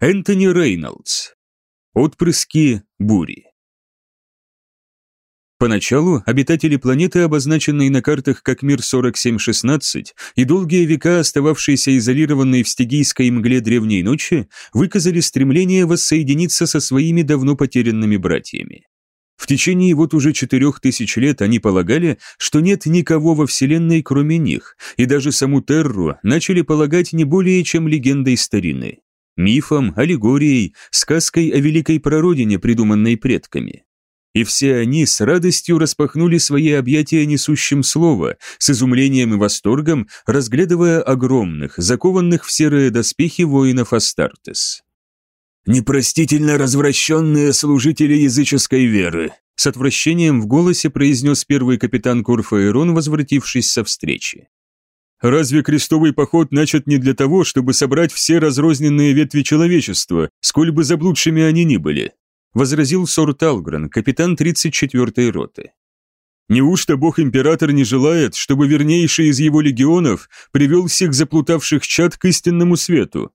Энтони Рейнольдс. Отпрыски бури. Поначалу обитатели планеты, обозначенные на картах как мир 4716 и долгие века остававшиеся изолированные в стигийской мгле древней ночи, выказали стремление воссоединиться со своими давно потерянными братьями. В течение вот уже четырех тысяч лет они полагали, что нет никого во Вселенной, кроме них, и даже саму Терру начали полагать не более чем легендой старины. Мифом, аллегорией, сказкой о великой прародине, придуманной предками и все они с радостью распахнули свои объятия несущим слово, с изумлением и восторгом, разглядывая огромных, закованных в серые доспехи воинов Астартес. «Непростительно развращенные служители языческой веры», с отвращением в голосе произнес первый капитан Курфаэрон, возвратившись со встречи. «Разве крестовый поход начат не для того, чтобы собрать все разрозненные ветви человечества, сколь бы заблудшими они ни были?» возразил Сор Талгрен, капитан 34-й роты. Неужто бог-император не желает, чтобы вернейший из его легионов привел всех заплутавших чад к истинному свету?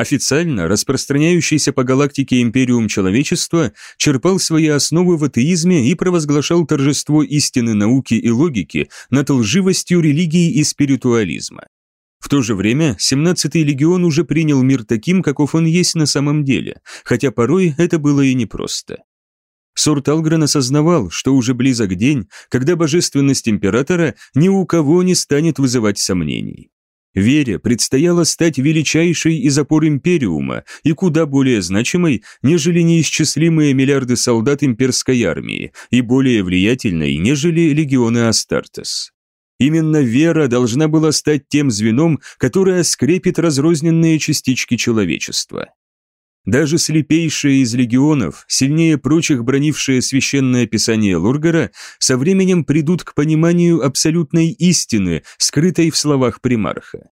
Официально распространяющийся по галактике империум человечества черпал свои основы в атеизме и провозглашал торжество истины науки и логики над лживостью религии и спиритуализма. В то же время 17-й легион уже принял мир таким, каков он есть на самом деле, хотя порой это было и непросто. Сорт Алгрен осознавал, что уже близок день, когда божественность императора ни у кого не станет вызывать сомнений. Вере предстояло стать величайшей из опор Империума и куда более значимой, нежели неисчислимые миллиарды солдат имперской армии, и более влиятельной, нежели легионы Астартес. Именно вера должна была стать тем звеном, которое скрепит разрозненные частички человечества. Даже слепейшие из легионов, сильнее прочих бронившие священное писание Лургара, со временем придут к пониманию абсолютной истины, скрытой в словах примарха.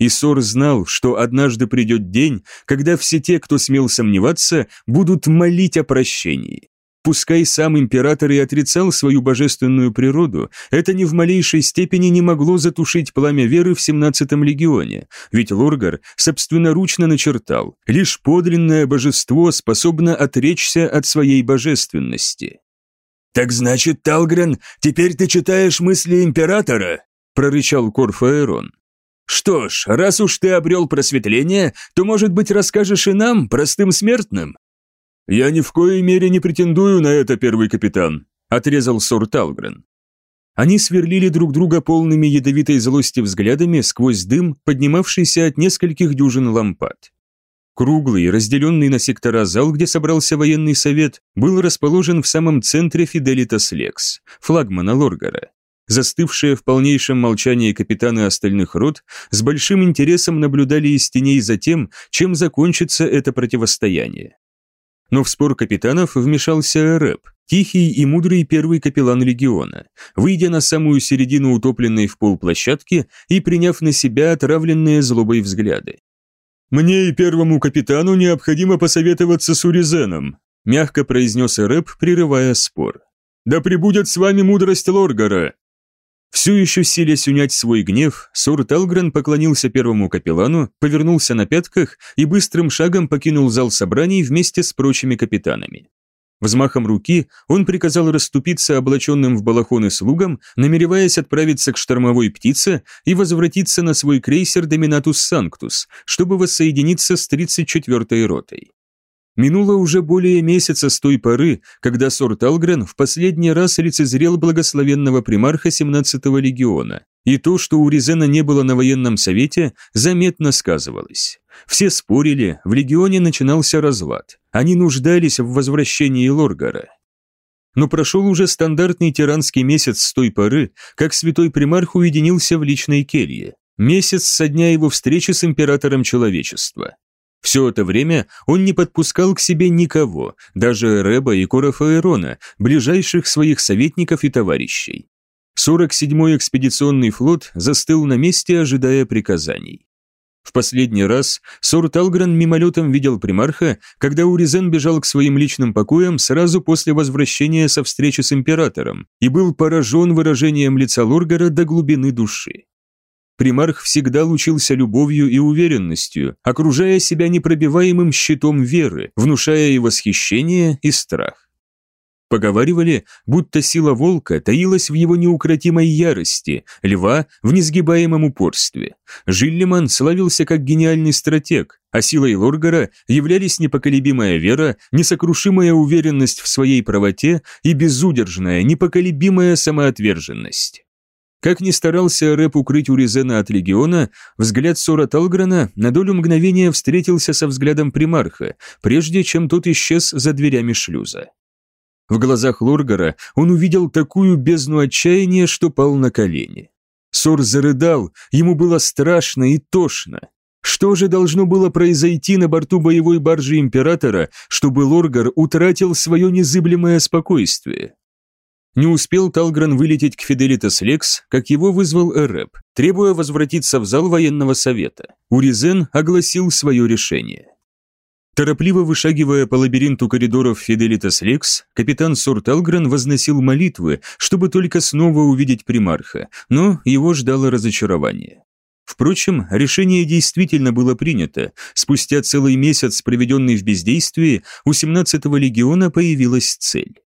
Исор знал, что однажды придет день, когда все те, кто смел сомневаться, будут молить о прощении. Пускай сам император и отрицал свою божественную природу, это ни в малейшей степени не могло затушить пламя веры в 17-м легионе, ведь Лоргар собственноручно начертал, лишь подлинное божество способно отречься от своей божественности. «Так значит, Талгрен, теперь ты читаешь мысли императора?» прорычал Корфаэрон. «Что ж, раз уж ты обрел просветление, то, может быть, расскажешь и нам, простым смертным?» «Я ни в коей мере не претендую на это, первый капитан», – отрезал Сор Талгрен. Они сверлили друг друга полными ядовитой злости взглядами сквозь дым, поднимавшийся от нескольких дюжин лампад. Круглый, разделенный на сектора зал, где собрался военный совет, был расположен в самом центре Фиделитас Лекс, флагмана Лоргара. Застывшие в полнейшем молчании капитаны остальных рот с большим интересом наблюдали из теней за тем, чем закончится это противостояние. Но в спор капитанов вмешался Рэп, тихий и мудрый первый капеллан легиона, выйдя на самую середину утопленной в пол площадки и приняв на себя отравленные злобой взгляды. «Мне и первому капитану необходимо посоветоваться с Уризеном», мягко произнес Рэп, прерывая спор. «Да пребудет с вами мудрость Лоргара, все еще силясь унять свой гнев, Сор Талгрен поклонился первому капеллану, повернулся на пятках и быстрым шагом покинул зал собраний вместе с прочими капитанами. Взмахом руки он приказал расступиться облаченным в балахоны слугам, намереваясь отправиться к штормовой птице и возвратиться на свой крейсер Доминатус Санктус, чтобы воссоединиться с 34-й ротой. Минуло уже более месяца с той поры, когда Сор Талгрен в последний раз лицезрел благословенного примарха 17-го легиона, и то, что у Ризена не было на военном совете, заметно сказывалось. Все спорили, в легионе начинался разлад. Они нуждались в возвращении Лоргара. Но прошел уже стандартный тиранский месяц с той поры, как святой примарх уединился в личной келье. Месяц со дня его встречи с императором человечества. Все это время он не подпускал к себе никого, даже Рэба и Кора ближайших своих советников и товарищей. 47-й экспедиционный флот застыл на месте, ожидая приказаний. В последний раз Сор Талгран мимолетом видел примарха, когда Уризен бежал к своим личным покоям сразу после возвращения со встречи с императором и был поражен выражением лица Лоргара до глубины души. Примарх всегда лучился любовью и уверенностью, окружая себя непробиваемым щитом веры, внушая и восхищение, и страх. Поговаривали, будто сила волка таилась в его неукротимой ярости, льва в несгибаемом упорстве. Жиллиман славился как гениальный стратег, а силой Лоргара являлись непоколебимая вера, несокрушимая уверенность в своей правоте и безудержная, непоколебимая самоотверженность. Как ни старался Рэп укрыть Уризена от легиона, взгляд Сора Талграна на долю мгновения встретился со взглядом примарха, прежде чем тот исчез за дверями шлюза. В глазах Лоргара он увидел такую бездну отчаяния, что пал на колени. Сор зарыдал, ему было страшно и тошно. Что же должно было произойти на борту боевой баржи Императора, чтобы Лоргар утратил свое незыблемое спокойствие? Не успел Талгран вылететь к Фиделитас Лекс, как его вызвал Эреп, требуя возвратиться в зал военного совета. Уризен огласил свое решение. Торопливо вышагивая по лабиринту коридоров Фиделитас Лекс, капитан Сор Талгран возносил молитвы, чтобы только снова увидеть примарха, но его ждало разочарование. Впрочем, решение действительно было принято. Спустя целый месяц, проведенный в бездействии, у 17-го легиона появилась цель.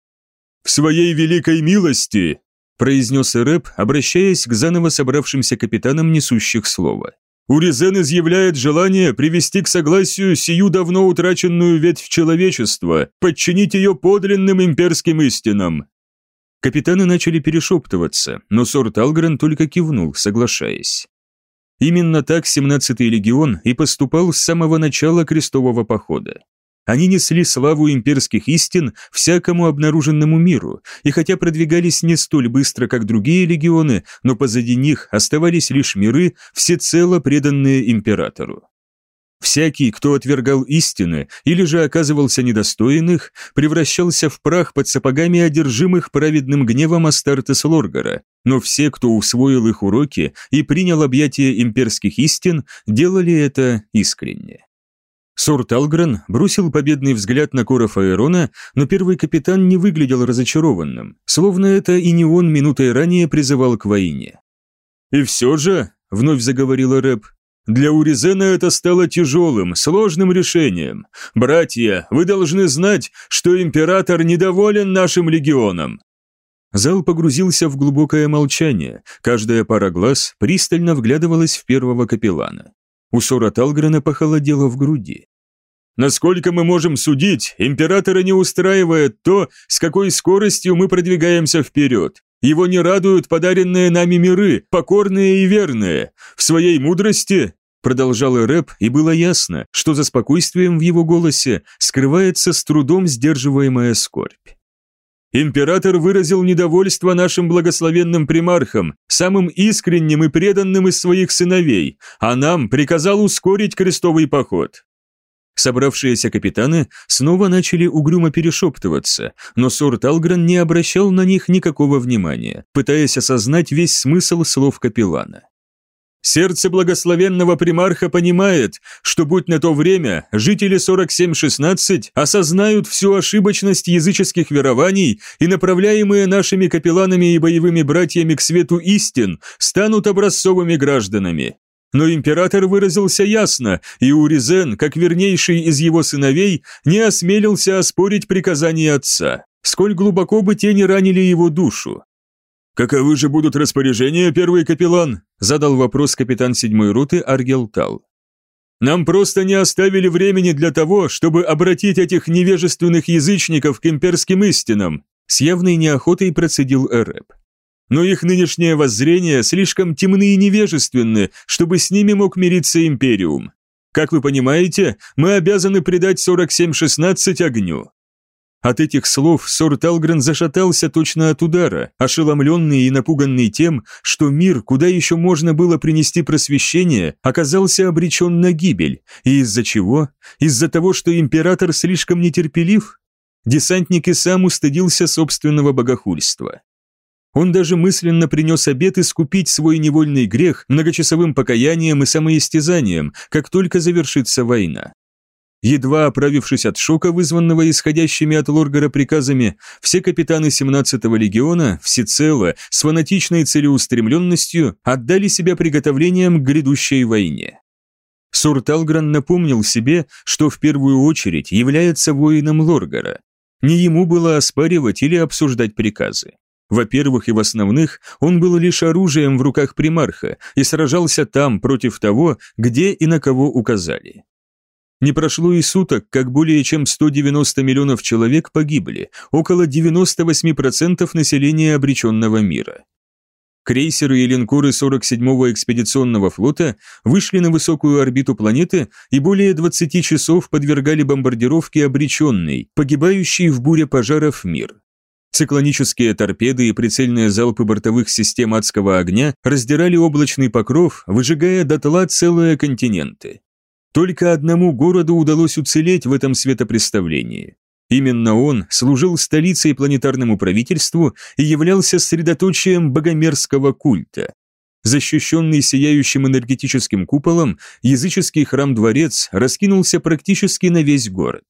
«В своей великой милости!» произнес Рэп, обращаясь к заново собравшимся капитанам несущих слова. Уризен изъявляет желание привести к согласию сию давно утраченную ветвь человечества, подчинить ее подлинным имперским истинам. Капитаны начали перешептываться, но Сор Талгрен только кивнул, соглашаясь. Именно так 17-й легион и поступал с самого начала крестового похода. Они несли славу имперских истин всякому обнаруженному миру, и хотя продвигались не столь быстро, как другие легионы, но позади них оставались лишь миры, всецело преданные императору. Всякий, кто отвергал истины или же оказывался недостоин превращался в прах под сапогами одержимых праведным гневом Астартес Лоргара, но все, кто усвоил их уроки и принял объятия имперских истин, делали это искренне. Сор Талгрен бросил победный взгляд на Кора Фаэрона, но первый капитан не выглядел разочарованным, словно это и не он минутой ранее призывал к войне. «И все же», — вновь заговорила Рэп, — «для Уризена это стало тяжелым, сложным решением. Братья, вы должны знать, что император недоволен нашим легионом». Зал погрузился в глубокое молчание, каждая пара глаз пристально вглядывалась в первого капеллана. У Сора Талгрена похолодело в груди. Насколько мы можем судить, императора не устраивает то, с какой скоростью мы продвигаемся вперед. Его не радуют подаренные нами миры, покорные и верные. В своей мудрости, продолжал Рэп, и было ясно, что за спокойствием в его голосе скрывается с трудом сдерживаемая скорбь. Император выразил недовольство нашим благословенным примархам, самым искренним и преданным из своих сыновей, а нам приказал ускорить крестовый поход. Собравшиеся капитаны снова начали угрюмо перешептываться, но Сор Талгрен не обращал на них никакого внимания, пытаясь осознать весь смысл слов капеллана. Сердце благословенного примарха понимает, что будь на то время, жители 4716 осознают всю ошибочность языческих верований и направляемые нашими капелланами и боевыми братьями к свету истин станут образцовыми гражданами. Но император выразился ясно, и Уризен, как вернейший из его сыновей, не осмелился оспорить приказание отца, сколь глубоко бы те не ранили его душу. «Каковы же будут распоряжения, первый капеллан?» задал вопрос капитан седьмой роты Аргелтал. «Нам просто не оставили времени для того, чтобы обратить этих невежественных язычников к имперским истинам», с явной неохотой процедил Эреб. «Но их нынешнее воззрение слишком темны и невежественны, чтобы с ними мог мириться Империум. Как вы понимаете, мы обязаны предать 4716 огню. От этих слов Сор Талгрен зашатался точно от удара, ошеломленный и напуганный тем, что мир, куда еще можно было принести просвещение, оказался обречен на гибель. И из-за чего? Из-за того, что император слишком нетерпелив? Десантник и сам устыдился собственного богохульства. Он даже мысленно принес обет искупить свой невольный грех многочасовым покаянием и самоистязанием, как только завершится война. Едва оправившись от шока, вызванного исходящими от Лоргара приказами, все капитаны 17-го легиона всецело, с фанатичной целеустремленностью, отдали себя приготовлениям к грядущей войне. Сурталгран напомнил себе, что в первую очередь является воином Лоргара. Не ему было оспаривать или обсуждать приказы. Во-первых и в основных, он был лишь оружием в руках примарха и сражался там против того, где и на кого указали. Не прошло и суток, как более чем 190 миллионов человек погибли, около 98% населения обреченного мира. Крейсеры и линкоры 47-го экспедиционного флота вышли на высокую орбиту планеты и более 20 часов подвергали бомбардировке обреченный, погибающий в буре пожаров мир. Циклонические торпеды и прицельные залпы бортовых систем адского огня раздирали облачный покров, выжигая дотла целые континенты. Только одному городу удалось уцелеть в этом светопреставлении. Именно он служил столицей планетарному правительству и являлся средоточием богомерзкого культа. Защищенный сияющим энергетическим куполом, языческий храм-дворец раскинулся практически на весь город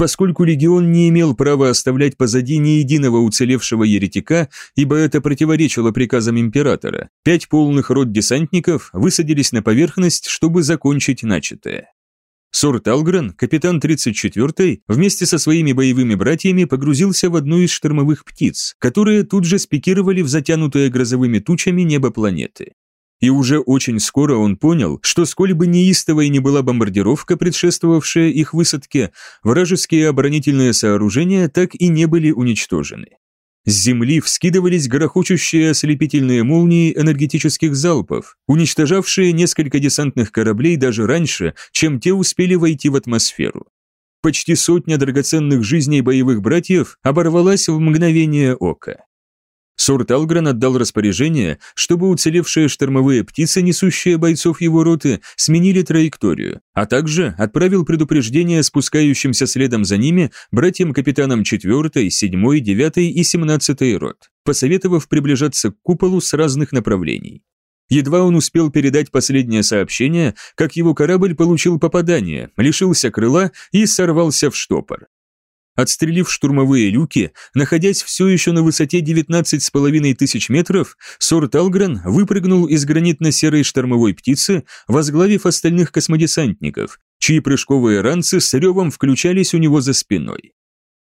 поскольку легион не имел права оставлять позади ни единого уцелевшего еретика, ибо это противоречило приказам императора. Пять полных рот десантников высадились на поверхность, чтобы закончить начатое. Сор Талгрен, капитан 34-й, вместе со своими боевыми братьями погрузился в одну из штормовых птиц, которые тут же спикировали в затянутое грозовыми тучами небо планеты. И уже очень скоро он понял, что сколь бы неистовой ни была бомбардировка, предшествовавшая их высадке, вражеские оборонительные сооружения так и не были уничтожены. С земли вскидывались грохочущие ослепительные молнии энергетических залпов, уничтожавшие несколько десантных кораблей даже раньше, чем те успели войти в атмосферу. Почти сотня драгоценных жизней боевых братьев оборвалась в мгновение ока. Сор Талгран отдал распоряжение, чтобы уцелевшие штормовые птицы, несущие бойцов его роты, сменили траекторию, а также отправил предупреждение спускающимся следом за ними братьям-капитанам 4, 7, 9 и 17 рот, посоветовав приближаться к куполу с разных направлений. Едва он успел передать последнее сообщение, как его корабль получил попадание, лишился крыла и сорвался в штопор. Отстрелив штурмовые люки, находясь все еще на высоте 19,5 тысяч метров, Сор Талгрен выпрыгнул из гранитно-серой штормовой птицы, возглавив остальных космодесантников, чьи прыжковые ранцы с ревом включались у него за спиной.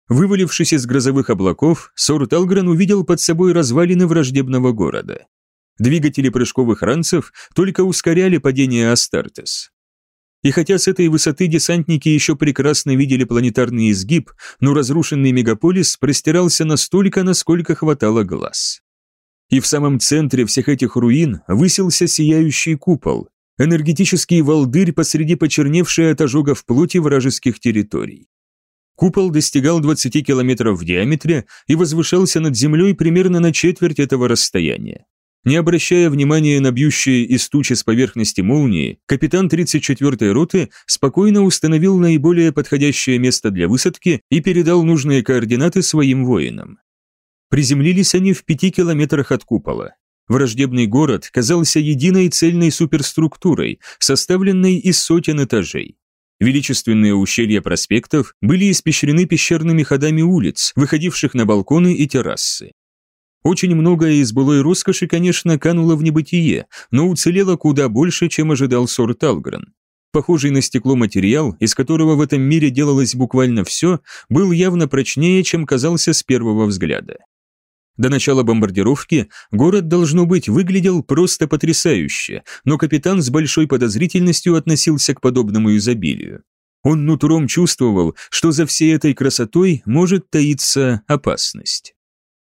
Вывалившись из грозовых облаков, Сор Талгрен увидел под собой развалины враждебного города. Двигатели прыжковых ранцев только ускоряли падение Астартес. И хотя с этой высоты десантники еще прекрасно видели планетарный изгиб, но разрушенный мегаполис простирался настолько, насколько хватало глаз. И в самом центре всех этих руин высился сияющий купол, энергетический волдырь посреди почерневшей от ожогов плоти вражеских территорий. Купол достигал 20 километров в диаметре и возвышался над землей примерно на четверть этого расстояния. Не обращая внимания на бьющие из тучи с поверхности молнии, капитан 34-й роты спокойно установил наиболее подходящее место для высадки и передал нужные координаты своим воинам. Приземлились они в пяти километрах от купола. Враждебный город казался единой цельной суперструктурой, составленной из сотен этажей. Величественные ущелья проспектов были испещрены пещерными ходами улиц, выходивших на балконы и террасы. Очень многое из былой роскоши, конечно, кануло в небытие, но уцелело куда больше, чем ожидал Сор Талгрен. Похожий на стекло материал, из которого в этом мире делалось буквально все, был явно прочнее, чем казался с первого взгляда. До начала бомбардировки город, должно быть, выглядел просто потрясающе, но капитан с большой подозрительностью относился к подобному изобилию. Он нутром чувствовал, что за всей этой красотой может таиться опасность.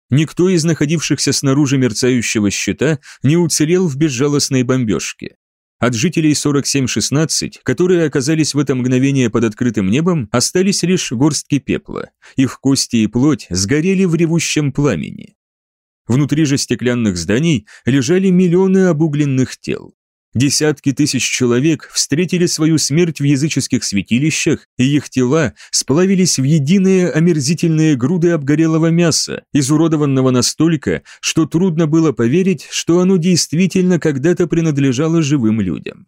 Никто из находившихся снаружи мерцающего щита не уцелел в безжалостной бомбежке. От жителей 4716, которые оказались в это мгновение под открытым небом, остались лишь горстки пепла. Их кости и плоть сгорели в ревущем пламени. Внутри же стеклянных зданий лежали миллионы обугленных тел. Десятки тысяч человек встретили свою смерть в языческих святилищах, и их тела сплавились в единые омерзительные груды обгорелого мяса, изуродованного настолько, что трудно было поверить, что оно действительно когда-то принадлежало живым людям.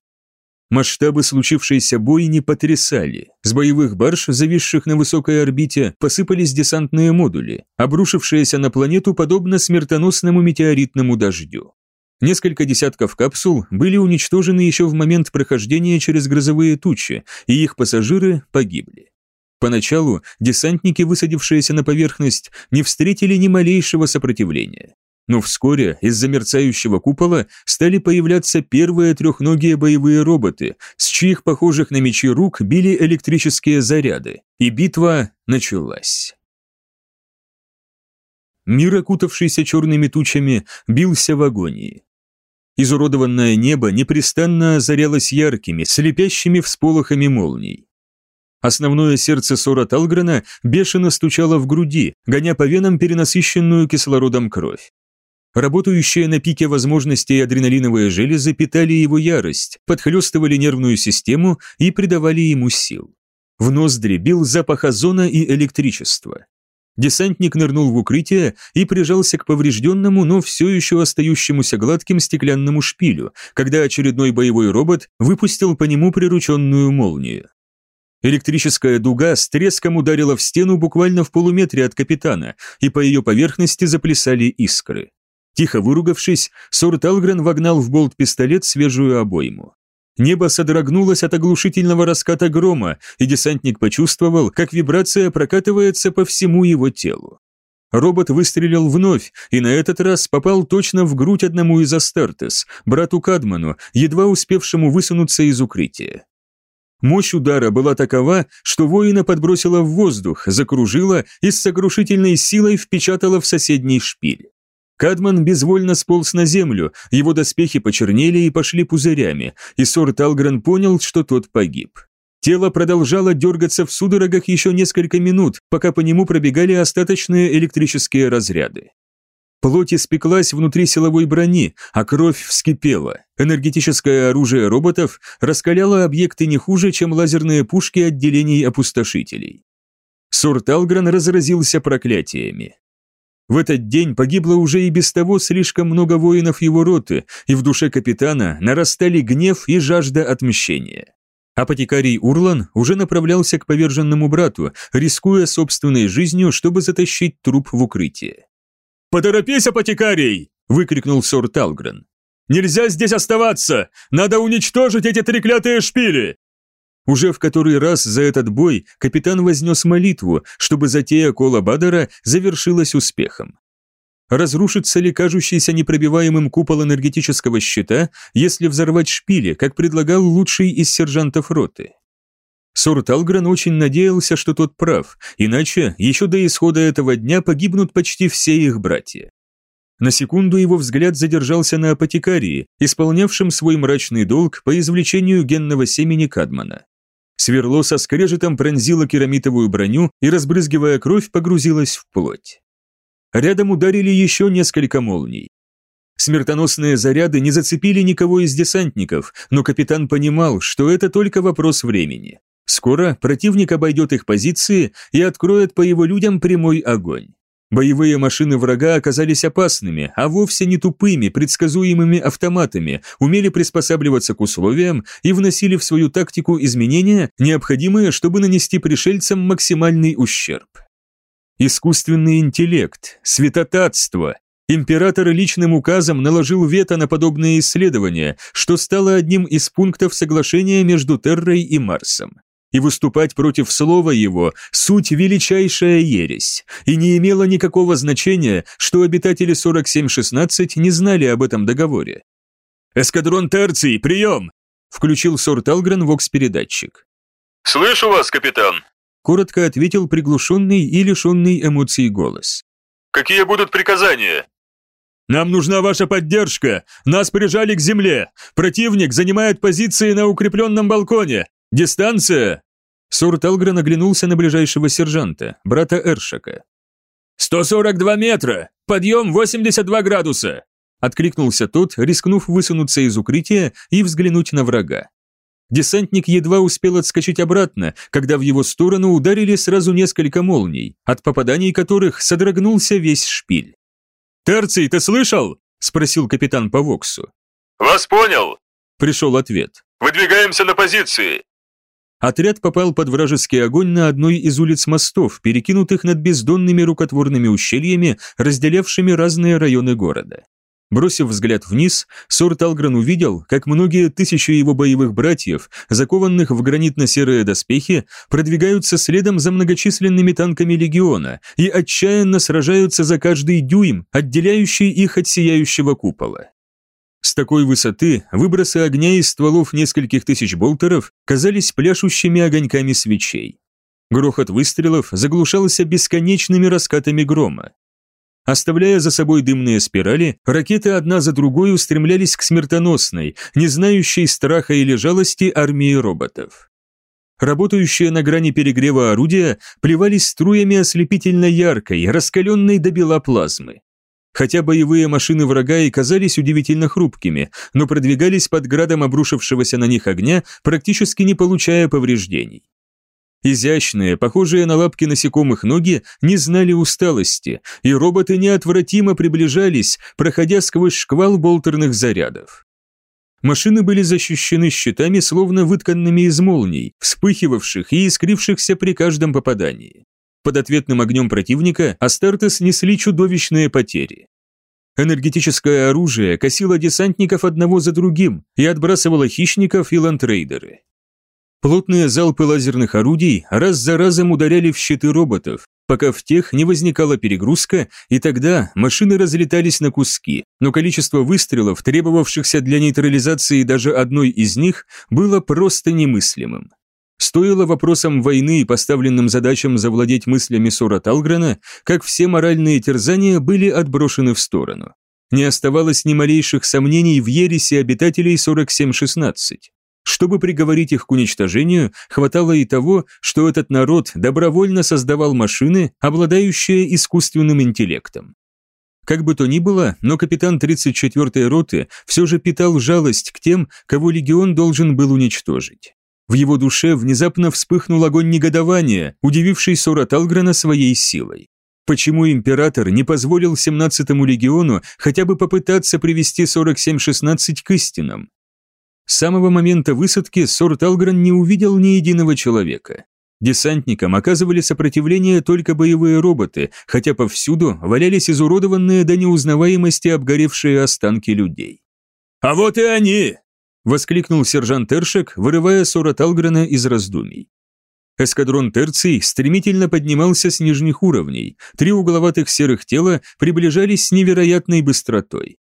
Масштабы случившейся бойни потрясали. С боевых барж, зависших на высокой орбите, посыпались десантные модули, обрушившиеся на планету подобно смертоносному метеоритному дождю. Несколько десятков капсул были уничтожены еще в момент прохождения через грозовые тучи, и их пассажиры погибли. Поначалу десантники, высадившиеся на поверхность, не встретили ни малейшего сопротивления. Но вскоре из-за мерцающего купола стали появляться первые трехногие боевые роботы, с чьих похожих на мечи рук били электрические заряды, и битва началась. Мир, окутавшийся черными тучами, бился в агонии. Изуродованное небо непрестанно озарялось яркими, слепящими всполохами молний. Основное сердце Сора Талгрена бешено стучало в груди, гоня по венам перенасыщенную кислородом кровь. Работающие на пике возможностей адреналиновые железы питали его ярость, подхлестывали нервную систему и придавали ему сил. В ноздри бил запах озона и электричества. Десантник нырнул в укрытие и прижался к поврежденному, но все еще остающемуся гладким стеклянному шпилю, когда очередной боевой робот выпустил по нему прирученную молнию. Электрическая дуга с треском ударила в стену буквально в полуметре от капитана, и по ее поверхности заплясали искры. Тихо выругавшись, Сор Талгрен вогнал в болт пистолет свежую обойму. Небо содрогнулось от оглушительного раската грома, и десантник почувствовал, как вибрация прокатывается по всему его телу. Робот выстрелил вновь, и на этот раз попал точно в грудь одному из Астартес, брату Кадману, едва успевшему высунуться из укрытия. Мощь удара была такова, что воина подбросила в воздух, закружила и с сокрушительной силой впечатала в соседний шпиль. Кадман безвольно сполз на землю, его доспехи почернели и пошли пузырями, и Сор Талгрен понял, что тот погиб. Тело продолжало дергаться в судорогах еще несколько минут, пока по нему пробегали остаточные электрические разряды. Плоть испеклась внутри силовой брони, а кровь вскипела. Энергетическое оружие роботов раскаляло объекты не хуже, чем лазерные пушки отделений опустошителей. Сурталгран разразился проклятиями. В этот день погибло уже и без того слишком много воинов его роты, и в душе капитана нарастали гнев и жажда отмщения. Апотекарий Урлан уже направлялся к поверженному брату, рискуя собственной жизнью, чтобы затащить труп в укрытие. «Поторопись, апотекарий!» – выкрикнул сор Талгрен. «Нельзя здесь оставаться! Надо уничтожить эти треклятые шпили!» Уже в который раз за этот бой капитан вознес молитву, чтобы затея Кола Бадера завершилась успехом. Разрушится ли кажущийся непробиваемым купол энергетического щита, если взорвать шпили, как предлагал лучший из сержантов роты? Сор Талгрен очень надеялся, что тот прав, иначе еще до исхода этого дня погибнут почти все их братья. На секунду его взгляд задержался на апотекарии, исполнявшем свой мрачный долг по извлечению генного семени Кадмана. Сверло со скрежетом пронзило керамитовую броню и, разбрызгивая кровь, погрузилось в плоть. Рядом ударили еще несколько молний. Смертоносные заряды не зацепили никого из десантников, но капитан понимал, что это только вопрос времени. Скоро противник обойдет их позиции и откроет по его людям прямой огонь. Боевые машины врага оказались опасными, а вовсе не тупыми, предсказуемыми автоматами, умели приспосабливаться к условиям и вносили в свою тактику изменения, необходимые, чтобы нанести пришельцам максимальный ущерб. Искусственный интеллект, святотатство. Император личным указом наложил вето на подобные исследования, что стало одним из пунктов соглашения между Террой и Марсом и выступать против слова его – суть величайшая ересь, и не имело никакого значения, что обитатели 4716 не знали об этом договоре. «Эскадрон Терций, прием!» – включил Сор Талгрен вокс-передатчик. «Слышу вас, капитан!» – коротко ответил приглушенный и лишенный эмоций голос. «Какие будут приказания?» «Нам нужна ваша поддержка! Нас прижали к земле! Противник занимает позиции на укрепленном балконе! «Дистанция!» Сур Талгрен оглянулся на ближайшего сержанта, брата Эршака. «142 метра! Подъем 82 градуса!» Откликнулся тот, рискнув высунуться из укрытия и взглянуть на врага. Десантник едва успел отскочить обратно, когда в его сторону ударили сразу несколько молний, от попаданий которых содрогнулся весь шпиль. «Терций, ты слышал?» – спросил капитан по Воксу. «Вас понял!» – пришел ответ. Выдвигаемся на позиции!» Отряд попал под вражеский огонь на одной из улиц мостов, перекинутых над бездонными рукотворными ущельями, разделявшими разные районы города. Бросив взгляд вниз, Сор Талгран увидел, как многие тысячи его боевых братьев, закованных в гранитно-серые доспехи, продвигаются следом за многочисленными танками легиона и отчаянно сражаются за каждый дюйм, отделяющий их от сияющего купола. С такой высоты выбросы огня из стволов нескольких тысяч болтеров казались пляшущими огоньками свечей. Грохот выстрелов заглушался бесконечными раскатами грома. Оставляя за собой дымные спирали, ракеты одна за другой устремлялись к смертоносной, не знающей страха или жалости армии роботов. Работающие на грани перегрева орудия плевались струями ослепительно яркой, раскаленной до бела плазмы. Хотя боевые машины врага и казались удивительно хрупкими, но продвигались под градом обрушившегося на них огня, практически не получая повреждений. Изящные, похожие на лапки насекомых ноги, не знали усталости, и роботы неотвратимо приближались, проходя сквозь шквал болтерных зарядов. Машины были защищены щитами, словно вытканными из молний, вспыхивавших и искрившихся при каждом попадании. Под ответным огнем противника Астартес несли чудовищные потери. Энергетическое оружие косило десантников одного за другим и отбрасывало хищников и лантрейдеры. Плотные залпы лазерных орудий раз за разом ударяли в щиты роботов, пока в тех не возникала перегрузка, и тогда машины разлетались на куски, но количество выстрелов, требовавшихся для нейтрализации даже одной из них, было просто немыслимым. Стоило вопросам войны и поставленным задачам завладеть мыслями Сора Талгрена, как все моральные терзания были отброшены в сторону. Не оставалось ни малейших сомнений в ереси обитателей 4716. Чтобы приговорить их к уничтожению, хватало и того, что этот народ добровольно создавал машины, обладающие искусственным интеллектом. Как бы то ни было, но капитан 34-й роты все же питал жалость к тем, кого легион должен был уничтожить. В его душе внезапно вспыхнул огонь негодования, удививший Сора Талгрена своей силой. Почему император не позволил 17-му легиону хотя бы попытаться привести 47-16 к истинам? С самого момента высадки Сор Талгрен не увидел ни единого человека. Десантникам оказывали сопротивление только боевые роботы, хотя повсюду валялись изуродованные до неузнаваемости обгоревшие останки людей. «А вот и они!» Воскликнул сержант Эршек, вырывая Сора Талгрена из раздумий. Эскадрон Терций стремительно поднимался с нижних уровней, три угловатых серых тела приближались с невероятной быстротой.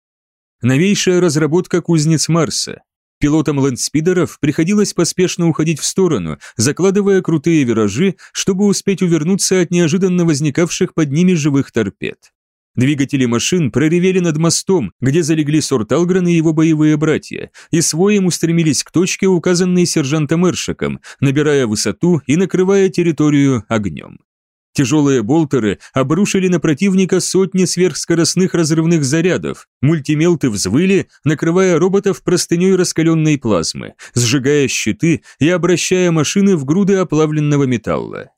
Новейшая разработка кузнец Марса. Пилотам лэндспидеров приходилось поспешно уходить в сторону, закладывая крутые виражи, чтобы успеть увернуться от неожиданно возникавших под ними живых торпед. Двигатели машин проревели над мостом, где залегли Сорт Алгрен и его боевые братья, и своим устремились к точке, указанной сержантом Эршиком, набирая высоту и накрывая территорию огнем. Тяжелые болтеры обрушили на противника сотни сверхскоростных разрывных зарядов, мультимелты взвыли, накрывая роботов простыней раскаленной плазмы, сжигая щиты и обращая машины в груды оплавленного металла.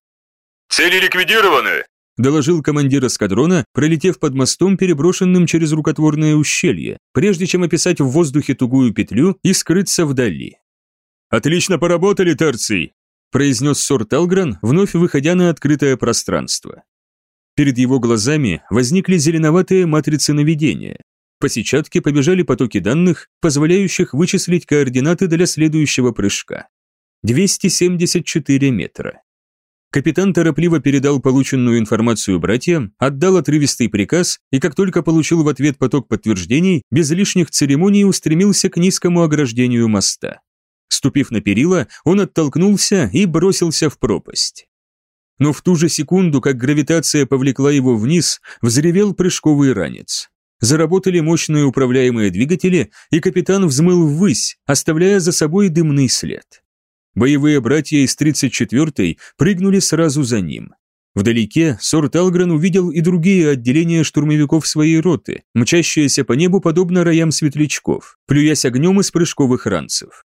«Цели ликвидированы!» Доложил командир эскадрона, пролетев под мостом, переброшенным через рукотворное ущелье, прежде чем описать в воздухе тугую петлю и скрыться вдали. «Отлично поработали, Терций!» произнес Сор Талгран, вновь выходя на открытое пространство. Перед его глазами возникли зеленоватые матрицы наведения. По сетчатке побежали потоки данных, позволяющих вычислить координаты для следующего прыжка. 274 метра. Капитан торопливо передал полученную информацию братьям, отдал отрывистый приказ и как только получил в ответ поток подтверждений, без лишних церемоний устремился к низкому ограждению моста. Ступив на перила, он оттолкнулся и бросился в пропасть. Но в ту же секунду, как гравитация повлекла его вниз, взревел прыжковый ранец. Заработали мощные управляемые двигатели, и капитан взмыл ввысь, оставляя за собой дымный след. Боевые братья из 34-й прыгнули сразу за ним. Вдалеке Сор Талгрен увидел и другие отделения штурмовиков своей роты, мчащиеся по небу подобно роям светлячков, плюясь огнем из прыжковых ранцев.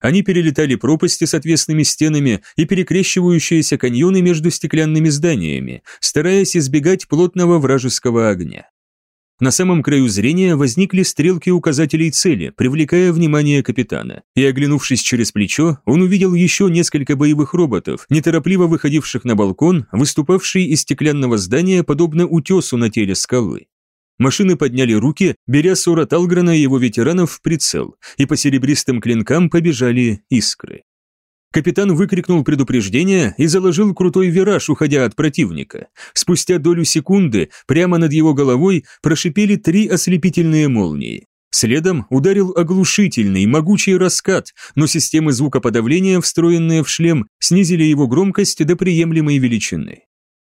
Они перелетали пропасти с отвесными стенами и перекрещивающиеся каньоны между стеклянными зданиями, стараясь избегать плотного вражеского огня. На самом краю зрения возникли стрелки указателей цели, привлекая внимание капитана. И оглянувшись через плечо, он увидел еще несколько боевых роботов, неторопливо выходивших на балкон, выступавший из стеклянного здания, подобно утесу на теле скалы. Машины подняли руки, беря Сора Талграна и его ветеранов в прицел, и по серебристым клинкам побежали искры. Капитан выкрикнул предупреждение и заложил крутой вираж, уходя от противника. Спустя долю секунды прямо над его головой прошипели три ослепительные молнии. Следом ударил оглушительный, могучий раскат, но системы звукоподавления, встроенные в шлем, снизили его громкость до приемлемой величины.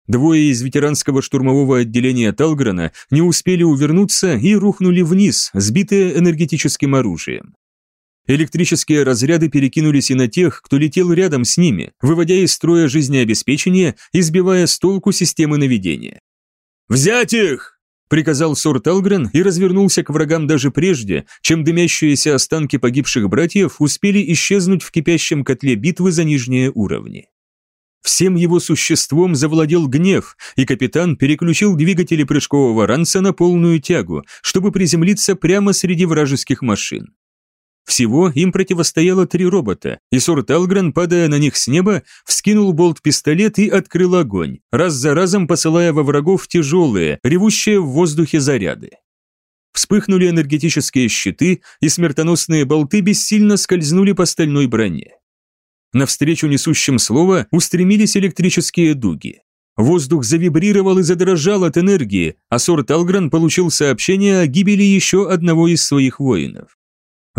Двое из ветеранского штурмового отделения Талграна не успели увернуться и рухнули вниз, сбитые энергетическим оружием. Электрические разряды перекинулись и на тех, кто летел рядом с ними, выводя из строя жизнеобеспечения и сбивая с толку системы наведения. «Взять их!» – приказал Сор Талгрен и развернулся к врагам даже прежде, чем дымящиеся останки погибших братьев успели исчезнуть в кипящем котле битвы за нижние уровни. Всем его существом завладел гнев, и капитан переключил двигатели прыжкового ранца на полную тягу, чтобы приземлиться прямо среди вражеских машин. Всего им противостояло три робота, и Сор Талгрен, падая на них с неба, вскинул болт-пистолет и открыл огонь, раз за разом посылая во врагов тяжелые, ревущие в воздухе заряды. Вспыхнули энергетические щиты, и смертоносные болты бессильно скользнули по стальной броне. Навстречу несущим слово устремились электрические дуги. Воздух завибрировал и задрожал от энергии, а Сор Талгрен получил сообщение о гибели еще одного из своих воинов.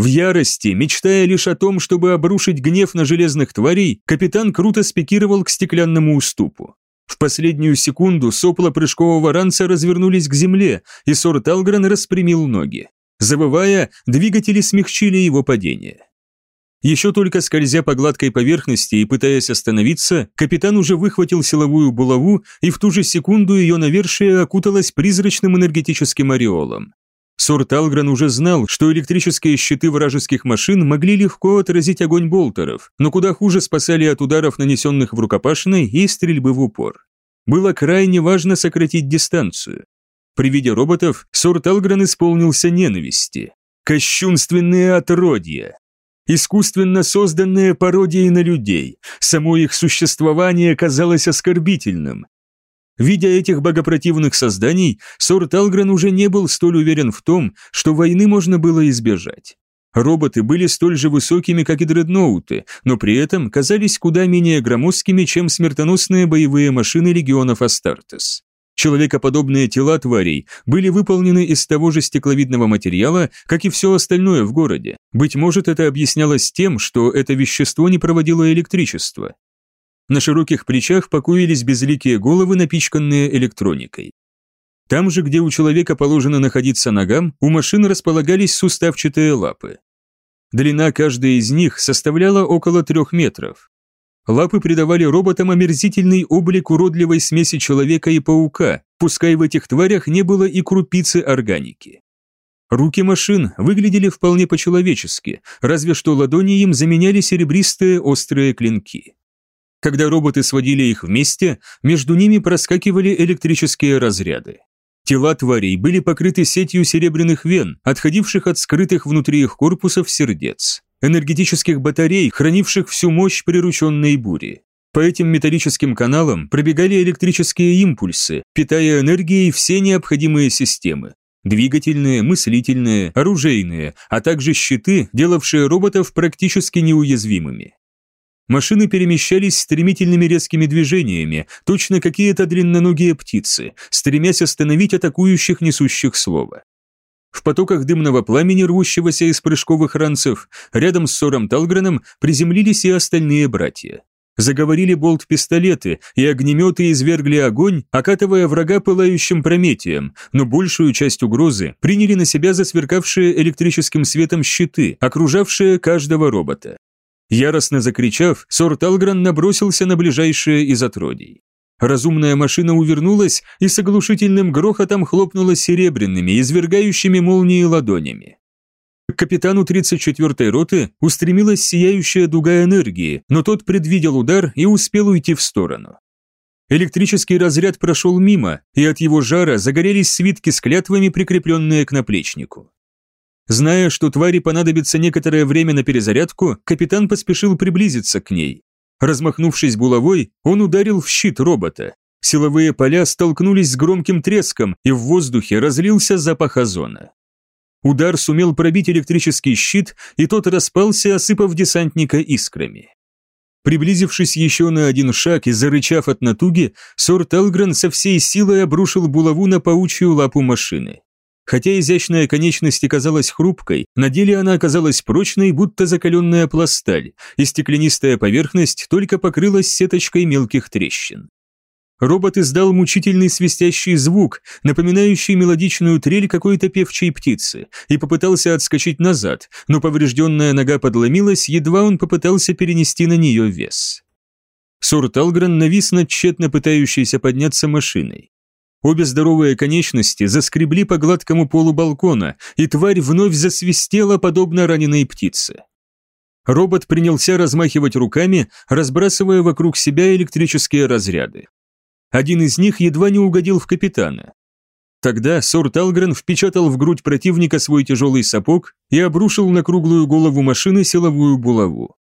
В ярости, мечтая лишь о том, чтобы обрушить гнев на железных тварей, капитан круто спикировал к стеклянному уступу. В последнюю секунду сопла прыжкового ранца развернулись к земле, и Сор Талгрен распрямил ноги. Завывая, двигатели смягчили его падение. Еще только скользя по гладкой поверхности и пытаясь остановиться, капитан уже выхватил силовую булаву, и в ту же секунду ее навершие окуталось призрачным энергетическим ореолом. Сор Талгран уже знал, что электрические щиты вражеских машин могли легко отразить огонь болтеров, но куда хуже спасали от ударов, нанесенных в рукопашной и стрельбы в упор. Было крайне важно сократить дистанцию. При виде роботов Сор Талгран исполнился ненависти. Кощунственные отродья! Искусственно созданные пародии на людей, само их существование казалось оскорбительным, Видя этих богопротивных созданий, Сор Талгрен уже не был столь уверен в том, что войны можно было избежать. Роботы были столь же высокими, как и дредноуты, но при этом казались куда менее громоздкими, чем смертоносные боевые машины легионов Астартес. Человекоподобные тела тварей были выполнены из того же стекловидного материала, как и все остальное в городе. Быть может, это объяснялось тем, что это вещество не проводило электричество. На широких плечах покоились безликие головы, напичканные электроникой. Там же, где у человека положено находиться ногам, у машин располагались суставчатые лапы. Длина каждой из них составляла около трех метров. Лапы придавали роботам омерзительный облик уродливой смеси человека и паука, пускай в этих тварях не было и крупицы органики. Руки машин выглядели вполне по-человечески, разве что ладони им заменяли серебристые острые клинки. Когда роботы сводили их вместе, между ними проскакивали электрические разряды. Тела тварей были покрыты сетью серебряных вен, отходивших от скрытых внутри их корпусов сердец, энергетических батарей, хранивших всю мощь прирученной бури. По этим металлическим каналам пробегали электрические импульсы, питая энергией все необходимые системы. Двигательные, мыслительные, оружейные, а также щиты, делавшие роботов практически неуязвимыми. Машины перемещались стремительными резкими движениями, точно какие-то длинноногие птицы, стремясь остановить атакующих несущих слова. В потоках дымного пламени, рвущегося из прыжковых ранцев, рядом с Сором Талгреном приземлились и остальные братья. Заговорили болт-пистолеты, и огнеметы извергли огонь, окатывая врага пылающим прометием, но большую часть угрозы приняли на себя засверкавшие электрическим светом щиты, окружавшие каждого робота. Яростно закричав, Сор Талгран набросился на ближайшее из отродий. Разумная машина увернулась и с оглушительным грохотом хлопнула серебряными, извергающими молнии ладонями. К капитану 34-й роты устремилась сияющая дуга энергии, но тот предвидел удар и успел уйти в сторону. Электрический разряд прошел мимо, и от его жара загорелись свитки с клятвами, прикрепленные к наплечнику. Зная, что твари понадобится некоторое время на перезарядку, капитан поспешил приблизиться к ней. Размахнувшись булавой, он ударил в щит робота. Силовые поля столкнулись с громким треском, и в воздухе разлился запах озона. Удар сумел пробить электрический щит, и тот распался, осыпав десантника искрами. Приблизившись еще на один шаг и зарычав от натуги, Сор Талгрен со всей силой обрушил булаву на паучью лапу машины. Хотя изящная конечность казалась хрупкой, на деле она оказалась прочной, будто закаленная пласталь, и стеклянистая поверхность только покрылась сеточкой мелких трещин. Робот издал мучительный свистящий звук, напоминающий мелодичную трель какой-то певчей птицы, и попытался отскочить назад, но поврежденная нога подломилась, едва он попытался перенести на нее вес. Сур Талгран навис над тщетно пытающейся подняться машиной. Обе здоровые конечности заскребли по гладкому полу балкона, и тварь вновь засвистела, подобно раненой птице. Робот принялся размахивать руками, разбрасывая вокруг себя электрические разряды. Один из них едва не угодил в капитана. Тогда Сор Талгрен впечатал в грудь противника свой тяжелый сапог и обрушил на круглую голову машины силовую булаву.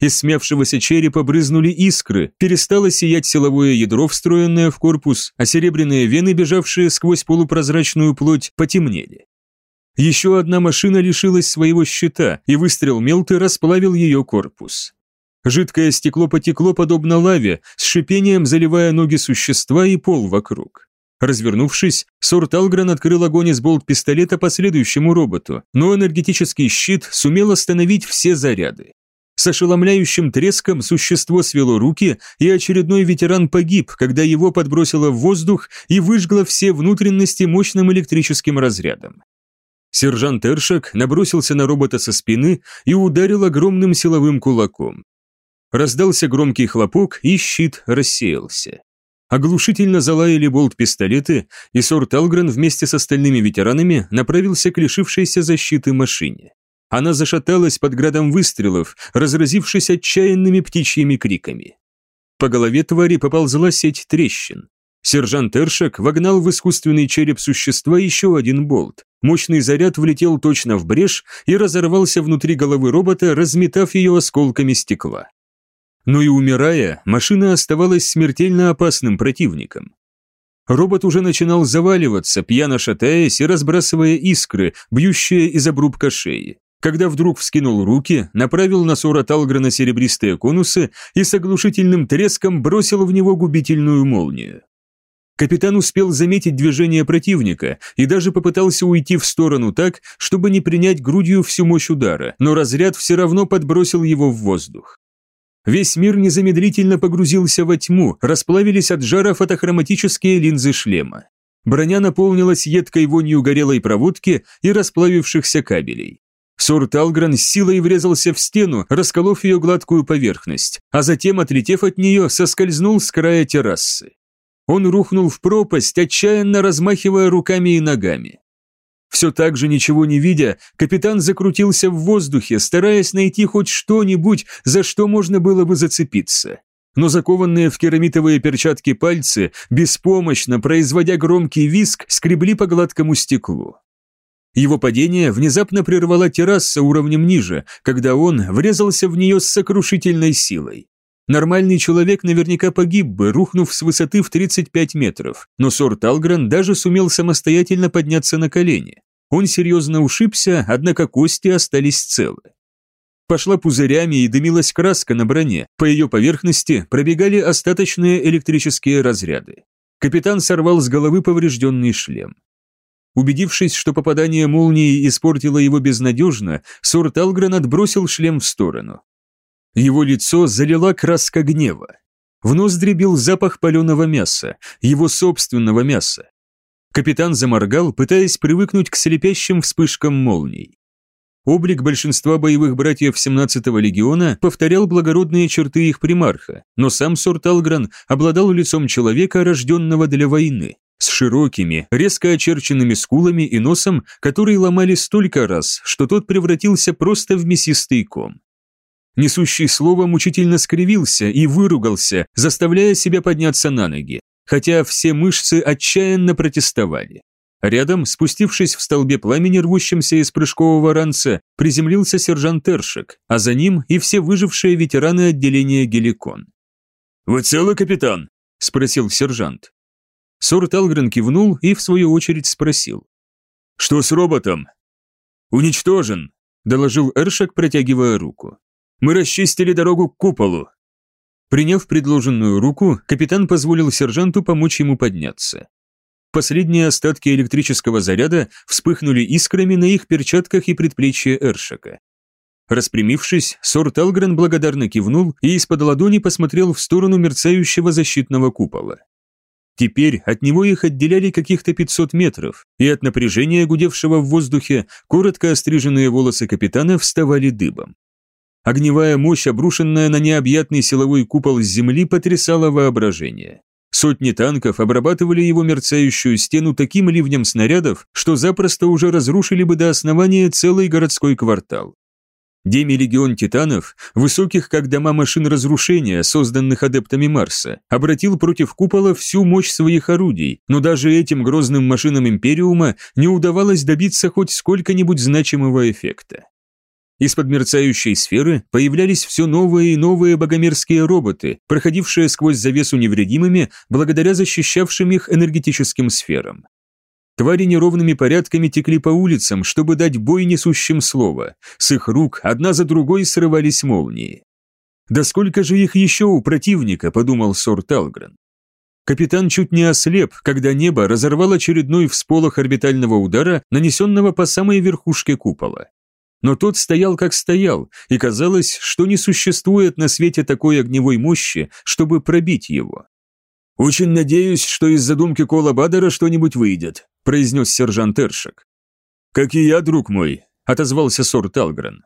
Из смявшегося черепа брызнули искры, перестало сиять силовое ядро, встроенное в корпус, а серебряные вены, бежавшие сквозь полупрозрачную плоть, потемнели. Еще одна машина лишилась своего щита, и выстрел Мелты расплавил ее корпус. Жидкое стекло потекло подобно лаве, с шипением заливая ноги существа и пол вокруг. Развернувшись, Сор Талгран открыл огонь из болт-пистолета по следующему роботу, но энергетический щит сумел остановить все заряды. С ошеломляющим треском существо свело руки, и очередной ветеран погиб, когда его подбросило в воздух и выжгло все внутренности мощным электрическим разрядом. Сержант Эршак набросился на робота со спины и ударил огромным силовым кулаком. Раздался громкий хлопок, и щит рассеялся. Оглушительно залаяли болт-пистолеты, и Сор Талгрен вместе с остальными ветеранами направился к лишившейся защиты машине. Она зашаталась под градом выстрелов, разразившись отчаянными птичьими криками. По голове твари поползла сеть трещин. Сержант Эршак вогнал в искусственный череп существа еще один болт. Мощный заряд влетел точно в брешь и разорвался внутри головы робота, разметав ее осколками стекла. Но и умирая, машина оставалась смертельно опасным противником. Робот уже начинал заваливаться, пьяно шатаясь и разбрасывая искры, бьющие из обрубка шеи когда вдруг вскинул руки, направил на Сора Талгрена серебристые конусы и с оглушительным треском бросил в него губительную молнию. Капитан успел заметить движение противника и даже попытался уйти в сторону так, чтобы не принять грудью всю мощь удара, но разряд все равно подбросил его в воздух. Весь мир незамедлительно погрузился во тьму, расплавились от жара фотохроматические линзы шлема. Броня наполнилась едкой вонью горелой проводки и расплавившихся кабелей. Сор Талгран с силой врезался в стену, расколов ее гладкую поверхность, а затем, отлетев от нее, соскользнул с края террасы. Он рухнул в пропасть, отчаянно размахивая руками и ногами. Все так же ничего не видя, капитан закрутился в воздухе, стараясь найти хоть что-нибудь, за что можно было бы зацепиться. Но закованные в керамитовые перчатки пальцы, беспомощно, производя громкий виск, скребли по гладкому стеклу. Его падение внезапно прервала терраса уровнем ниже, когда он врезался в нее с сокрушительной силой. Нормальный человек наверняка погиб бы, рухнув с высоты в 35 метров, но Сор Талгран даже сумел самостоятельно подняться на колени. Он серьезно ушибся, однако кости остались целы. Пошла пузырями и дымилась краска на броне, по ее поверхности пробегали остаточные электрические разряды. Капитан сорвал с головы поврежденный шлем. Убедившись, что попадание молнии испортило его безнадежно, Сор Талгрен отбросил шлем в сторону. Его лицо залила краска гнева. В нос дребил запах паленого мяса, его собственного мяса. Капитан заморгал, пытаясь привыкнуть к слепящим вспышкам молний. Облик большинства боевых братьев 17-го легиона повторял благородные черты их примарха, но сам Сор Талгран обладал лицом человека, рожденного для войны с широкими, резко очерченными скулами и носом, который ломали столько раз, что тот превратился просто в мясистый ком. Несущий слово мучительно скривился и выругался, заставляя себя подняться на ноги, хотя все мышцы отчаянно протестовали. Рядом, спустившись в столбе пламени, рвущемся из прыжкового ранца, приземлился сержант Тершик, а за ним и все выжившие ветераны отделения Геликон. «Вы целы, капитан?» – спросил сержант. Сорт Алгрен кивнул и, в свою очередь, спросил. «Что с роботом?» «Уничтожен», – доложил Эршак, протягивая руку. «Мы расчистили дорогу к куполу». Приняв предложенную руку, капитан позволил сержанту помочь ему подняться. Последние остатки электрического заряда вспыхнули искрами на их перчатках и предплечье Эршака. Распрямившись, Сор Талгрен благодарно кивнул и из-под ладони посмотрел в сторону мерцающего защитного купола. Теперь от него их отделяли каких-то 500 метров, и от напряжения, гудевшего в воздухе, коротко остриженные волосы капитана вставали дыбом. Огневая мощь, обрушенная на необъятный силовой купол с земли, потрясала воображение. Сотни танков обрабатывали его мерцающую стену таким ливнем снарядов, что запросто уже разрушили бы до основания целый городской квартал. Демилегион титанов, высоких как дома машин разрушения, созданных адептами Марса, обратил против купола всю мощь своих орудий, но даже этим грозным машинам Империума не удавалось добиться хоть сколько-нибудь значимого эффекта. Из-под мерцающей сферы появлялись все новые и новые богомерзкие роботы, проходившие сквозь завесу невредимыми благодаря защищавшим их энергетическим сферам. Твари неровными порядками текли по улицам, чтобы дать бой несущим слово. С их рук одна за другой срывались молнии. «Да сколько же их еще у противника?» – подумал Сор Талгрен. Капитан чуть не ослеп, когда небо разорвал очередной всполох орбитального удара, нанесенного по самой верхушке купола но тот стоял как стоял, и казалось, что не существует на свете такой огневой мощи, чтобы пробить его. «Очень надеюсь, что из задумки Кола Бадера что-нибудь выйдет», произнес сержант Эршек. «Как и я, друг мой», отозвался Сор Талгрен.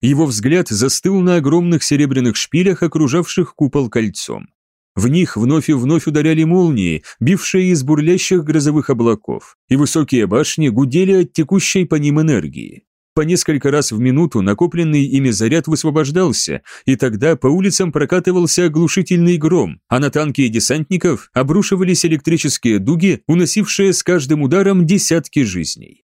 Его взгляд застыл на огромных серебряных шпилях, окружавших купол кольцом. В них вновь и вновь ударяли молнии, бившие из бурлящих грозовых облаков, и высокие башни гудели от текущей по ним энергии. По несколько раз в минуту накопленный ими заряд высвобождался, и тогда по улицам прокатывался оглушительный гром, а на танки и десантников обрушивались электрические дуги, уносившие с каждым ударом десятки жизней.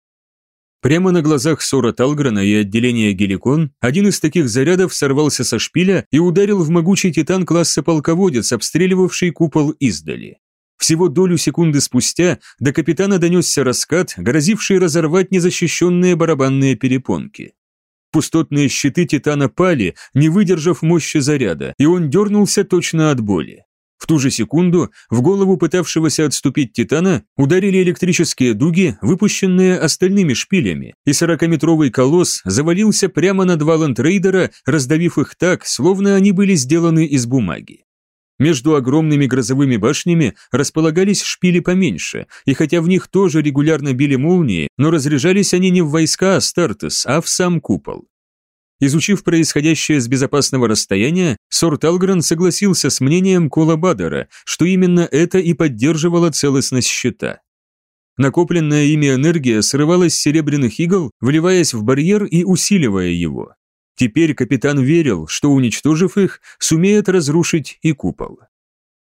Прямо на глазах Сора Талграна и отделения Геликон один из таких зарядов сорвался со шпиля и ударил в могучий титан класса полководец, обстреливавший купол издали. Всего долю секунды спустя до капитана донесся раскат, грозивший разорвать незащищенные барабанные перепонки. Пустотные щиты Титана пали, не выдержав мощи заряда, и он дернулся точно от боли. В ту же секунду в голову пытавшегося отступить Титана ударили электрические дуги, выпущенные остальными шпилями, и сорокаметровый колосс завалился прямо над валент рейдера, раздавив их так, словно они были сделаны из бумаги. Между огромными грозовыми башнями располагались шпили поменьше, и хотя в них тоже регулярно били молнии, но разряжались они не в войска Астартес, а в сам купол. Изучив происходящее с безопасного расстояния, Сор Талгрен согласился с мнением Кола Бадера, что именно это и поддерживало целостность щита. Накопленная ими энергия срывалась с серебряных игл, вливаясь в барьер и усиливая его. Теперь капитан верил, что, уничтожив их, сумеет разрушить и купол.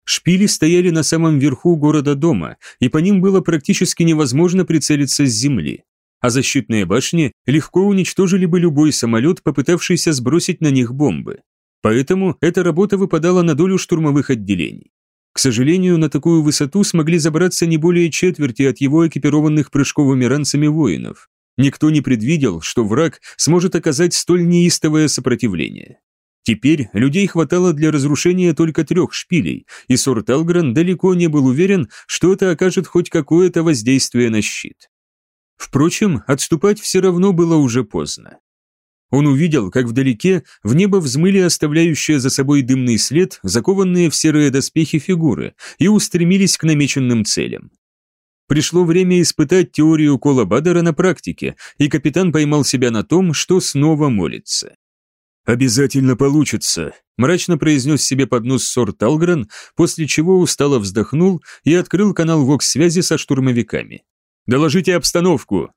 Шпили стояли на самом верху города-дома, и по ним было практически невозможно прицелиться с земли. А защитные башни легко уничтожили бы любой самолет, попытавшийся сбросить на них бомбы. Поэтому эта работа выпадала на долю штурмовых отделений. К сожалению, на такую высоту смогли забраться не более четверти от его экипированных прыжковыми ранцами воинов, Никто не предвидел, что враг сможет оказать столь неистовое сопротивление. Теперь людей хватало для разрушения только трех шпилей, и Сор Талгран далеко не был уверен, что это окажет хоть какое-то воздействие на щит. Впрочем, отступать все равно было уже поздно. Он увидел, как вдалеке в небо взмыли оставляющие за собой дымный след, закованные в серые доспехи фигуры, и устремились к намеченным целям. Пришло время испытать теорию Кола Бадера на практике, и капитан поймал себя на том, что снова молится. «Обязательно получится», – мрачно произнес себе под нос Сор Талгрен, после чего устало вздохнул и открыл канал ВОКС-связи со штурмовиками. «Доложите обстановку».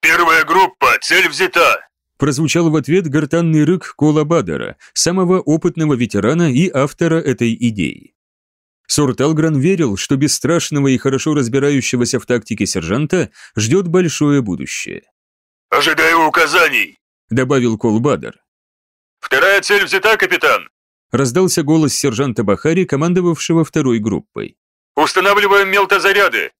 «Первая группа, цель взята», – Прозвучал в ответ гортанный рык Кола Бадера, самого опытного ветерана и автора этой идеи. Сор Талгран верил, что бесстрашного и хорошо разбирающегося в тактике сержанта ждет большое будущее. «Ожидаю указаний», — добавил Кол Бадер. «Вторая цель взята, капитан», — раздался голос сержанта Бахари, командовавшего второй группой. «Устанавливаем мелтозаряды».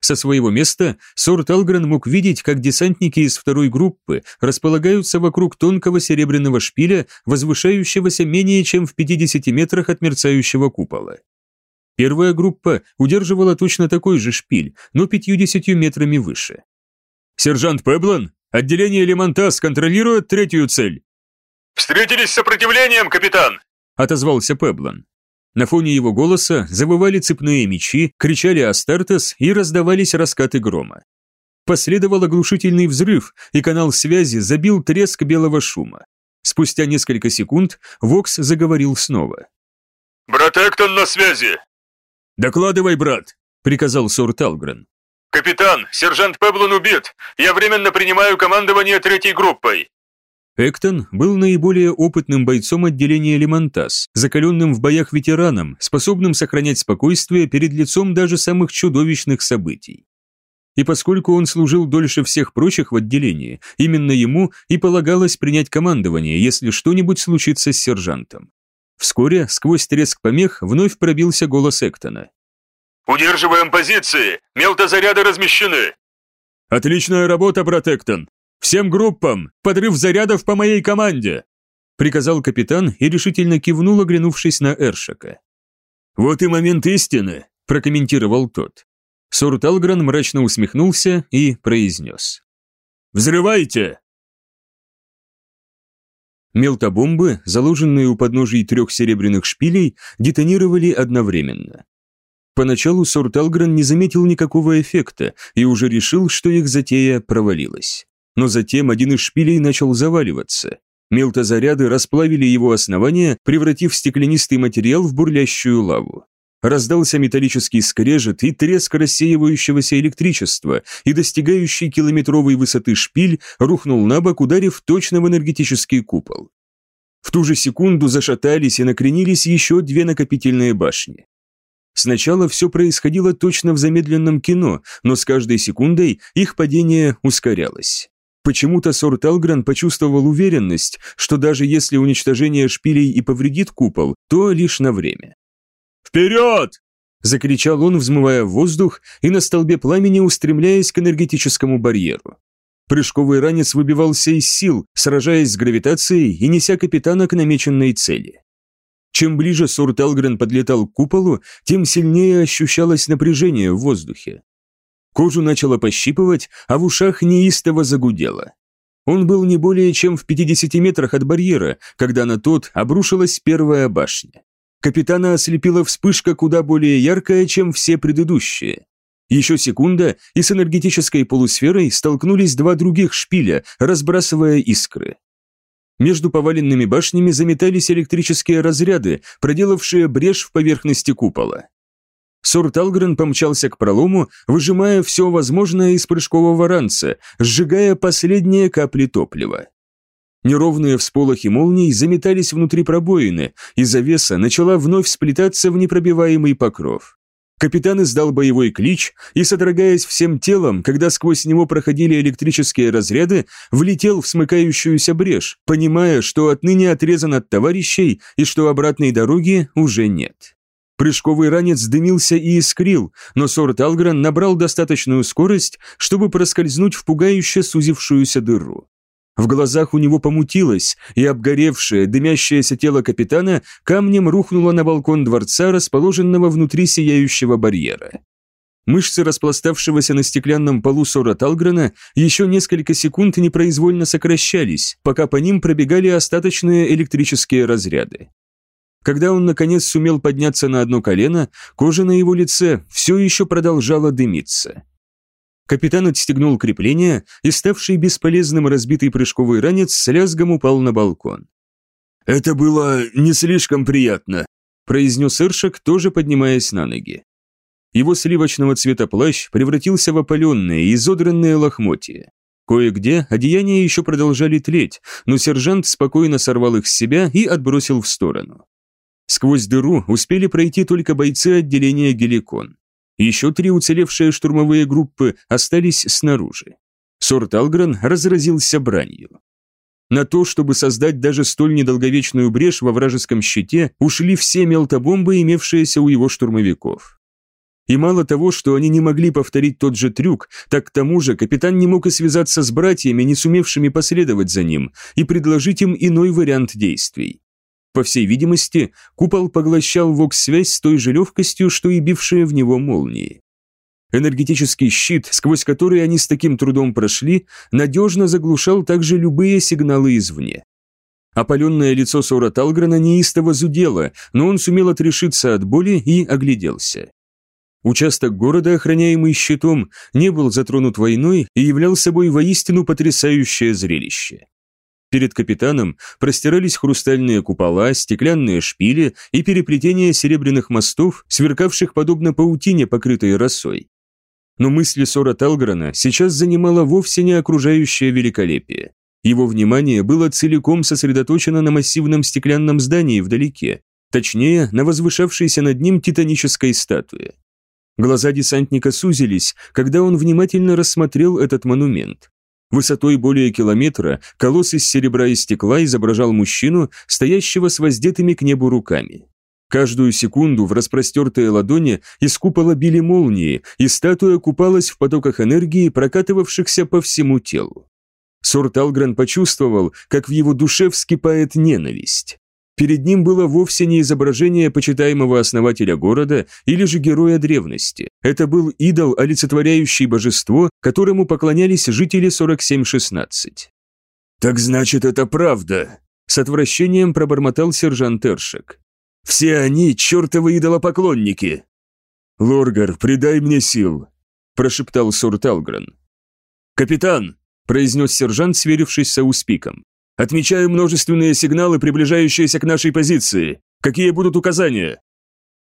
Со своего места Сор Талгрен мог видеть, как десантники из второй группы располагаются вокруг тонкого серебряного шпиля, возвышающегося менее чем в 50 метрах от мерцающего купола. Первая группа удерживала точно такой же шпиль, но 50 метрами выше. «Сержант Пеблан, отделение Лемонтас контролирует третью цель». «Встретились с сопротивлением, капитан!» – отозвался Пеблан. На фоне его голоса завывали цепные мечи, кричали Астартес и раздавались раскаты грома. Последовал оглушительный взрыв, и канал связи забил треск белого шума. Спустя несколько секунд Вокс заговорил снова. «Брат Эктон на связи!» «Докладывай, брат!» – приказал Сор Талгрен. «Капитан, сержант Пеблон убит! Я временно принимаю командование третьей группой!» Эктон был наиболее опытным бойцом отделения Лемонтас, закаленным в боях ветераном, способным сохранять спокойствие перед лицом даже самых чудовищных событий. И поскольку он служил дольше всех прочих в отделении, именно ему и полагалось принять командование, если что-нибудь случится с сержантом. Вскоре, сквозь треск помех, вновь пробился голос Эктона. «Удерживаем позиции! Мелтозаряды размещены!» «Отличная работа, брат Эктон! Всем группам! Подрыв зарядов по моей команде!» приказал капитан и решительно кивнул, оглянувшись на Эршака. «Вот и момент истины», – прокомментировал тот. Сор Талгран мрачно усмехнулся и произнес. «Взрывайте!» Мелтобомбы, заложенные у подножий трех серебряных шпилей, детонировали одновременно. Поначалу Сор Талгран не заметил никакого эффекта и уже решил, что их затея провалилась. Но затем один из шпилей начал заваливаться. Мелтозаряды расплавили его основание, превратив стеклянистый материал в бурлящую лаву. Раздался металлический скрежет и треск рассеивающегося электричества, и достигающий километровой высоты шпиль рухнул на бок, ударив точно в энергетический купол. В ту же секунду зашатались и накренились еще две накопительные башни. Сначала все происходило точно в замедленном кино, но с каждой секундой их падение ускорялось. Почему-то Сор Талгран почувствовал уверенность, что даже если уничтожение шпилей и повредит купол, то лишь на время. «Вперед!» – закричал он, взмывая в воздух и на столбе пламени устремляясь к энергетическому барьеру. Прыжковый ранец выбивался из сил, сражаясь с гравитацией и неся капитана к намеченной цели. Чем ближе Сор Талгрен подлетал к куполу, тем сильнее ощущалось напряжение в воздухе. Кожу начало пощипывать, а в ушах неистово загудело. Он был не более чем в 50 метрах от барьера, когда на тот обрушилась первая башня. Капитана ослепила вспышка куда более яркая, чем все предыдущие. Еще секунда, и с энергетической полусферой столкнулись два других шпиля, разбрасывая искры. Между поваленными башнями заметались электрические разряды, проделавшие брешь в поверхности купола. Сор Талгрен помчался к пролому, выжимая все возможное из прыжкового ранца, сжигая последние капли топлива. Неровные всполохи молний заметались внутри пробоины, и завеса начала вновь сплетаться в непробиваемый покров. Капитан издал боевой клич и, содрогаясь всем телом, когда сквозь него проходили электрические разряды, влетел в смыкающуюся брешь, понимая, что отныне отрезан от товарищей и что обратной дороги уже нет. Прыжковый ранец дымился и искрил, но Сорт Алгран набрал достаточную скорость, чтобы проскользнуть в пугающе сузившуюся дыру. В глазах у него помутилось, и обгоревшее, дымящееся тело капитана камнем рухнуло на балкон дворца, расположенного внутри сияющего барьера. Мышцы распластавшегося на стеклянном полу Сора Талгрена еще несколько секунд непроизвольно сокращались, пока по ним пробегали остаточные электрические разряды. Когда он, наконец, сумел подняться на одно колено, кожа на его лице все еще продолжала дымиться. Капитан отстегнул крепление, и ставший бесполезным разбитый прыжковый ранец с лязгом упал на балкон. «Это было не слишком приятно», – произнес Эршак, тоже поднимаясь на ноги. Его сливочного цвета плащ превратился в опаленные, изодранные лохмотья. Кое-где одеяния еще продолжали тлеть, но сержант спокойно сорвал их с себя и отбросил в сторону. Сквозь дыру успели пройти только бойцы отделения «Геликон». Еще три уцелевшие штурмовые группы остались снаружи. Сорт Алгрен разразился бранью. На то, чтобы создать даже столь недолговечную брешь во вражеском щите, ушли все мелтобомбы, имевшиеся у его штурмовиков. И мало того, что они не могли повторить тот же трюк, так к тому же капитан не мог и связаться с братьями, не сумевшими последовать за ним, и предложить им иной вариант действий. По всей видимости, купол поглощал вокс-связь с той же легкостью, что и бившие в него молнии. Энергетический щит, сквозь который они с таким трудом прошли, надежно заглушал также любые сигналы извне. Опаленное лицо Сора Талгрена неистово зудело, но он сумел отрешиться от боли и огляделся. Участок города, охраняемый щитом, не был затронут войной и являл собой воистину потрясающее зрелище. Перед капитаном простирались хрустальные купола, стеклянные шпили и переплетения серебряных мостов, сверкавших подобно паутине, покрытой росой. Но мысли Сора Талграна сейчас занимало вовсе не окружающее великолепие. Его внимание было целиком сосредоточено на массивном стеклянном здании вдалеке, точнее, на возвышавшейся над ним титанической статуе. Глаза десантника сузились, когда он внимательно рассмотрел этот монумент. Высотой более километра колосс из серебра и стекла изображал мужчину, стоящего с воздетыми к небу руками. Каждую секунду в распростертые ладони из купола били молнии, и статуя купалась в потоках энергии, прокатывавшихся по всему телу. Сорт Алгрен почувствовал, как в его душе вскипает ненависть. Перед ним было вовсе не изображение почитаемого основателя города или же героя древности. Это был идол, олицетворяющий божество, которому поклонялись жители 4716. «Так значит, это правда!» С отвращением пробормотал сержант Эршек. Все они чертовы идолопоклонники!» «Лоргар, придай мне сил!» – прошептал Сурталгрен. «Капитан!» – произнес сержант, сверившись с ауспиком. «Отмечаю множественные сигналы, приближающиеся к нашей позиции. Какие будут указания?»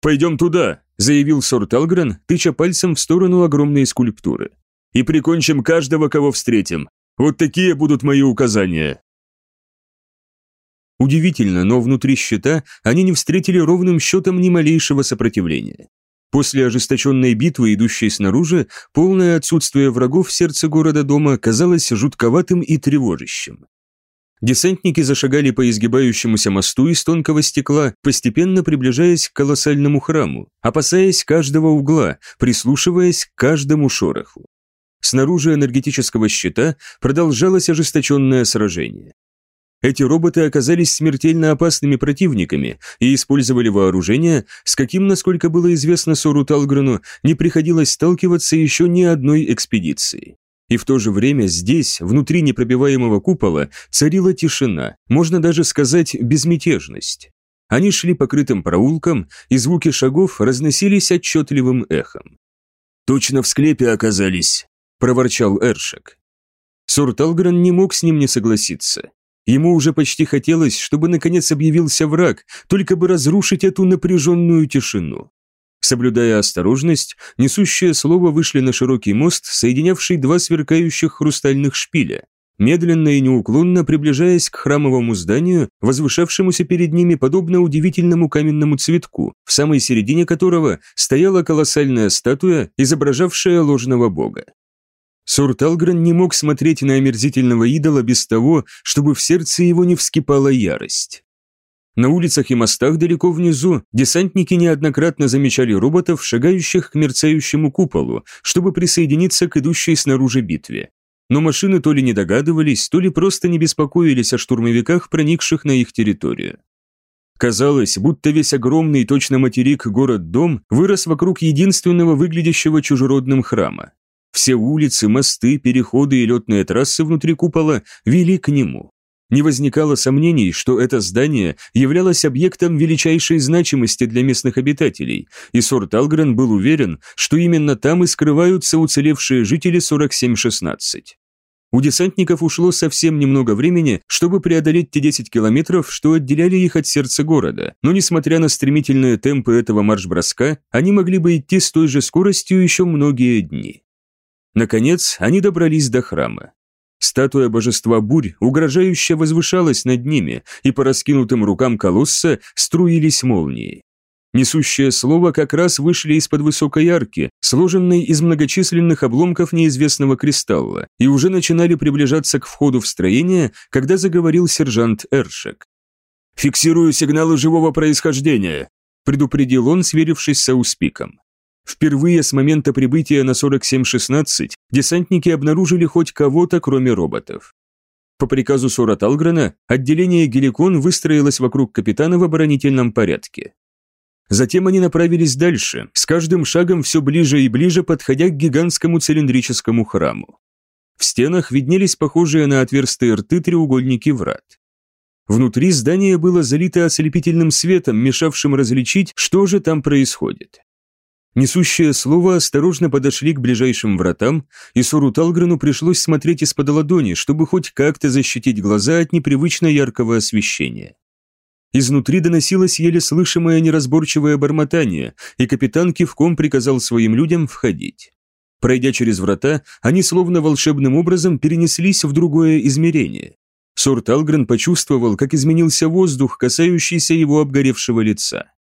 «Пойдем туда», – заявил Сурталгрен, тыча пальцем в сторону огромной скульптуры. «И прикончим каждого, кого встретим. Вот такие будут мои указания». Удивительно, но внутри щита они не встретили ровным счетом ни малейшего сопротивления. После ожесточенной битвы, идущей снаружи, полное отсутствие врагов в сердце города-дома казалось жутковатым и тревожащим. Десантники зашагали по изгибающемуся мосту из тонкого стекла, постепенно приближаясь к колоссальному храму, опасаясь каждого угла, прислушиваясь к каждому шороху. Снаружи энергетического щита продолжалось ожесточенное сражение. Эти роботы оказались смертельно опасными противниками и использовали вооружение, с каким, насколько было известно Сору Талгрену, не приходилось сталкиваться еще ни одной экспедиции. И в то же время здесь, внутри непробиваемого купола, царила тишина, можно даже сказать безмятежность. Они шли покрытым проулком, и звуки шагов разносились отчетливым эхом. «Точно в склепе оказались», – проворчал Эршек. Сурталгрен не мог с ним не согласиться. Ему уже почти хотелось, чтобы наконец объявился враг, только бы разрушить эту напряженную тишину. Соблюдая осторожность, несущие слово вышли на широкий мост, соединявший два сверкающих хрустальных шпиля, медленно и неуклонно приближаясь к храмовому зданию, возвышавшемуся перед ними подобно удивительному каменному цветку, в самой середине которого стояла колоссальная статуя, изображавшая ложного бога. Сурталгрен не мог смотреть на омерзительного идола без того, чтобы в сердце его не вскипала ярость. На улицах и мостах далеко внизу десантники неоднократно замечали роботов, шагающих к мерцающему куполу, чтобы присоединиться к идущей снаружи битве. Но машины то ли не догадывались, то ли просто не беспокоились о штурмовиках, проникших на их территорию. Казалось, будто весь огромный точно материк город-дом вырос вокруг единственного выглядящего чужеродным храма. Все улицы, мосты, переходы и летные трассы внутри купола вели к нему. Не возникало сомнений, что это здание являлось объектом величайшей значимости для местных обитателей, и Сорт Алгрен был уверен, что именно там и скрываются уцелевшие жители 4716. У десантников ушло совсем немного времени, чтобы преодолеть те 10 километров, что отделяли их от сердца города, но несмотря на стремительные темпы этого марш-броска, они могли бы идти с той же скоростью еще многие дни. Наконец, они добрались до храма. Статуя божества бурь угрожающе возвышалась над ними, и по раскинутым рукам колосса струились молнии. Несущее слово как раз вышли из-под высокой арки, сложенной из многочисленных обломков неизвестного кристалла, и уже начинали приближаться к входу в строение, когда заговорил сержант Эршек. «Фиксирую сигналы живого происхождения», – предупредил он, сверившись с ауспиком. Впервые с момента прибытия на 4716 десантники обнаружили хоть кого-то, кроме роботов. По приказу Сора Талгрена отделение Геликон выстроилось вокруг капитана в оборонительном порядке. Затем они направились дальше, с каждым шагом все ближе и ближе подходя к гигантскому цилиндрическому храму. В стенах виднелись похожие на отверстые рты треугольники врат. Внутри здание было залито ослепительным светом, мешавшим различить, что же там происходит. Несущее слово осторожно подошли к ближайшим вратам, и Сору Талгрену пришлось смотреть из-под ладони, чтобы хоть как-то защитить глаза от непривычно яркого освещения. Изнутри доносилось еле слышимое неразборчивое бормотание, и капитан кивком приказал своим людям входить. Пройдя через врата, они словно волшебным образом перенеслись в другое измерение. Сор Талгрен почувствовал, как изменился воздух, касающийся его обгоревшего лица.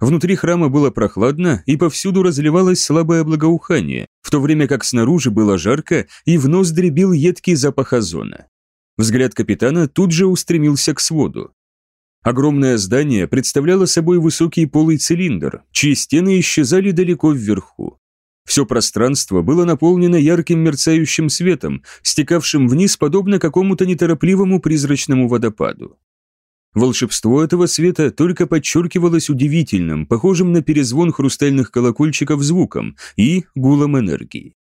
Внутри храма было прохладно, и повсюду разливалось слабое благоухание, в то время как снаружи было жарко, и в нос дребил едкий запах озона. Взгляд капитана тут же устремился к своду. Огромное здание представляло собой высокий полый цилиндр, чьи стены исчезали далеко вверху. Все пространство было наполнено ярким мерцающим светом, стекавшим вниз подобно какому-то неторопливому призрачному водопаду. Волшебство этого света только подчеркивалось удивительным, похожим на перезвон хрустальных колокольчиков звуком и гулом энергии.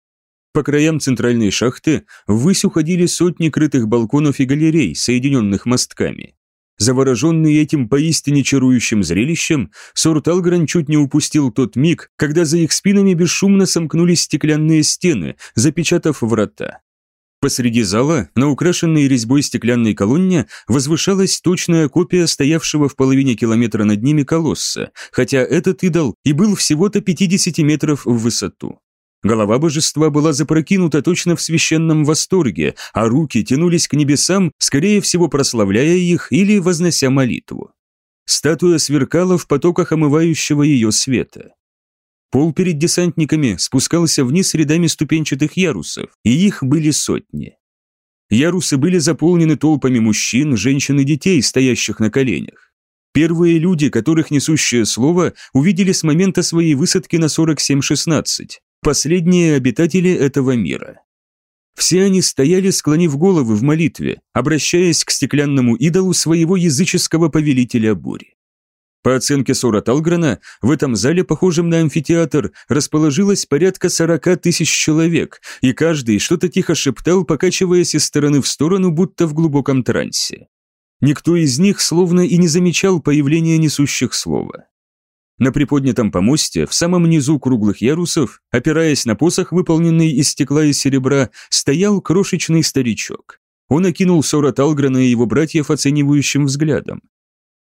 По краям центральной шахты ввысь уходили сотни крытых балконов и галерей, соединенных мостками. Завороженный этим поистине чарующим зрелищем, Сорт Алгран чуть не упустил тот миг, когда за их спинами бесшумно сомкнулись стеклянные стены, запечатав врата. Посреди зала, на украшенной резьбой стеклянной колонне, возвышалась точная копия стоявшего в половине километра над ними колосса, хотя этот идол и был всего-то 50 метров в высоту. Голова божества была запрокинута точно в священном восторге, а руки тянулись к небесам, скорее всего прославляя их или вознося молитву. Статуя сверкала в потоках омывающего ее света. Пол перед десантниками спускался вниз рядами ступенчатых ярусов, и их были сотни. Ярусы были заполнены толпами мужчин, женщин и детей, стоящих на коленях. Первые люди, которых несущее слово, увидели с момента своей высадки на 4716, последние обитатели этого мира. Все они стояли, склонив головы в молитве, обращаясь к стеклянному идолу своего языческого повелителя бури. По оценке Сора Талграна, в этом зале, похожем на амфитеатр, расположилось порядка 40 тысяч человек, и каждый что-то тихо шептал, покачиваясь из стороны в сторону, будто в глубоком трансе. Никто из них словно и не замечал появления несущих слова. На приподнятом помосте, в самом низу круглых ярусов, опираясь на посох, выполненный из стекла и серебра, стоял крошечный старичок. Он окинул Сора Талграна и его братьев оценивающим взглядом.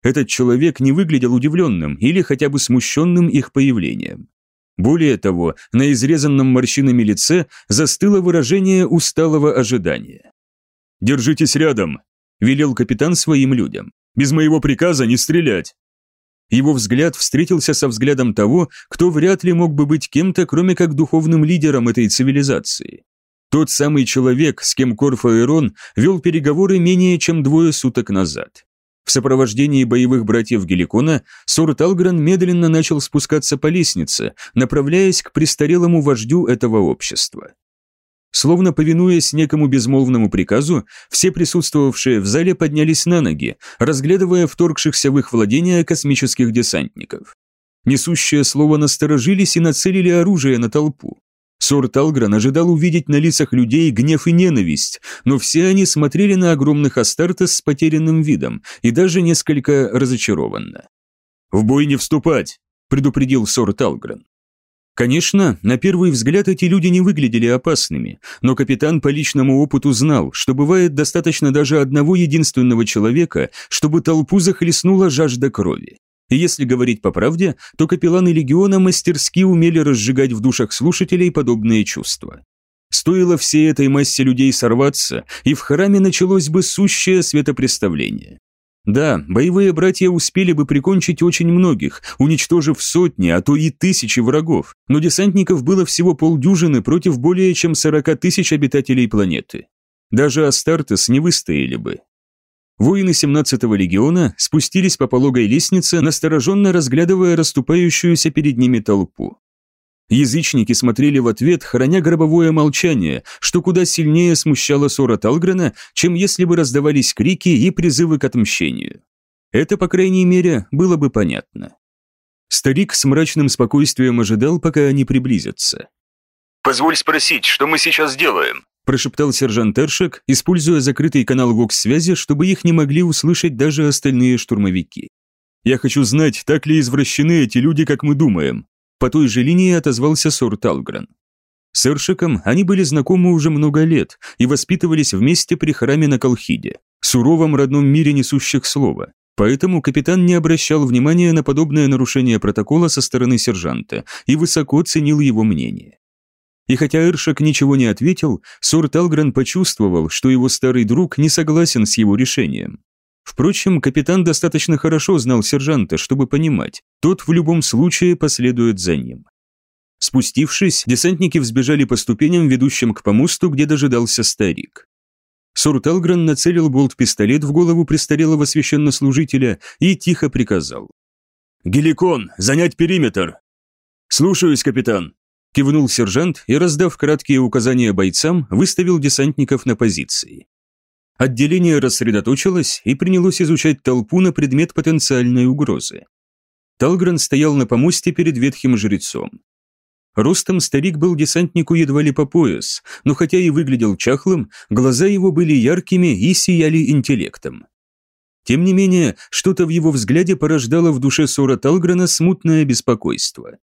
Этот человек не выглядел удивленным или хотя бы смущенным их появлением. Более того, на изрезанном морщинами лице застыло выражение усталого ожидания. «Держитесь рядом», – велел капитан своим людям. «Без моего приказа не стрелять». Его взгляд встретился со взглядом того, кто вряд ли мог бы быть кем-то, кроме как духовным лидером этой цивилизации. Тот самый человек, с кем Корфаэрон вел переговоры менее чем двое суток назад. В сопровождении боевых братьев Геликона Сор Талгран медленно начал спускаться по лестнице, направляясь к престарелому вождю этого общества. Словно повинуясь некому безмолвному приказу, все присутствовавшие в зале поднялись на ноги, разглядывая вторгшихся в их владения космических десантников. Несущее слово насторожились и нацелили оружие на толпу. Сор Талгран ожидал увидеть на лицах людей гнев и ненависть, но все они смотрели на огромных Астартес с потерянным видом и даже несколько разочарованно. «В бой не вступать!» – предупредил Сор Талгран. Конечно, на первый взгляд эти люди не выглядели опасными, но капитан по личному опыту знал, что бывает достаточно даже одного единственного человека, чтобы толпу захлестнула жажда крови. И если говорить по правде, то капелланы легиона мастерски умели разжигать в душах слушателей подобные чувства. Стоило всей этой массе людей сорваться, и в храме началось бы сущее светопреставление. Да, боевые братья успели бы прикончить очень многих, уничтожив сотни, а то и тысячи врагов, но десантников было всего полдюжины против более чем 40 тысяч обитателей планеты. Даже Астартес не выстояли бы. Воины 17-го легиона спустились по пологой лестнице, настороженно разглядывая расступающуюся перед ними толпу. Язычники смотрели в ответ, храня гробовое молчание, что куда сильнее смущало Сора Талгрена, чем если бы раздавались крики и призывы к отмщению. Это, по крайней мере, было бы понятно. Старик с мрачным спокойствием ожидал, пока они приблизятся. «Позволь спросить, что мы сейчас делаем?» Прошептал сержант Эршек, используя закрытый канал ВОКС-связи, чтобы их не могли услышать даже остальные штурмовики. «Я хочу знать, так ли извращены эти люди, как мы думаем», по той же линии отозвался Сор Талгрен. С Эршиком они были знакомы уже много лет и воспитывались вместе при храме на Колхиде, суровом родном мире несущих слова. Поэтому капитан не обращал внимания на подобное нарушение протокола со стороны сержанта и высоко ценил его мнение. И хотя Эршак ничего не ответил, Сор Талгрен почувствовал, что его старый друг не согласен с его решением. Впрочем, капитан достаточно хорошо знал сержанта, чтобы понимать, тот в любом случае последует за ним. Спустившись, десантники взбежали по ступеням, ведущим к помосту, где дожидался старик. Сурталгран нацелил болт-пистолет в голову престарелого священнослужителя и тихо приказал. «Геликон, занять периметр!» «Слушаюсь, капитан!» Кивнул сержант и, раздав краткие указания бойцам, выставил десантников на позиции. Отделение рассредоточилось и принялось изучать толпу на предмет потенциальной угрозы. Талгрен стоял на помосте перед ветхим жрецом. Ростом старик был десантнику едва ли по пояс, но хотя и выглядел чахлым, глаза его были яркими и сияли интеллектом. Тем не менее, что-то в его взгляде порождало в душе Сора Талгрена смутное беспокойство.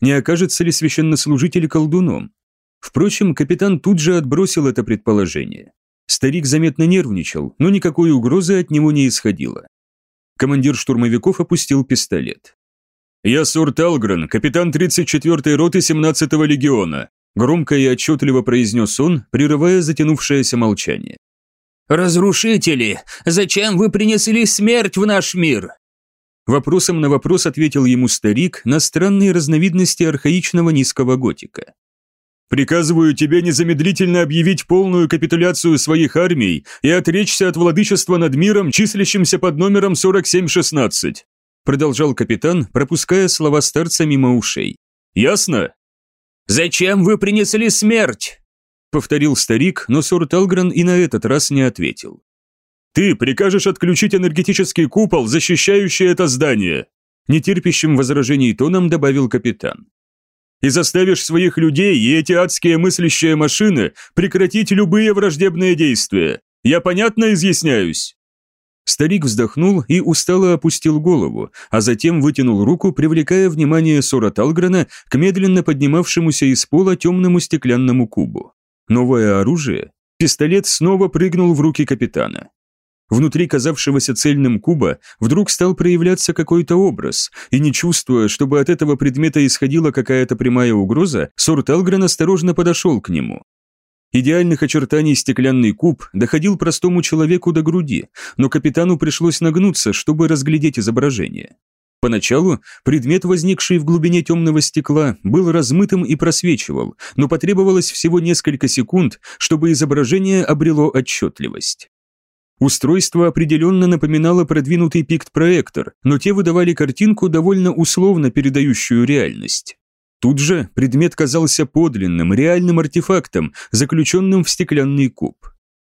Не окажется ли священнослужитель колдуном? Впрочем, капитан тут же отбросил это предположение. Старик заметно нервничал, но никакой угрозы от него не исходило. Командир штурмовиков опустил пистолет. «Я Сур Талгрен, капитан 34-й роты 17-го легиона», громко и отчетливо произнес он, прерывая затянувшееся молчание. «Разрушители! Зачем вы принесли смерть в наш мир?» Вопросом на вопрос ответил ему старик на странные разновидности архаичного низкого готика. Приказываю тебе незамедлительно объявить полную капитуляцию своих армий и отречься от владычества над миром, числящимся под номером 4716», продолжал капитан, пропуская слова старца мимо ушей. «Ясно?» «Зачем вы принесли смерть?» повторил старик, но Сор Талгран и на этот раз не ответил. «Ты прикажешь отключить энергетический купол, защищающий это здание», нетерпящим возражений тоном добавил капитан и заставишь своих людей и эти адские мыслящие машины прекратить любые враждебные действия. Я понятно изъясняюсь?» Старик вздохнул и устало опустил голову, а затем вытянул руку, привлекая внимание Сора Талгрена к медленно поднимавшемуся из пола темному стеклянному кубу. Новое оружие? Пистолет снова прыгнул в руки капитана. Внутри казавшегося цельным куба вдруг стал проявляться какой-то образ, и не чувствуя, чтобы от этого предмета исходила какая-то прямая угроза, Сорт Элгрен осторожно подошел к нему. Идеальных очертаний стеклянный куб доходил простому человеку до груди, но капитану пришлось нагнуться, чтобы разглядеть изображение. Поначалу предмет, возникший в глубине темного стекла, был размытым и просвечивал, но потребовалось всего несколько секунд, чтобы изображение обрело отчетливость. Устройство определенно напоминало продвинутый пикт-проектор, но те выдавали картинку, довольно условно передающую реальность. Тут же предмет казался подлинным, реальным артефактом, заключенным в стеклянный куб.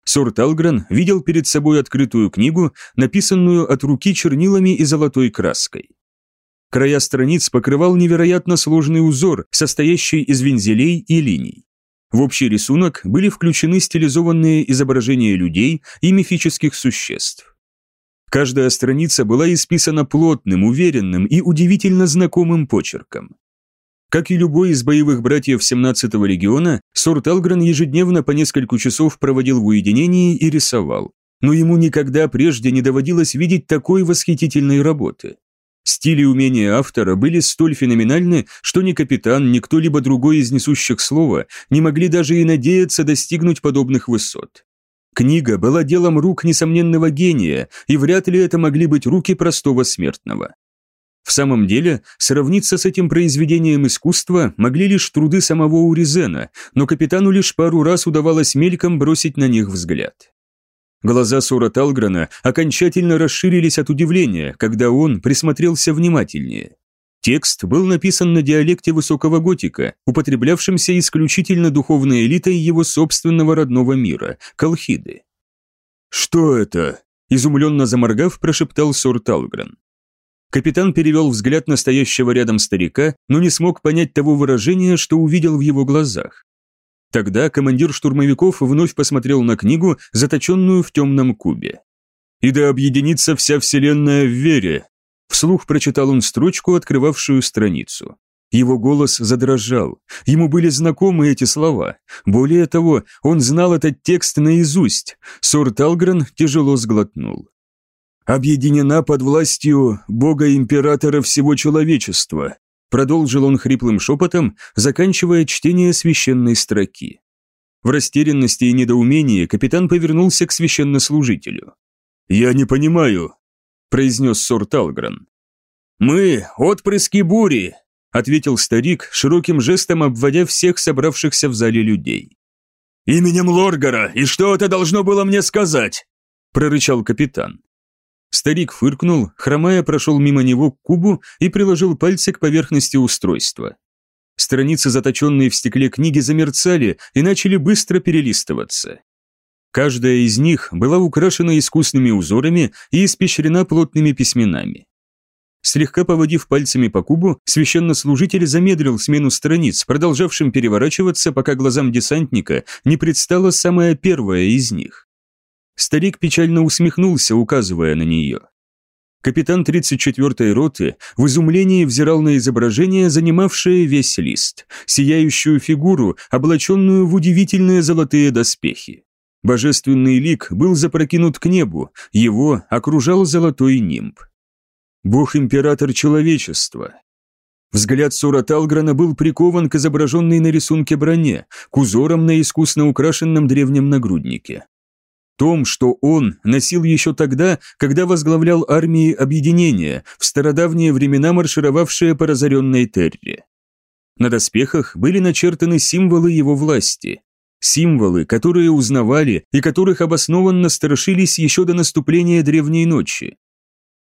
Сорт Алгран видел перед собой открытую книгу, написанную от руки чернилами и золотой краской. Края страниц покрывал невероятно сложный узор, состоящий из вензелей и линий. В общий рисунок были включены стилизованные изображения людей и мифических существ. Каждая страница была исписана плотным, уверенным и удивительно знакомым почерком. Как и любой из боевых братьев 17-го легиона, Сорт Алгрен ежедневно по несколько часов проводил в уединении и рисовал. Но ему никогда прежде не доводилось видеть такой восхитительной работы. Стиль и умения автора были столь феноменальны, что ни капитан, ни кто-либо другой из несущих слова не могли даже и надеяться достигнуть подобных высот. Книга была делом рук несомненного гения, и вряд ли это могли быть руки простого смертного. В самом деле, сравниться с этим произведением искусства могли лишь труды самого Уризена, но капитану лишь пару раз удавалось мельком бросить на них взгляд. Глаза Сора Талграна окончательно расширились от удивления, когда он присмотрелся внимательнее. Текст был написан на диалекте высокого готика, употреблявшемся исключительно духовной элитой его собственного родного мира – Колхиды. «Что это?» – изумленно заморгав, прошептал Сор Талгран. Капитан перевел взгляд настоящего рядом старика, но не смог понять того выражения, что увидел в его глазах. Тогда командир штурмовиков вновь посмотрел на книгу, заточенную в темном кубе. «И да объединится вся вселенная в вере», Вслух прочитал он строчку, открывавшую страницу. Его голос задрожал. Ему были знакомы эти слова. Более того, он знал этот текст наизусть. Сор Талгрен тяжело сглотнул объединена под властью Бога-императора всего человечества», продолжил он хриплым шепотом, заканчивая чтение священной строки. В растерянности и недоумении капитан повернулся к священнослужителю. «Я не понимаю», – произнес Сор Талгран. «Мы – отпрыски бури», – ответил старик, широким жестом обводя всех собравшихся в зале людей. «Именем Лоргара, и что это должно было мне сказать?» – прорычал капитан. Старик фыркнул, хромая прошел мимо него к кубу и приложил пальцы к поверхности устройства. Страницы, заточенные в стекле книги, замерцали и начали быстро перелистываться. Каждая из них была украшена искусными узорами и испещрена плотными письменами. Слегка поводив пальцами по кубу, священнослужитель замедлил смену страниц, продолжавшим переворачиваться, пока глазам десантника не предстала самая первая из них. Старик печально усмехнулся, указывая на нее. Капитан 34-й роты в изумлении взирал на изображение, занимавшее весь лист, сияющую фигуру, облаченную в удивительные золотые доспехи. Божественный лик был запрокинут к небу, его окружал золотой нимб. Бог-император человечества. Взгляд Сура Талграна был прикован к изображенной на рисунке броне, к узорам на искусно украшенном древнем нагруднике том, что он носил еще тогда, когда возглавлял армии объединения, в стародавние времена маршировавшие по разоренной Терре. На доспехах были начертаны символы его власти, символы, которые узнавали и которых обоснованно страшились еще до наступления Древней Ночи.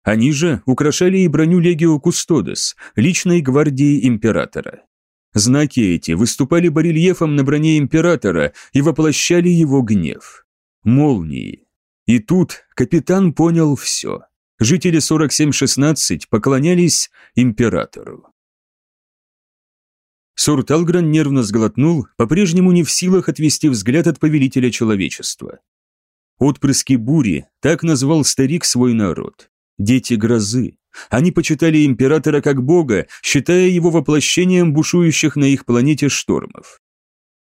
Они же украшали и броню Легио Кустодес, личной гвардии императора. Знаки эти выступали барельефом на броне императора и воплощали его гнев молнии. И тут капитан понял все. Жители 4716 поклонялись императору. Сурталгран нервно сглотнул, по-прежнему не в силах отвести взгляд от повелителя человечества. Отпрыски бури, так назвал старик свой народ. Дети грозы. Они почитали императора как бога, считая его воплощением бушующих на их планете штормов.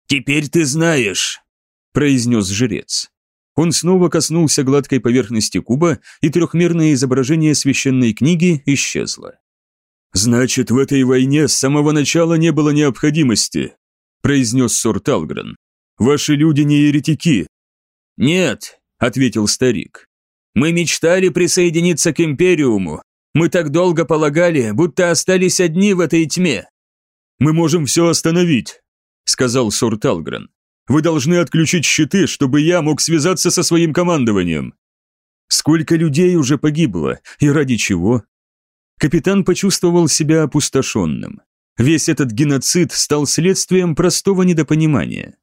«Теперь ты знаешь», – произнес жрец. Он снова коснулся гладкой поверхности куба, и трехмерное изображение священной книги исчезло. «Значит, в этой войне с самого начала не было необходимости», произнес Сор Талгрен. «Ваши люди не еретики». «Нет», — ответил старик. «Мы мечтали присоединиться к Империуму. Мы так долго полагали, будто остались одни в этой тьме». «Мы можем все остановить», — сказал Сор Талгрен. Вы должны отключить щиты, чтобы я мог связаться со своим командованием. Сколько людей уже погибло, и ради чего? Капитан почувствовал себя опустошенным. Весь этот геноцид стал следствием простого недопонимания.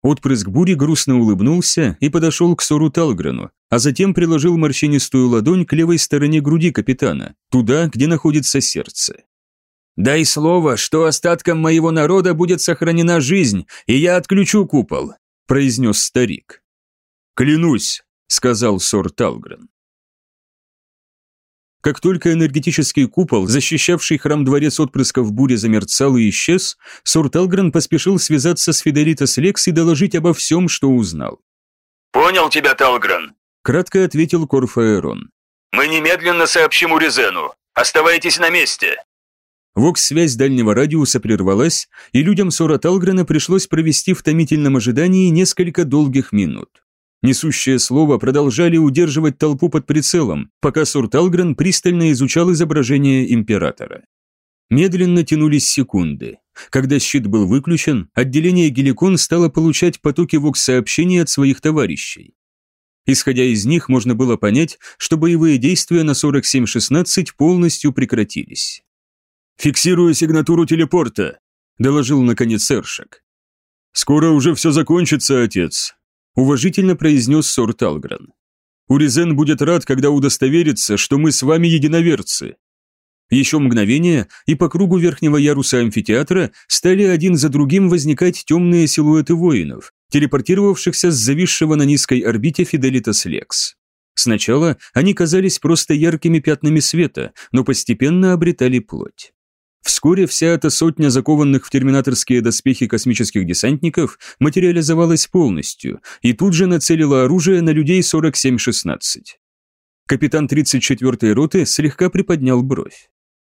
Отпрыск бури грустно улыбнулся и подошел к Сору Талгрену, а затем приложил морщинистую ладонь к левой стороне груди капитана, туда, где находится сердце. Дай слово, что остаткам моего народа будет сохранена жизнь, и я отключу купол», – произнес старик. «Клянусь», – сказал Сор Талгрен. Как только энергетический купол, защищавший храм-дворец отпрысков бури, замерцал и исчез, Сор Талгрен поспешил связаться с Федеритас Лекс и доложить обо всем, что узнал. «Понял тебя, Талгрен», – кратко ответил Корфаэрон. «Мы немедленно сообщим Урезену. Оставайтесь на месте!» Вокс-связь дальнего радиуса прервалась, и людям Сора Талгрена пришлось провести в томительном ожидании несколько долгих минут. Несущее слово продолжали удерживать толпу под прицелом, пока Сор Талгрен пристально изучал изображение императора. Медленно тянулись секунды. Когда щит был выключен, отделение Геликон стало получать потоки вокс-сообщений от своих товарищей. Исходя из них, можно было понять, что боевые действия на 4716 полностью прекратились. «Фиксирую сигнатуру телепорта», – доложил наконец Эршак. «Скоро уже все закончится, отец», – уважительно произнес Сор Талгран. «Уризен будет рад, когда удостоверится, что мы с вами единоверцы». Еще мгновение, и по кругу верхнего яруса амфитеатра стали один за другим возникать темные силуэты воинов, телепортировавшихся с зависшего на низкой орбите Фиделитас Лекс. Сначала они казались просто яркими пятнами света, но постепенно обретали плоть. Вскоре вся эта сотня закованных в терминаторские доспехи космических десантников материализовалась полностью и тут же нацелила оружие на людей 4716. Капитан 34-й роты слегка приподнял бровь.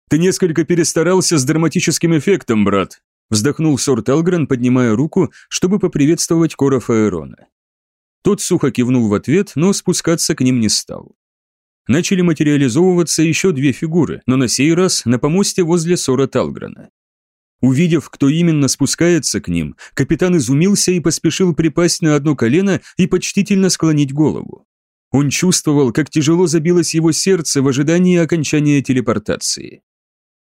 «Ты несколько перестарался с драматическим эффектом, брат», Вздохнул Сор Талгрен, поднимая руку, чтобы поприветствовать Кора Фаэрона. Тот сухо кивнул в ответ, но спускаться к ним не стал. Начали материализовываться еще две фигуры, но на сей раз на помосте возле Сора Талгрена. Увидев, кто именно спускается к ним, капитан изумился и поспешил припасть на одно колено и почтительно склонить голову. Он чувствовал, как тяжело забилось его сердце в ожидании окончания телепортации.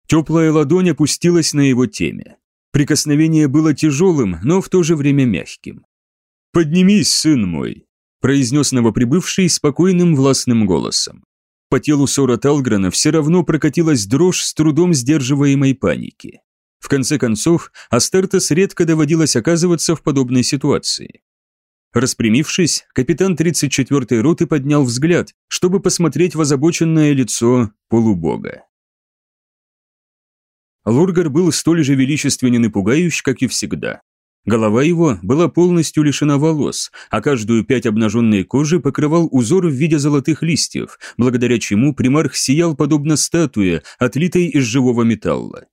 Теплая ладонь опустилась на его теме. Прикосновение было тяжелым, но в то же время мягким. «Поднимись, сын мой», – произнес новоприбывший спокойным властным голосом. По телу Сора Талграна все равно прокатилась дрожь с трудом сдерживаемой паники. В конце концов, Астартес редко доводилось оказываться в подобной ситуации. Распрямившись, капитан 34-й роты поднял взгляд, чтобы посмотреть в озабоченное лицо полубога. Лургар был столь же величественен и пугающ, как и всегда. Голова его была полностью лишена волос, а каждую пять обнаженной кожи покрывал узор в виде золотых листьев, благодаря чему примарх сиял подобно статуе, отлитой из живого металла.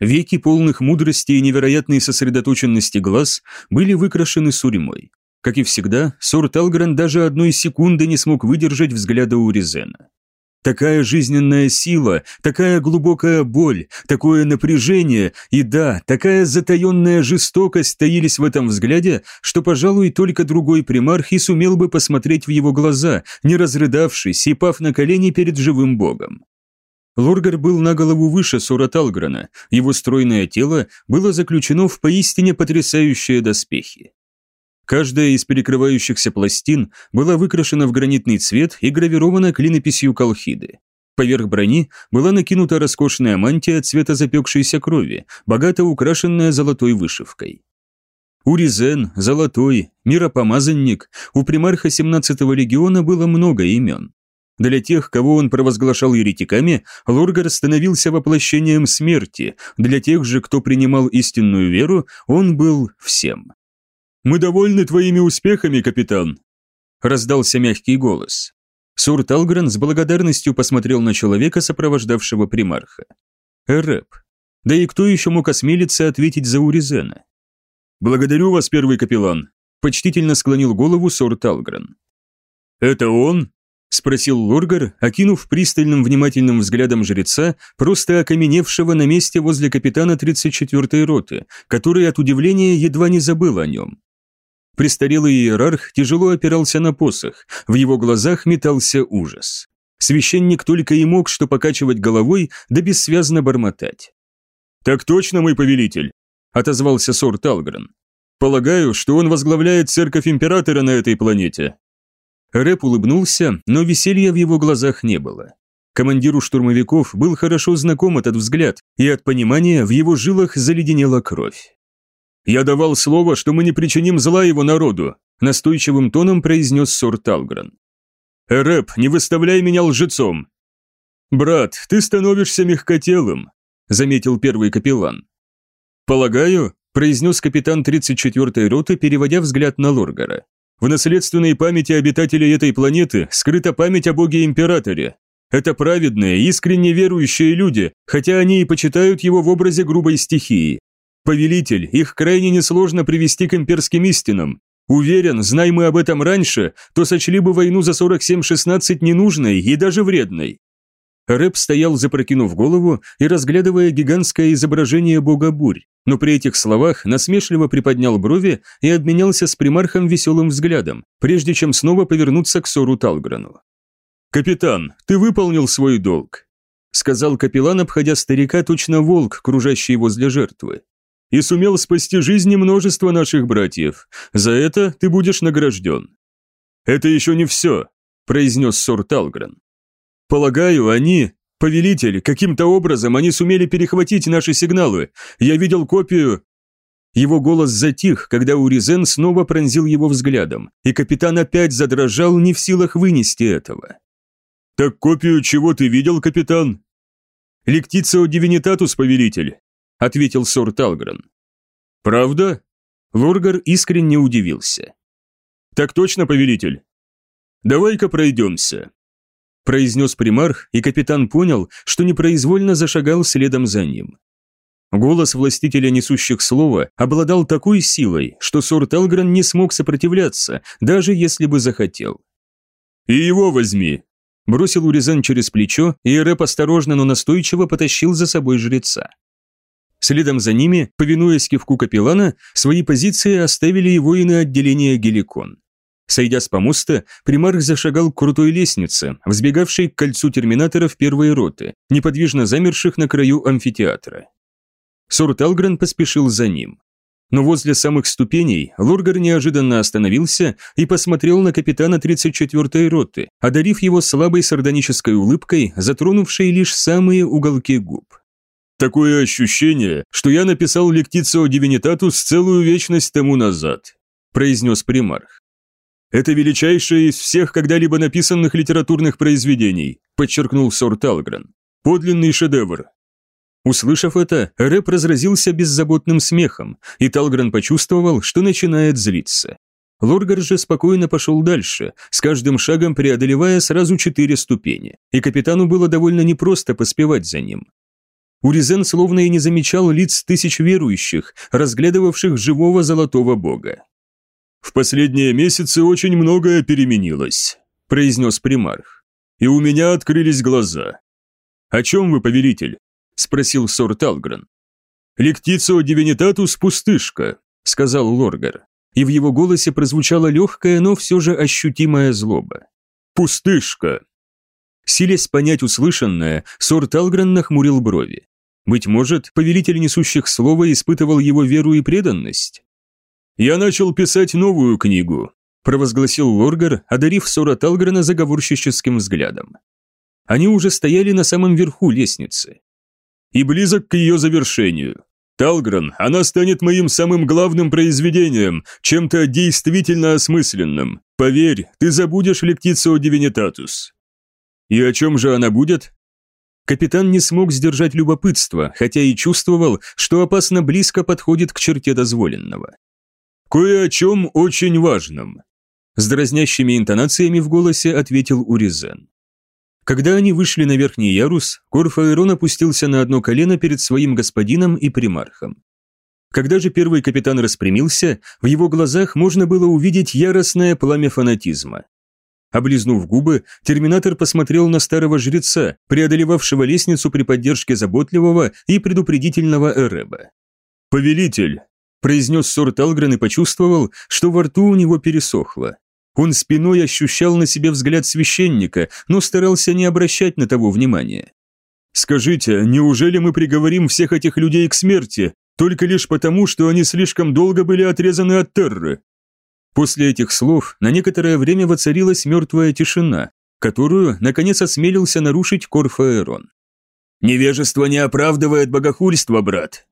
Веки полных мудрости и невероятной сосредоточенности глаз были выкрашены сурьмой. Как и всегда, Сор Талгран даже одной секунды не смог выдержать взгляда Уризена. Такая жизненная сила, такая глубокая боль, такое напряжение и, да, такая затаенная жестокость таились в этом взгляде, что, пожалуй, только другой примарх и сумел бы посмотреть в его глаза, не разрыдавшись и пав на колени перед живым богом. Лоргар был на голову выше Сора Талграна, его стройное тело было заключено в поистине потрясающие доспехи. Каждая из перекрывающихся пластин была выкрашена в гранитный цвет и гравирована клинописью колхиды. Поверх брони была накинута роскошная мантия цвета запекшейся крови, богато украшенная золотой вышивкой. Уризен, Золотой, Миропомазанник, у примарха 17-го легиона было много имен. Для тех, кого он провозглашал еретиками, Лоргар становился воплощением смерти, для тех же, кто принимал истинную веру, он был всем. «Мы довольны твоими успехами, капитан!» Раздался мягкий голос. Сур Талгрен с благодарностью посмотрел на человека, сопровождавшего примарха. Эрэп. Да и кто еще мог осмелиться ответить за Уризена? «Благодарю вас, первый капеллан», – почтительно склонил голову Сур Талгрен. «Это он?» – спросил Лоргар, окинув пристальным внимательным взглядом жреца, просто окаменевшего на месте возле капитана 34-й роты, который от удивления едва не забыл о нем. Престарелый иерарх тяжело опирался на посох, в его глазах метался ужас. Священник только и мог что покачивать головой, да бессвязно бормотать. «Так точно, мой повелитель», — отозвался Сор Талгрен. «Полагаю, что он возглавляет церковь императора на этой планете». Рэп улыбнулся, но веселья в его глазах не было. Командиру штурмовиков был хорошо знаком этот взгляд, и от понимания в его жилах заледенела кровь. «Я давал слово, что мы не причиним зла его народу», настойчивым тоном произнес Сор Талгран. «Эрэп, не выставляй меня лжецом!» «Брат, ты становишься мягкотелым», заметил первый капеллан. «Полагаю», произнес капитан 34-й роты, переводя взгляд на Лоргара. «В наследственной памяти обитателей этой планеты скрыта память о боге-императоре. Это праведные, искренне верующие люди, хотя они и почитают его в образе грубой стихии. Повелитель, их крайне несложно привести к имперским истинам. Уверен, знай мы об этом раньше, то сочли бы войну за 47-16 ненужной и даже вредной. Рэп стоял, запрокинув голову и разглядывая гигантское изображение бога бурь, но при этих словах насмешливо приподнял брови и обменялся с примархом веселым взглядом, прежде чем снова повернуться к Сору Талграну. «Капитан, ты выполнил свой долг», — сказал капеллан, обходя старика точно волк, кружащий возле жертвы. «И сумел спасти жизни множества наших братьев. За это ты будешь награжден». «Это еще не все», — произнес Сор Талгран. Полагаю, они... Повелитель, каким-то образом они сумели перехватить наши сигналы. Я видел копию... Его голос затих, когда Уризен снова пронзил его взглядом, и капитан опять задрожал, не в силах вынести этого. «Так копию чего ты видел, капитан?» «Лектицио дивинитатус, повелитель», — ответил Сор Талгран. «Правда?» Лоргар искренне удивился. «Так точно, повелитель. Давай-ка пройдемся произнес примарх, и капитан понял, что непроизвольно зашагал следом за ним. Голос властителя несущих слова обладал такой силой, что Сор Талгран не смог сопротивляться, даже если бы захотел. «И его возьми!» Бросил Урезан через плечо, и Рэп осторожно, но настойчиво потащил за собой жреца. Следом за ними, повинуясь кивку капеллана, свои позиции оставили и воины отделения Геликон. Сойдя с помоста, примарх зашагал к крутой лестнице, взбегавшей к кольцу терминаторов первой роты, неподвижно замерших на краю амфитеатра. Сор Талгрен поспешил за ним. Но возле самых ступеней Лоргар неожиданно остановился и посмотрел на капитана 34-й роты, одарив его слабой сардонической улыбкой, затронувшей лишь самые уголки губ. «Такое ощущение, что я написал Лектицио Дивинитатус целую вечность тому назад», произнес примарх. Это величайшее из всех когда-либо написанных литературных произведений, подчеркнул Сор Талгран. Подлинный шедевр. Услышав это, Рэп разразился беззаботным смехом, и Талгран почувствовал, что начинает злиться. Лоргар же спокойно пошел дальше, с каждым шагом преодолевая сразу четыре ступени, и капитану было довольно непросто поспевать за ним. Уризен словно и не замечал лиц тысяч верующих, разглядывавших живого золотого бога. «В последние месяцы очень многое переменилось», – произнес примарх. «И у меня открылись глаза». «О чем вы, повелитель?» – спросил Сор Талгрен. «Лектицио дивинитатус пустышка», – сказал Лоргар, и в его голосе прозвучала легкая, но все же ощутимая злоба. «Пустышка!» Силясь понять услышанное, Сор Талгрен нахмурил брови. Быть может, повелитель несущих слова испытывал его веру и преданность? «Я начал писать новую книгу», – провозгласил Лоргар, одарив Сора Талгрена заговорщическим взглядом. Они уже стояли на самом верху лестницы. «И близок к ее завершению. Талгрен, она станет моим самым главным произведением, чем-то действительно осмысленным. Поверь, ты забудешь Лектицио Дивинитатус». «И о чем же она будет?» Капитан не смог сдержать любопытство, хотя и чувствовал, что опасно близко подходит к черте дозволенного. «Кое о чем очень важном», – с дразнящими интонациями в голосе ответил Уризен. Когда они вышли на верхний ярус, Корфаэрон опустился на одно колено перед своим господином и примархом. Когда же первый капитан распрямился, в его глазах можно было увидеть яростное пламя фанатизма. Облизнув губы, терминатор посмотрел на старого жреца, преодолевавшего лестницу при поддержке заботливого и предупредительного Эреба. «Повелитель, произнес Сор Талгрен и почувствовал, что во рту у него пересохло. Он спиной ощущал на себе взгляд священника, но старался не обращать на того внимания. «Скажите, неужели мы приговорим всех этих людей к смерти, только лишь потому, что они слишком долго были отрезаны от терры?» После этих слов на некоторое время воцарилась мертвая тишина, которую, наконец, осмелился нарушить Корфаэрон. «Невежество не оправдывает богохульство, брат»,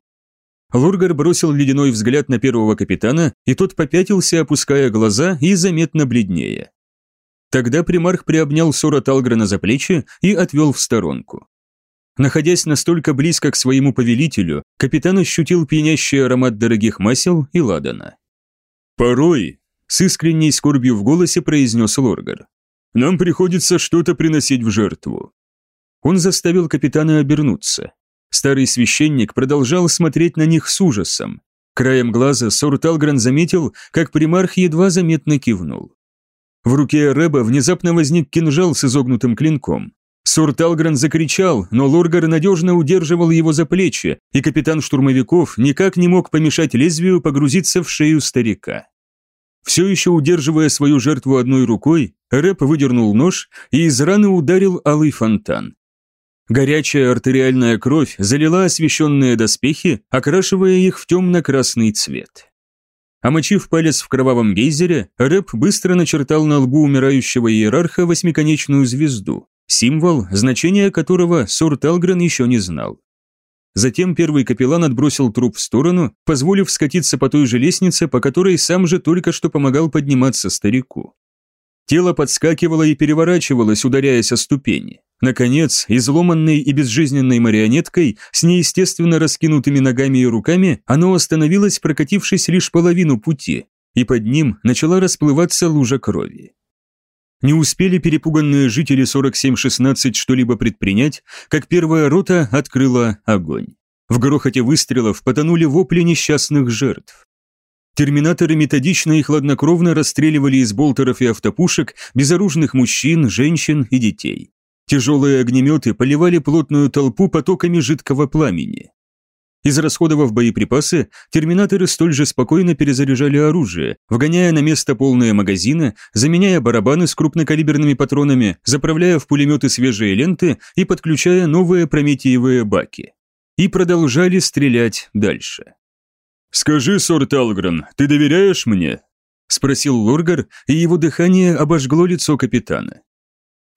Лургар бросил ледяной взгляд на первого капитана, и тот попятился, опуская глаза и заметно бледнее. Тогда примарх приобнял Сора Талгрена за плечи и отвел в сторонку. Находясь настолько близко к своему повелителю, капитан ощутил пьянящий аромат дорогих масел и ладана. «Порой», — с искренней скорбью в голосе произнес Лоргар, «нам приходится что-то приносить в жертву. Он заставил капитана обернуться. Старый священник продолжал смотреть на них с ужасом. Краем глаза Сор Талгран заметил, как примарх едва заметно кивнул. В руке Рэба внезапно возник кинжал с изогнутым клинком. Сор Талгран закричал, но Лоргар надежно удерживал его за плечи, и капитан штурмовиков никак не мог помешать лезвию погрузиться в шею старика. Все еще удерживая свою жертву одной рукой, Рэп выдернул нож и из раны ударил алый фонтан. Горячая артериальная кровь залила освещенные доспехи, окрашивая их в темно-красный цвет. Омочив палец в кровавом гейзере, Рэп быстро начертал на лбу умирающего иерарха восьмиконечную звезду, символ, значение которого Сор Талгрен еще не знал. Затем первый капеллан отбросил труп в сторону, позволив скатиться по той же лестнице, по которой сам же только что помогал подниматься старику. Тело подскакивало и переворачивалось, ударяясь о ступени. Наконец, изломанной и безжизненной марионеткой, с неестественно раскинутыми ногами и руками, оно остановилось, прокатившись лишь половину пути, и под ним начала расплываться лужа крови. Не успели перепуганные жители 4716 что-либо предпринять, как первая рота открыла огонь. В грохоте выстрелов потонули вопли несчастных жертв. Терминаторы методично и хладнокровно расстреливали из болтеров и автопушек безоружных мужчин, женщин и детей. Тяжелые огнеметы поливали плотную толпу потоками жидкого пламени. Израсходовав боеприпасы, терминаторы столь же спокойно перезаряжали оружие, вгоняя на место полные магазины, заменяя барабаны с крупнокалиберными патронами, заправляя в пулеметы свежие ленты и подключая новые прометиевые баки. И продолжали стрелять дальше. «Скажи, Сор Талгрен, ты доверяешь мне?» – спросил Лоргар, и его дыхание обожгло лицо капитана.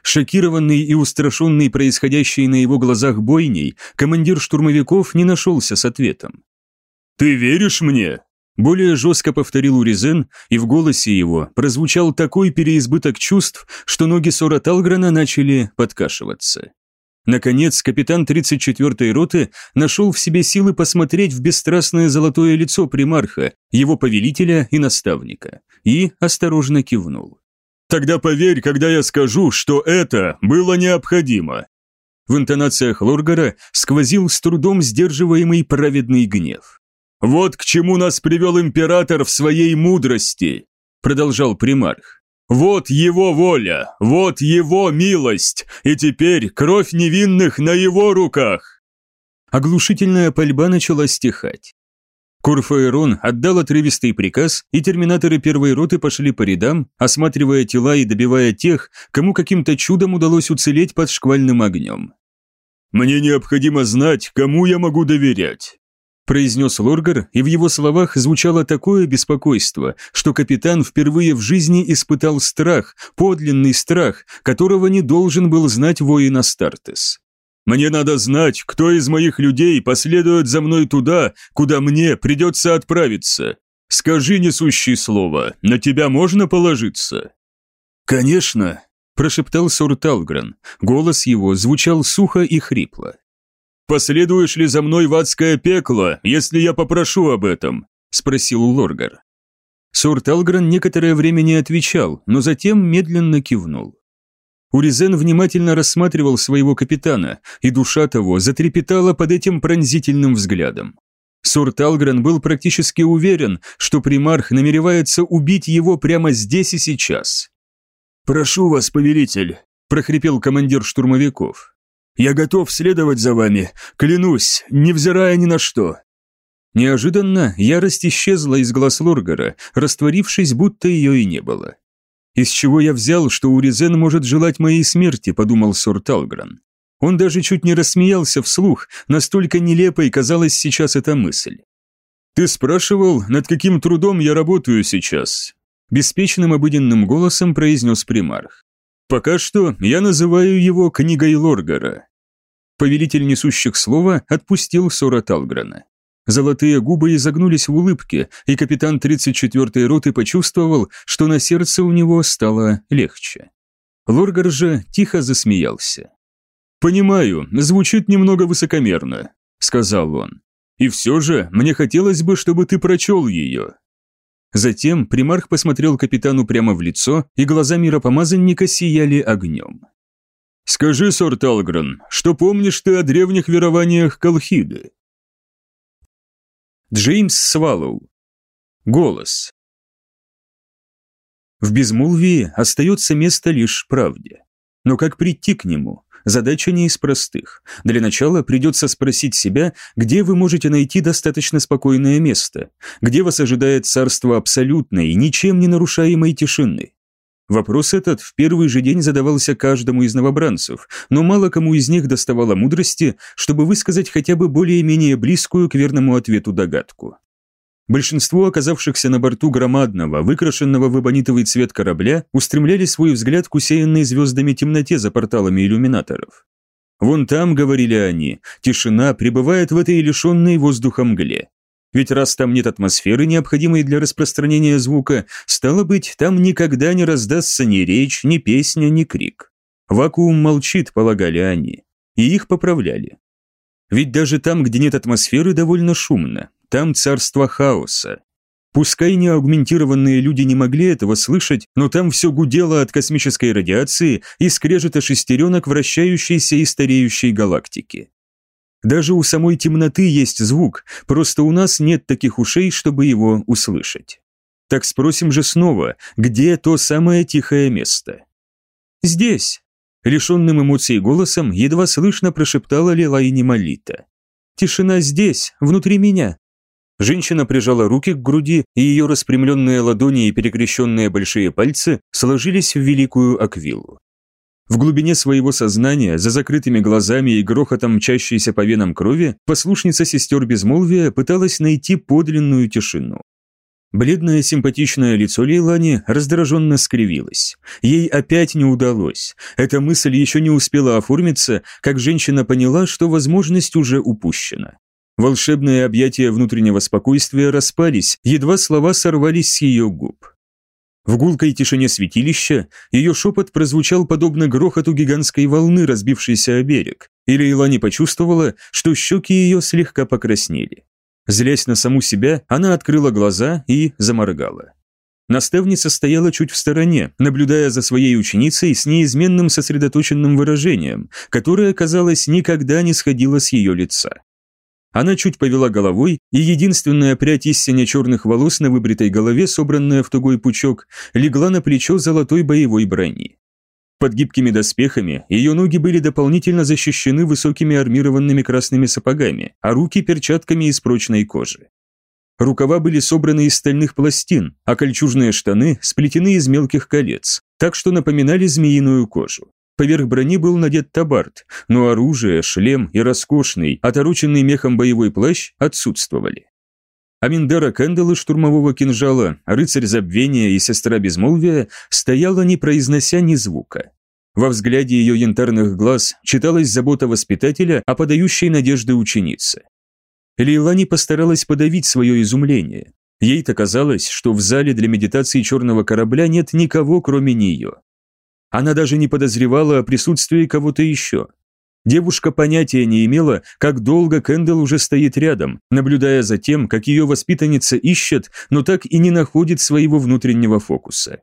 Шокированный и устрашенный происходящей на его глазах бойней, командир штурмовиков не нашелся с ответом. «Ты веришь мне?» Более жестко повторил Уризен, и в голосе его прозвучал такой переизбыток чувств, что ноги Сора Талграна начали подкашиваться. Наконец, капитан 34-й роты нашел в себе силы посмотреть в бесстрастное золотое лицо примарха, его повелителя и наставника, и осторожно кивнул. Тогда поверь, когда я скажу, что это было необходимо». В интонациях Лоргара сквозил с трудом сдерживаемый праведный гнев. «Вот к чему нас привел император в своей мудрости», продолжал примарх. «Вот его воля, вот его милость, и теперь кровь невинных на его руках!» Оглушительная пальба начала стихать. Курфаэрон отдал отрывистый приказ, и терминаторы первой роты пошли по рядам, осматривая тела и добивая тех, кому каким-то чудом удалось уцелеть под шквальным огнем. «Мне необходимо знать, кому я могу доверять», произнес Лоргар, и в его словах звучало такое беспокойство, что капитан впервые в жизни испытал страх, подлинный страх, которого не должен был знать воин Астартес. Мне надо знать, кто из моих людей последует за мной туда, куда мне придется отправиться. Скажи несущее слово, на тебя можно положиться?» «Конечно», – прошептал Сор Талгран. Голос его звучал сухо и хрипло. «Последуешь ли за мной в адское пекло, если я попрошу об этом?» – спросил Лоргар. Сор Талгран некоторое время не отвечал, но затем медленно кивнул. Уризен внимательно рассматривал своего капитана, и душа того затрепетала под этим пронзительным взглядом. Сур Талгрен был практически уверен, что примарх намеревается убить его прямо здесь и сейчас. «Прошу вас, повелитель», – прохрипел командир штурмовиков. «Я готов следовать за вами, клянусь, невзирая ни на что». Неожиданно ярость исчезла из глаз Лоргара, растворившись, будто ее и не было. «Из чего я взял, что Уризен может желать моей смерти?» – подумал Сор Талгран. Он даже чуть не рассмеялся вслух, настолько нелепой казалась сейчас эта мысль. «Ты спрашивал, над каким трудом я работаю сейчас?» Беспечным обыденным голосом произнес примарх. «Пока что я называю его книгой Лоргара». Повелитель несущих слова отпустил Сора Талграна. Золотые губы изогнулись в улыбке, и капитан 34-й роты почувствовал, что на сердце у него стало легче. Лоргар же тихо засмеялся. «Понимаю, звучит немного высокомерно», — сказал он. «И все же мне хотелось бы, чтобы ты прочел ее». Затем примарх посмотрел капитану прямо в лицо, и глаза миропомазанника сияли огнем. «Скажи, Сорт Алгрен, что помнишь ты о древних верованиях Колхиды?» Джеймс Свалоу. Голос. В безмолвии остается место лишь правде. Но как прийти к нему? Задача не из простых. Для начала придется спросить себя, где вы можете найти достаточно спокойное место, где вас ожидает царство абсолютной, ничем не нарушаемой тишины. Вопрос этот в первый же день задавался каждому из новобранцев, но мало кому из них доставало мудрости, чтобы высказать хотя бы более-менее близкую к верному ответу догадку. Большинство оказавшихся на борту громадного, выкрашенного в эбонитовый цвет корабля, устремляли свой взгляд к усеянной звездами темноте за порталами иллюминаторов. «Вон там, — говорили они, — тишина пребывает в этой лишенной воздуха мгле. Ведь раз там нет атмосферы, необходимой для распространения звука, стало быть, там никогда не раздастся ни речь, ни песня, ни крик. Вакуум молчит, полагали они, и их поправляли. Ведь даже там, где нет атмосферы, довольно шумно, там царство хаоса. Пускай неаугментированные люди не могли этого слышать, но там все гудело от космической радиации и скрежета шестеренок вращающейся и стареющей галактики. Даже у самой темноты есть звук, просто у нас нет таких ушей, чтобы его услышать. Так спросим же снова, где то самое тихое место? Здесь. Лишенным эмоций голосом едва слышно прошептала Лилайни Малита. Тишина здесь, внутри меня. Женщина прижала руки к груди, и ее распрямленные ладони и перекрещенные большие пальцы сложились в великую аквилу. В глубине своего сознания, за закрытыми глазами и грохотом мчащейся по венам крови, послушница сестер безмолвия пыталась найти подлинную тишину. Бледное симпатичное лицо Лейлани раздраженно скривилось. Ей опять не удалось. Эта мысль еще не успела оформиться, как женщина поняла, что возможность уже упущена. Волшебные объятия внутреннего спокойствия распались, едва слова сорвались с ее губ. В гулкой тишине святилища ее шепот прозвучал подобно грохоту гигантской волны, разбившейся о берег, и Лейла почувствовала, что щеки ее слегка покраснели. Злясь на саму себя, она открыла глаза и заморгала. Наставница стояла чуть в стороне, наблюдая за своей ученицей с неизменным сосредоточенным выражением, которое, казалось, никогда не сходило с ее лица. Она чуть повела головой, и единственная прядь из черных волос на выбритой голове, собранная в тугой пучок, легла на плечо золотой боевой брони. Под гибкими доспехами ее ноги были дополнительно защищены высокими армированными красными сапогами, а руки – перчатками из прочной кожи. Рукава были собраны из стальных пластин, а кольчужные штаны сплетены из мелких колец, так что напоминали змеиную кожу. Поверх брони был надет табард, но оружие, шлем и роскошный, отороченный мехом боевой плащ отсутствовали. Аминдара Кэндалл из штурмового кинжала, рыцарь забвения и сестра безмолвия стояла, не произнося ни звука. Во взгляде ее янтарных глаз читалась забота воспитателя о подающей надежды ученице. Лейлани постаралась подавить свое изумление. Ей-то казалось, что в зале для медитации черного корабля нет никого, кроме нее. Она даже не подозревала о присутствии кого-то еще. Девушка понятия не имела, как долго Кэндалл уже стоит рядом, наблюдая за тем, как ее воспитанница ищет, но так и не находит своего внутреннего фокуса.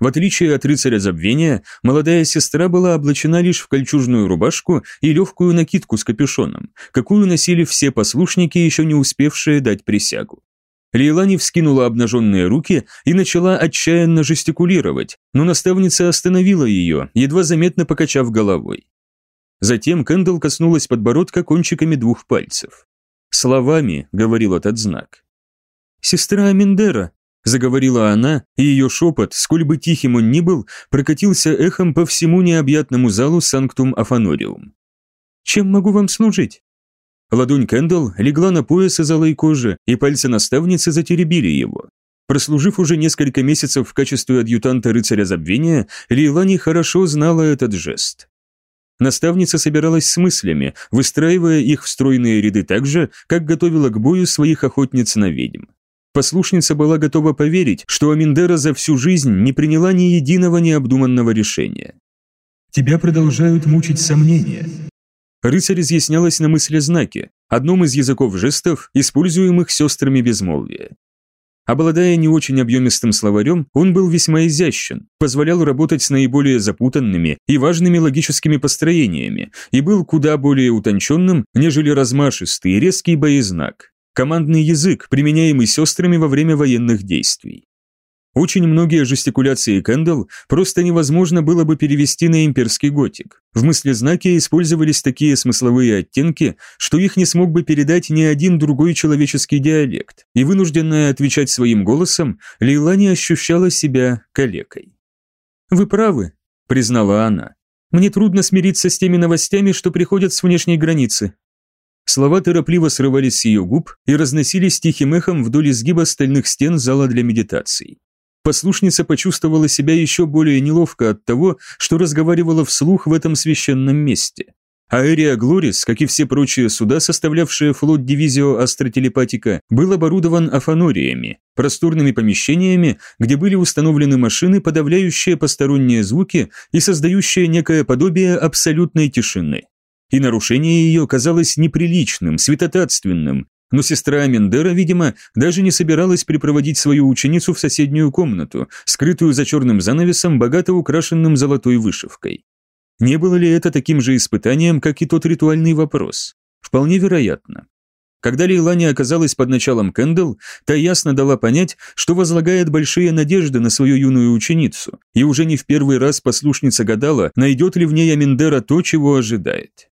В отличие от рыцаря забвения, молодая сестра была облачена лишь в кольчужную рубашку и легкую накидку с капюшоном, какую носили все послушники, еще не успевшие дать присягу. Лейлани вскинула обнаженные руки и начала отчаянно жестикулировать, но наставница остановила ее, едва заметно покачав головой. Затем Кэндалл коснулась подбородка кончиками двух пальцев. «Словами», — говорил этот знак. «Сестра Аминдера», — заговорила она, и ее шепот, сколь бы тихим он ни был, прокатился эхом по всему необъятному залу Санктум Афанориум. «Чем могу вам служить?» Ладонь Кэндалл легла на пояс из алой кожи, и пальцы наставницы затеребили его. Прослужив уже несколько месяцев в качестве адъютанта рыцаря забвения, Лейлани хорошо знала этот жест. Наставница собиралась с мыслями, выстраивая их в стройные ряды так же, как готовила к бою своих охотниц на ведьм. Послушница была готова поверить, что Аминдера за всю жизнь не приняла ни единого необдуманного решения. «Тебя продолжают мучить сомнения», Рыцарь изъяснялась на мысли знаки, одном из языков жестов, используемых сестрами безмолвия. Обладая не очень объемистым словарем, он был весьма изящен, позволял работать с наиболее запутанными и важными логическими построениями и был куда более утонченным, нежели размашистый и резкий боезнак. Командный язык, применяемый сестрами во время военных действий. Очень многие жестикуляции Кэндалл просто невозможно было бы перевести на имперский готик. В мыслезнаке использовались такие смысловые оттенки, что их не смог бы передать ни один другой человеческий диалект, и вынужденная отвечать своим голосом, Лейлани ощущала себя калекой. «Вы правы», — признала она. «Мне трудно смириться с теми новостями, что приходят с внешней границы». Слова торопливо срывались с ее губ и разносились тихим эхом вдоль изгиба стальных стен зала для медитаций. Послушница почувствовала себя еще более неловко от того, что разговаривала вслух в этом священном месте. Аэрия Глорис, как и все прочие суда, составлявшие флот дивизио Астротелепатика, был оборудован афанориями, просторными помещениями, где были установлены машины, подавляющие посторонние звуки и создающие некое подобие абсолютной тишины. И нарушение ее казалось неприличным, святотатственным, но сестра Амендера, видимо, даже не собиралась припроводить свою ученицу в соседнюю комнату, скрытую за черным занавесом, богато украшенным золотой вышивкой. Не было ли это таким же испытанием, как и тот ритуальный вопрос? Вполне вероятно. Когда Лейлани оказалась под началом Кэндл, та ясно дала понять, что возлагает большие надежды на свою юную ученицу, и уже не в первый раз послушница гадала, найдет ли в ней Амендера то, чего ожидает.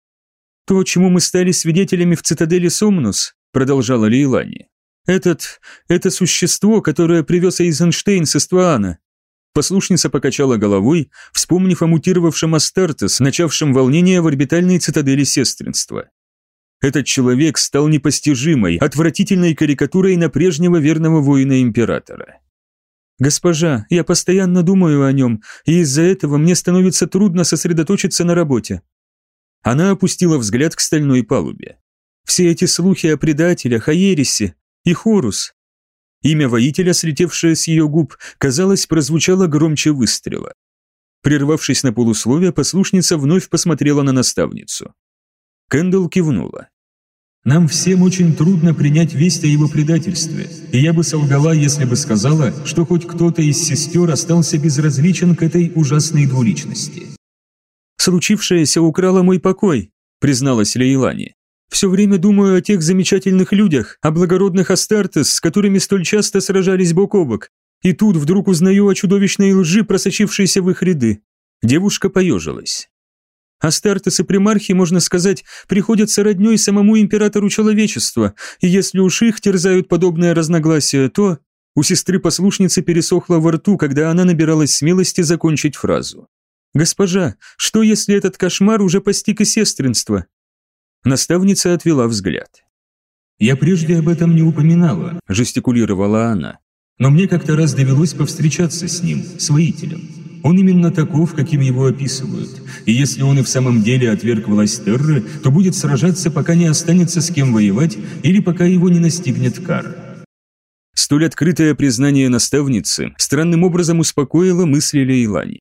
«То, чему мы стали свидетелями в цитадели Сомнус, продолжала Лейлани. «Этот... это существо, которое привез Эйзенштейн с Эстуана». Послушница покачала головой, вспомнив о мутировавшем Астартес, начавшем волнение в орбитальной цитадели сестринства. Этот человек стал непостижимой, отвратительной карикатурой на прежнего верного воина-императора. «Госпожа, я постоянно думаю о нем, и из-за этого мне становится трудно сосредоточиться на работе». Она опустила взгляд к стальной палубе. Все эти слухи о предателях, о ересе и Хорус. Имя воителя, слетевшее с ее губ, казалось, прозвучало громче выстрела. Прервавшись на полусловие, послушница вновь посмотрела на наставницу. Кэндалл кивнула. «Нам всем очень трудно принять весть о его предательстве, и я бы солгала, если бы сказала, что хоть кто-то из сестер остался безразличен к этой ужасной двуличности». «Случившееся украло мой покой», призналась Лейлани. Все время думаю о тех замечательных людях, о благородных Астартес, с которыми столь часто сражались бок о бок. И тут вдруг узнаю о чудовищной лжи, просочившейся в их ряды. Девушка поежилась. Астартес и примархи, можно сказать, приходятся родней самому императору человечества, и если уж их терзают подобные разногласия, то... У сестры-послушницы пересохло во рту, когда она набиралась смелости закончить фразу. «Госпожа, что если этот кошмар уже постиг и сестринство? Наставница отвела взгляд. «Я прежде об этом не упоминала», – жестикулировала она. «Но мне как-то раз довелось повстречаться с ним, с воителем. Он именно таков, каким его описывают. И если он и в самом деле отверг власть Терры, то будет сражаться, пока не останется с кем воевать или пока его не настигнет кара». Столь открытое признание наставницы странным образом успокоило мысли Лейлани.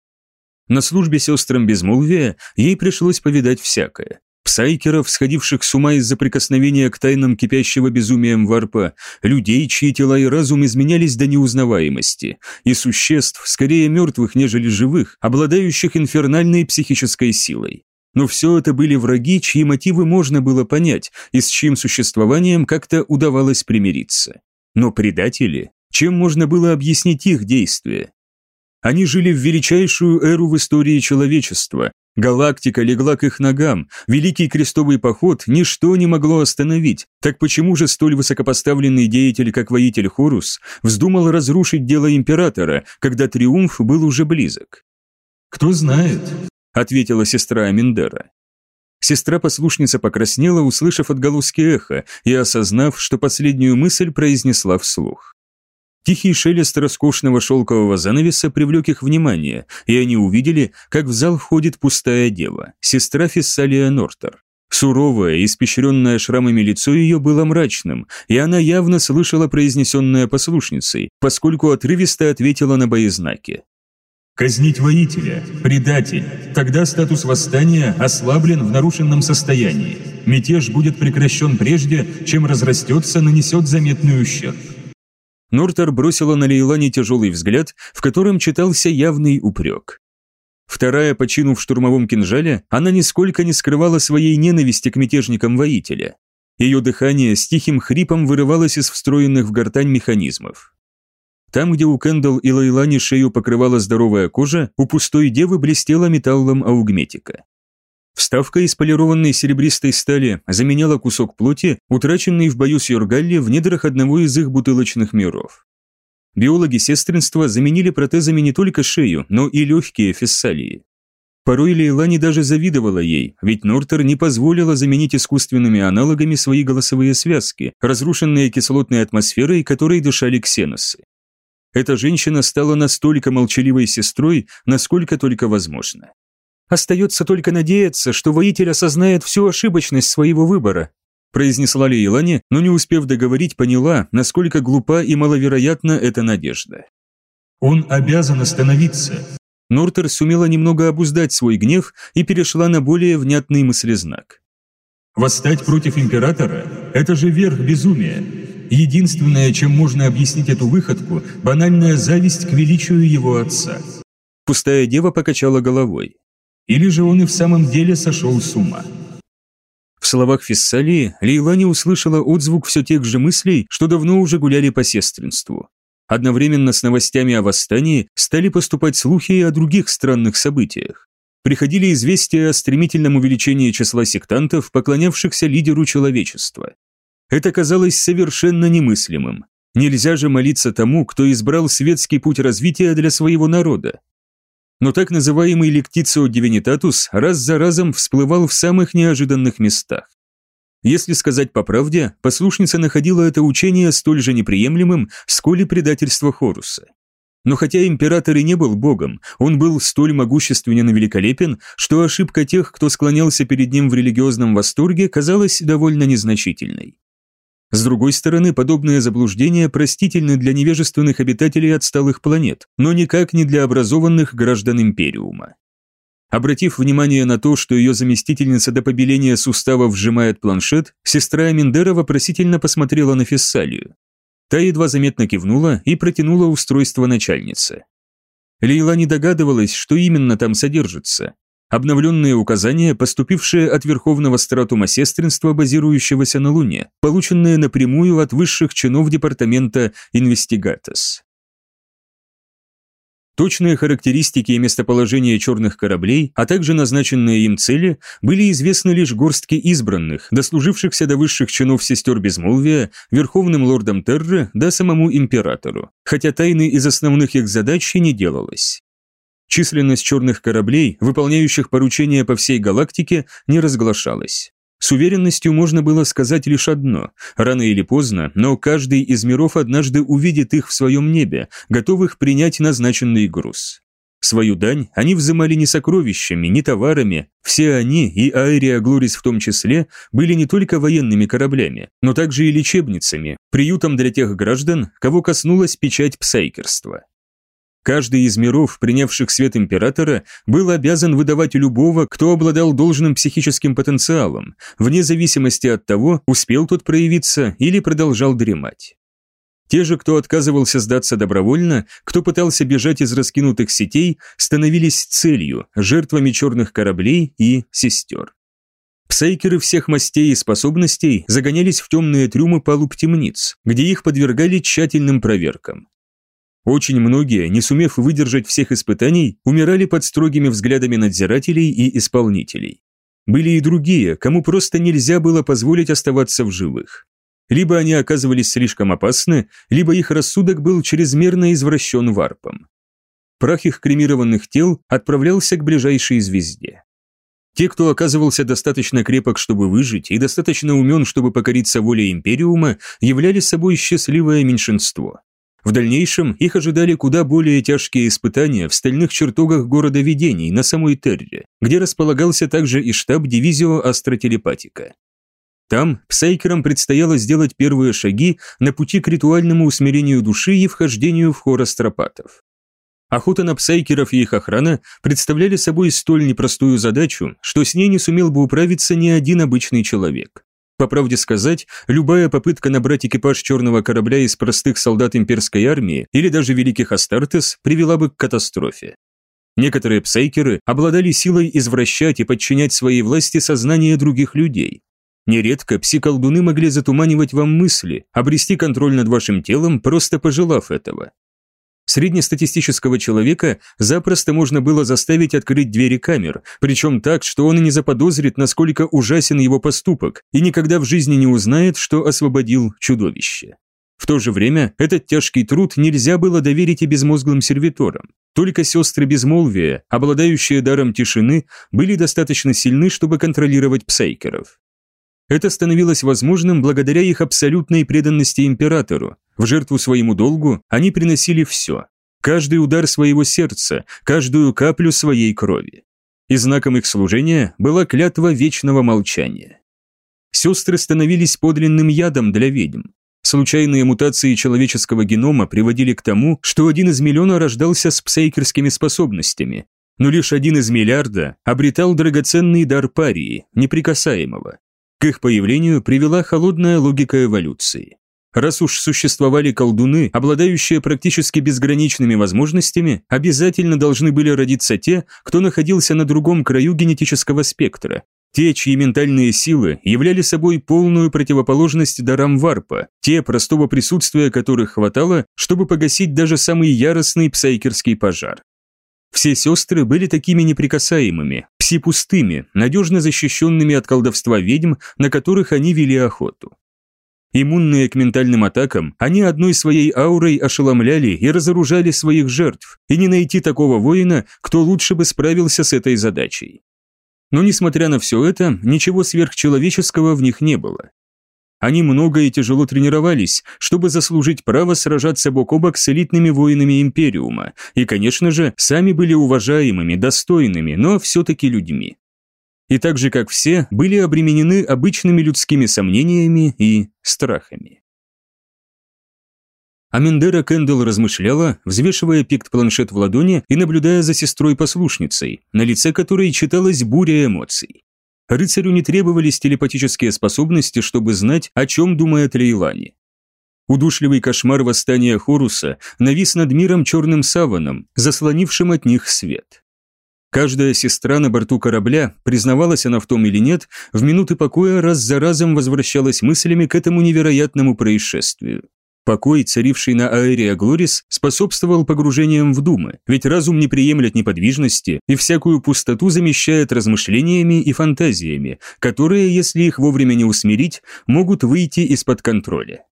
На службе сестрам безмолвия ей пришлось повидать всякое псайкеров, сходивших с ума из-за прикосновения к тайнам кипящего безумием варпа, людей, чьи тела и разум изменялись до неузнаваемости, и существ, скорее мертвых, нежели живых, обладающих инфернальной психической силой. Но все это были враги, чьи мотивы можно было понять, и с чьим существованием как-то удавалось примириться. Но предатели? Чем можно было объяснить их действия? Они жили в величайшую эру в истории человечества, Галактика легла к их ногам, Великий Крестовый Поход ничто не могло остановить. Так почему же столь высокопоставленный деятель, как воитель Хорус, вздумал разрушить дело Императора, когда триумф был уже близок? «Кто знает», — ответила сестра Аминдера. Сестра-послушница покраснела, услышав отголоски эха и осознав, что последнюю мысль произнесла вслух. Тихий шелест роскошного шелкового занавеса привлек их внимание, и они увидели, как в зал входит пустая дева, сестра Фессалия Нортер. Суровое, испещренное шрамами лицо ее было мрачным, и она явно слышала произнесенное послушницей, поскольку отрывисто ответила на боезнаки. «Казнить воителя, предатель, тогда статус восстания ослаблен в нарушенном состоянии. Мятеж будет прекращен прежде, чем разрастется, нанесет заметный ущерб. Нортер бросила на Лейлане тяжелый взгляд, в котором читался явный упрек. Вторая, починув в штурмовом кинжале, она нисколько не скрывала своей ненависти к мятежникам воителя. Ее дыхание с тихим хрипом вырывалось из встроенных в гортань механизмов. Там, где у Кэндалл и Лейлани шею покрывала здоровая кожа, у пустой девы блестела металлом аугметика. Вставка из полированной серебристой стали заменяла кусок плоти, утраченный в бою с Йоргалли в недрах одного из их бутылочных миров. Биологи сестринства заменили протезами не только шею, но и легкие фессалии. Порой Лейлани даже завидовала ей, ведь Нортер не позволила заменить искусственными аналогами свои голосовые связки, разрушенные кислотной атмосферой, которой дышали ксеносы. Эта женщина стала настолько молчаливой сестрой, насколько только возможно. Остается только надеяться, что воитель осознает всю ошибочность своего выбора, произнесла Лейлани, но не успев договорить, поняла, насколько глупа и маловероятна эта надежда. Он обязан остановиться. Нортер сумела немного обуздать свой гнев и перешла на более внятный мыслезнак. Восстать против императора – это же верх безумия. Единственное, чем можно объяснить эту выходку – банальная зависть к величию его отца. Пустая дева покачала головой. Или же он и в самом деле сошел с ума. В словах Фессалии Лейлани услышала отзвук все тех же мыслей, что давно уже гуляли по сестринству. Одновременно с новостями о восстании стали поступать слухи и о других странных событиях. Приходили известия о стремительном увеличении числа сектантов, поклонявшихся лидеру человечества. Это казалось совершенно немыслимым. Нельзя же молиться тому, кто избрал светский путь развития для своего народа но так называемый лектицио дивинитатус раз за разом всплывал в самых неожиданных местах. Если сказать по правде, послушница находила это учение столь же неприемлемым, сколь и предательство Хоруса. Но хотя император и не был богом, он был столь могущественен и великолепен, что ошибка тех, кто склонялся перед ним в религиозном восторге, казалась довольно незначительной. С другой стороны, подобные заблуждения простительны для невежественных обитателей отсталых планет, но никак не для образованных граждан Империума. Обратив внимание на то, что ее заместительница до побеления суставов сжимает планшет, сестра Аминдера вопросительно посмотрела на Фессалию. Та едва заметно кивнула и протянула устройство начальнице. Лейла не догадывалась, что именно там содержится, Обновленные указания, поступившие от Верховного Стратума Сестринства, базирующегося на Луне, полученные напрямую от высших чинов Департамента Инвестигатос. Точные характеристики и местоположение черных кораблей, а также назначенные им цели, были известны лишь горстке избранных, дослужившихся до высших чинов сестер Безмолвия, Верховным Лордом Терры, да самому Императору, хотя тайны из основных их задач и не делалось. Численность черных кораблей, выполняющих поручения по всей галактике, не разглашалась. С уверенностью можно было сказать лишь одно – рано или поздно, но каждый из миров однажды увидит их в своем небе, готовых принять назначенный груз. Свою дань они взымали не сокровищами, не товарами, все они, и Аэрия Глорис в том числе, были не только военными кораблями, но также и лечебницами, приютом для тех граждан, кого коснулась печать псайкерства. Каждый из миров, принявших свет императора, был обязан выдавать любого, кто обладал должным психическим потенциалом, вне зависимости от того, успел тот проявиться или продолжал дремать. Те же, кто отказывался сдаться добровольно, кто пытался бежать из раскинутых сетей, становились целью, жертвами черных кораблей и сестер. Псайкеры всех мастей и способностей загонялись в темные трюмы палуб темниц, где их подвергали тщательным проверкам. Очень многие, не сумев выдержать всех испытаний, умирали под строгими взглядами надзирателей и исполнителей. Были и другие, кому просто нельзя было позволить оставаться в живых. Либо они оказывались слишком опасны, либо их рассудок был чрезмерно извращен варпом. Прах их кремированных тел отправлялся к ближайшей звезде. Те, кто оказывался достаточно крепок, чтобы выжить, и достаточно умен, чтобы покориться воле Империума, являли собой счастливое меньшинство. В дальнейшем их ожидали куда более тяжкие испытания в стальных чертогах города видений на самой Терре, где располагался также и штаб дивизио астротелепатика. Там псайкерам предстояло сделать первые шаги на пути к ритуальному усмирению души и вхождению в хор астропатов. Охота на псайкеров и их охрана представляли собой столь непростую задачу, что с ней не сумел бы управиться ни один обычный человек. По правде сказать, любая попытка набрать экипаж черного корабля из простых солдат имперской армии или даже великих Астартес привела бы к катастрофе. Некоторые псайкеры обладали силой извращать и подчинять своей власти сознание других людей. Нередко пси-колдуны могли затуманивать вам мысли, обрести контроль над вашим телом, просто пожелав этого. Среднестатистического человека запросто можно было заставить открыть двери камер, причем так, что он и не заподозрит, насколько ужасен его поступок, и никогда в жизни не узнает, что освободил чудовище. В то же время этот тяжкий труд нельзя было доверить и безмозглым сервиторам. Только сестры безмолвия, обладающие даром тишины, были достаточно сильны, чтобы контролировать псайкеров. Это становилось возможным благодаря их абсолютной преданности императору. В жертву своему долгу они приносили все. Каждый удар своего сердца, каждую каплю своей крови. И знаком их служения была клятва вечного молчания. Сестры становились подлинным ядом для ведьм. Случайные мутации человеческого генома приводили к тому, что один из миллиона рождался с псейкерскими способностями, но лишь один из миллиарда обретал драгоценный дар парии, неприкасаемого. К их появлению привела холодная логика эволюции. Раз уж существовали колдуны, обладающие практически безграничными возможностями, обязательно должны были родиться те, кто находился на другом краю генетического спектра, те, чьи ментальные силы являли собой полную противоположность дарам варпа, те, простого присутствия которых хватало, чтобы погасить даже самый яростный псайкерский пожар. Все сестры были такими неприкасаемыми, пси-пустыми, надежно защищенными от колдовства ведьм, на которых они вели охоту. Иммунные к ментальным атакам, они одной своей аурой ошеломляли и разоружали своих жертв, и не найти такого воина, кто лучше бы справился с этой задачей. Но несмотря на все это, ничего сверхчеловеческого в них не было. Они много и тяжело тренировались, чтобы заслужить право сражаться бок о бок с элитными воинами Империума, и, конечно же, сами были уважаемыми, достойными, но все-таки людьми. И так же, как все, были обременены обычными людскими сомнениями и страхами. Амендера Кэндалл размышляла, взвешивая пикт-планшет в ладони и наблюдая за сестрой-послушницей, на лице которой читалась буря эмоций. Рыцарю не требовались телепатические способности, чтобы знать, о чем думает Лейлани. Удушливый кошмар восстания Хоруса навис над миром черным саваном, заслонившим от них свет. Каждая сестра на борту корабля, признавалась она в том или нет, в минуты покоя раз за разом возвращалась мыслями к этому невероятному происшествию. Покой, царивший на Аэриа Глорис, способствовал погружениям в думы, ведь разум не приемлет неподвижности и всякую пустоту замещает размышлениями и фантазиями, которые, если их вовремя не усмирить, могут выйти из-под контроля.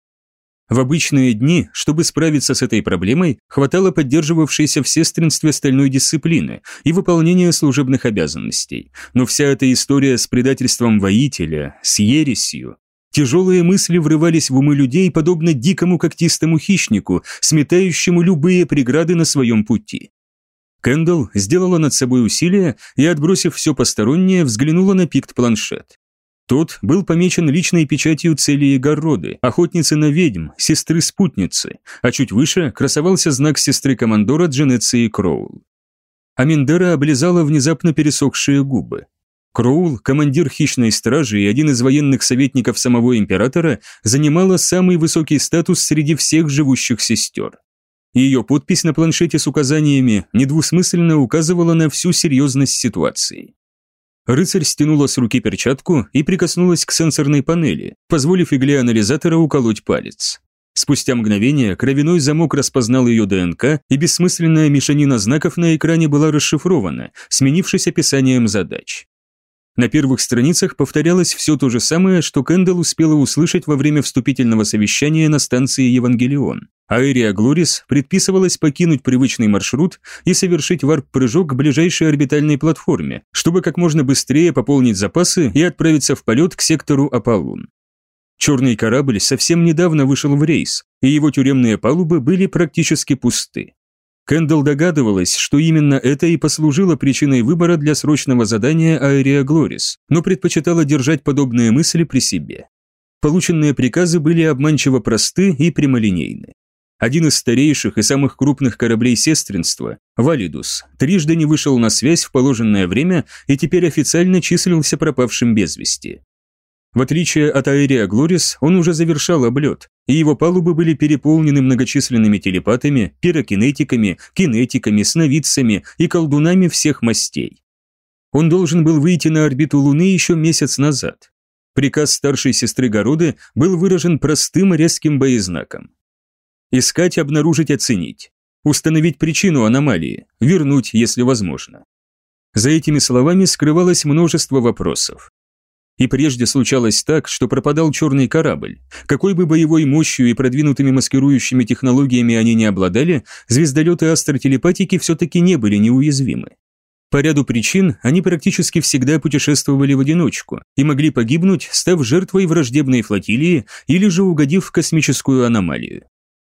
В обычные дни, чтобы справиться с этой проблемой, хватало поддерживавшейся в сестринстве стальной дисциплины и выполнения служебных обязанностей. Но вся эта история с предательством воителя, с ересью, Тяжелые мысли врывались в умы людей, подобно дикому когтистому хищнику, сметающему любые преграды на своем пути. Кэндалл сделала над собой усилие и, отбросив все постороннее, взглянула на пикт-планшет. Тот был помечен личной печатью Целии Горроды, охотницы на ведьм, сестры-спутницы, а чуть выше красовался знак сестры-командора Дженеции Кроул. Аминдера облизала внезапно пересохшие губы. Кроул, командир хищной стражи и один из военных советников самого императора, занимала самый высокий статус среди всех живущих сестер. Ее подпись на планшете с указаниями недвусмысленно указывала на всю серьезность ситуации. Рыцарь стянула с руки перчатку и прикоснулась к сенсорной панели, позволив игле анализатора уколоть палец. Спустя мгновение кровяной замок распознал ее ДНК, и бессмысленная мешанина знаков на экране была расшифрована, сменившись описанием задач. На первых страницах повторялось все то же самое, что Кэндалл успела услышать во время вступительного совещания на станции Евангелион. Аэрия Глорис предписывалось покинуть привычный маршрут и совершить варп-прыжок к ближайшей орбитальной платформе, чтобы как можно быстрее пополнить запасы и отправиться в полет к сектору Аполлон. Черный корабль совсем недавно вышел в рейс, и его тюремные палубы были практически пусты. Кэндалл догадывалась, что именно это и послужило причиной выбора для срочного задания Аэрия Глорис, но предпочитала держать подобные мысли при себе. Полученные приказы были обманчиво просты и прямолинейны. Один из старейших и самых крупных кораблей сестринства, Валидус, трижды не вышел на связь в положенное время и теперь официально числился пропавшим без вести. В отличие от Аэрия Глорис, он уже завершал облет, и его палубы были переполнены многочисленными телепатами, пирокинетиками, кинетиками, сновидцами и колдунами всех мастей. Он должен был выйти на орбиту Луны еще месяц назад. Приказ старшей сестры Городы был выражен простым резким боезнаком. Искать, обнаружить, оценить. Установить причину аномалии, вернуть, если возможно. За этими словами скрывалось множество вопросов. И прежде случалось так, что пропадал черный корабль. Какой бы боевой мощью и продвинутыми маскирующими технологиями они не обладали, звездолеты астротелепатики все-таки не были неуязвимы. По ряду причин они практически всегда путешествовали в одиночку и могли погибнуть, став жертвой враждебной флотилии или же угодив в космическую аномалию.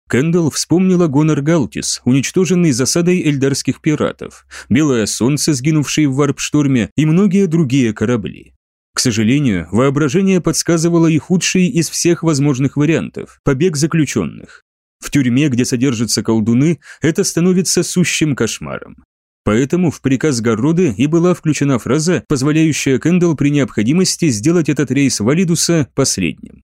Кэндалл вспомнила Гонор Галтис, уничтоженный засадой эльдарских пиратов, Белое Солнце, сгинувшее в варп-шторме и многие другие корабли. К сожалению, воображение подсказывало и худший из всех возможных вариантов – побег заключенных. В тюрьме, где содержатся колдуны, это становится сущим кошмаром. Поэтому в приказ Гарроды и была включена фраза, позволяющая Кэндалл при необходимости сделать этот рейс Валидуса последним.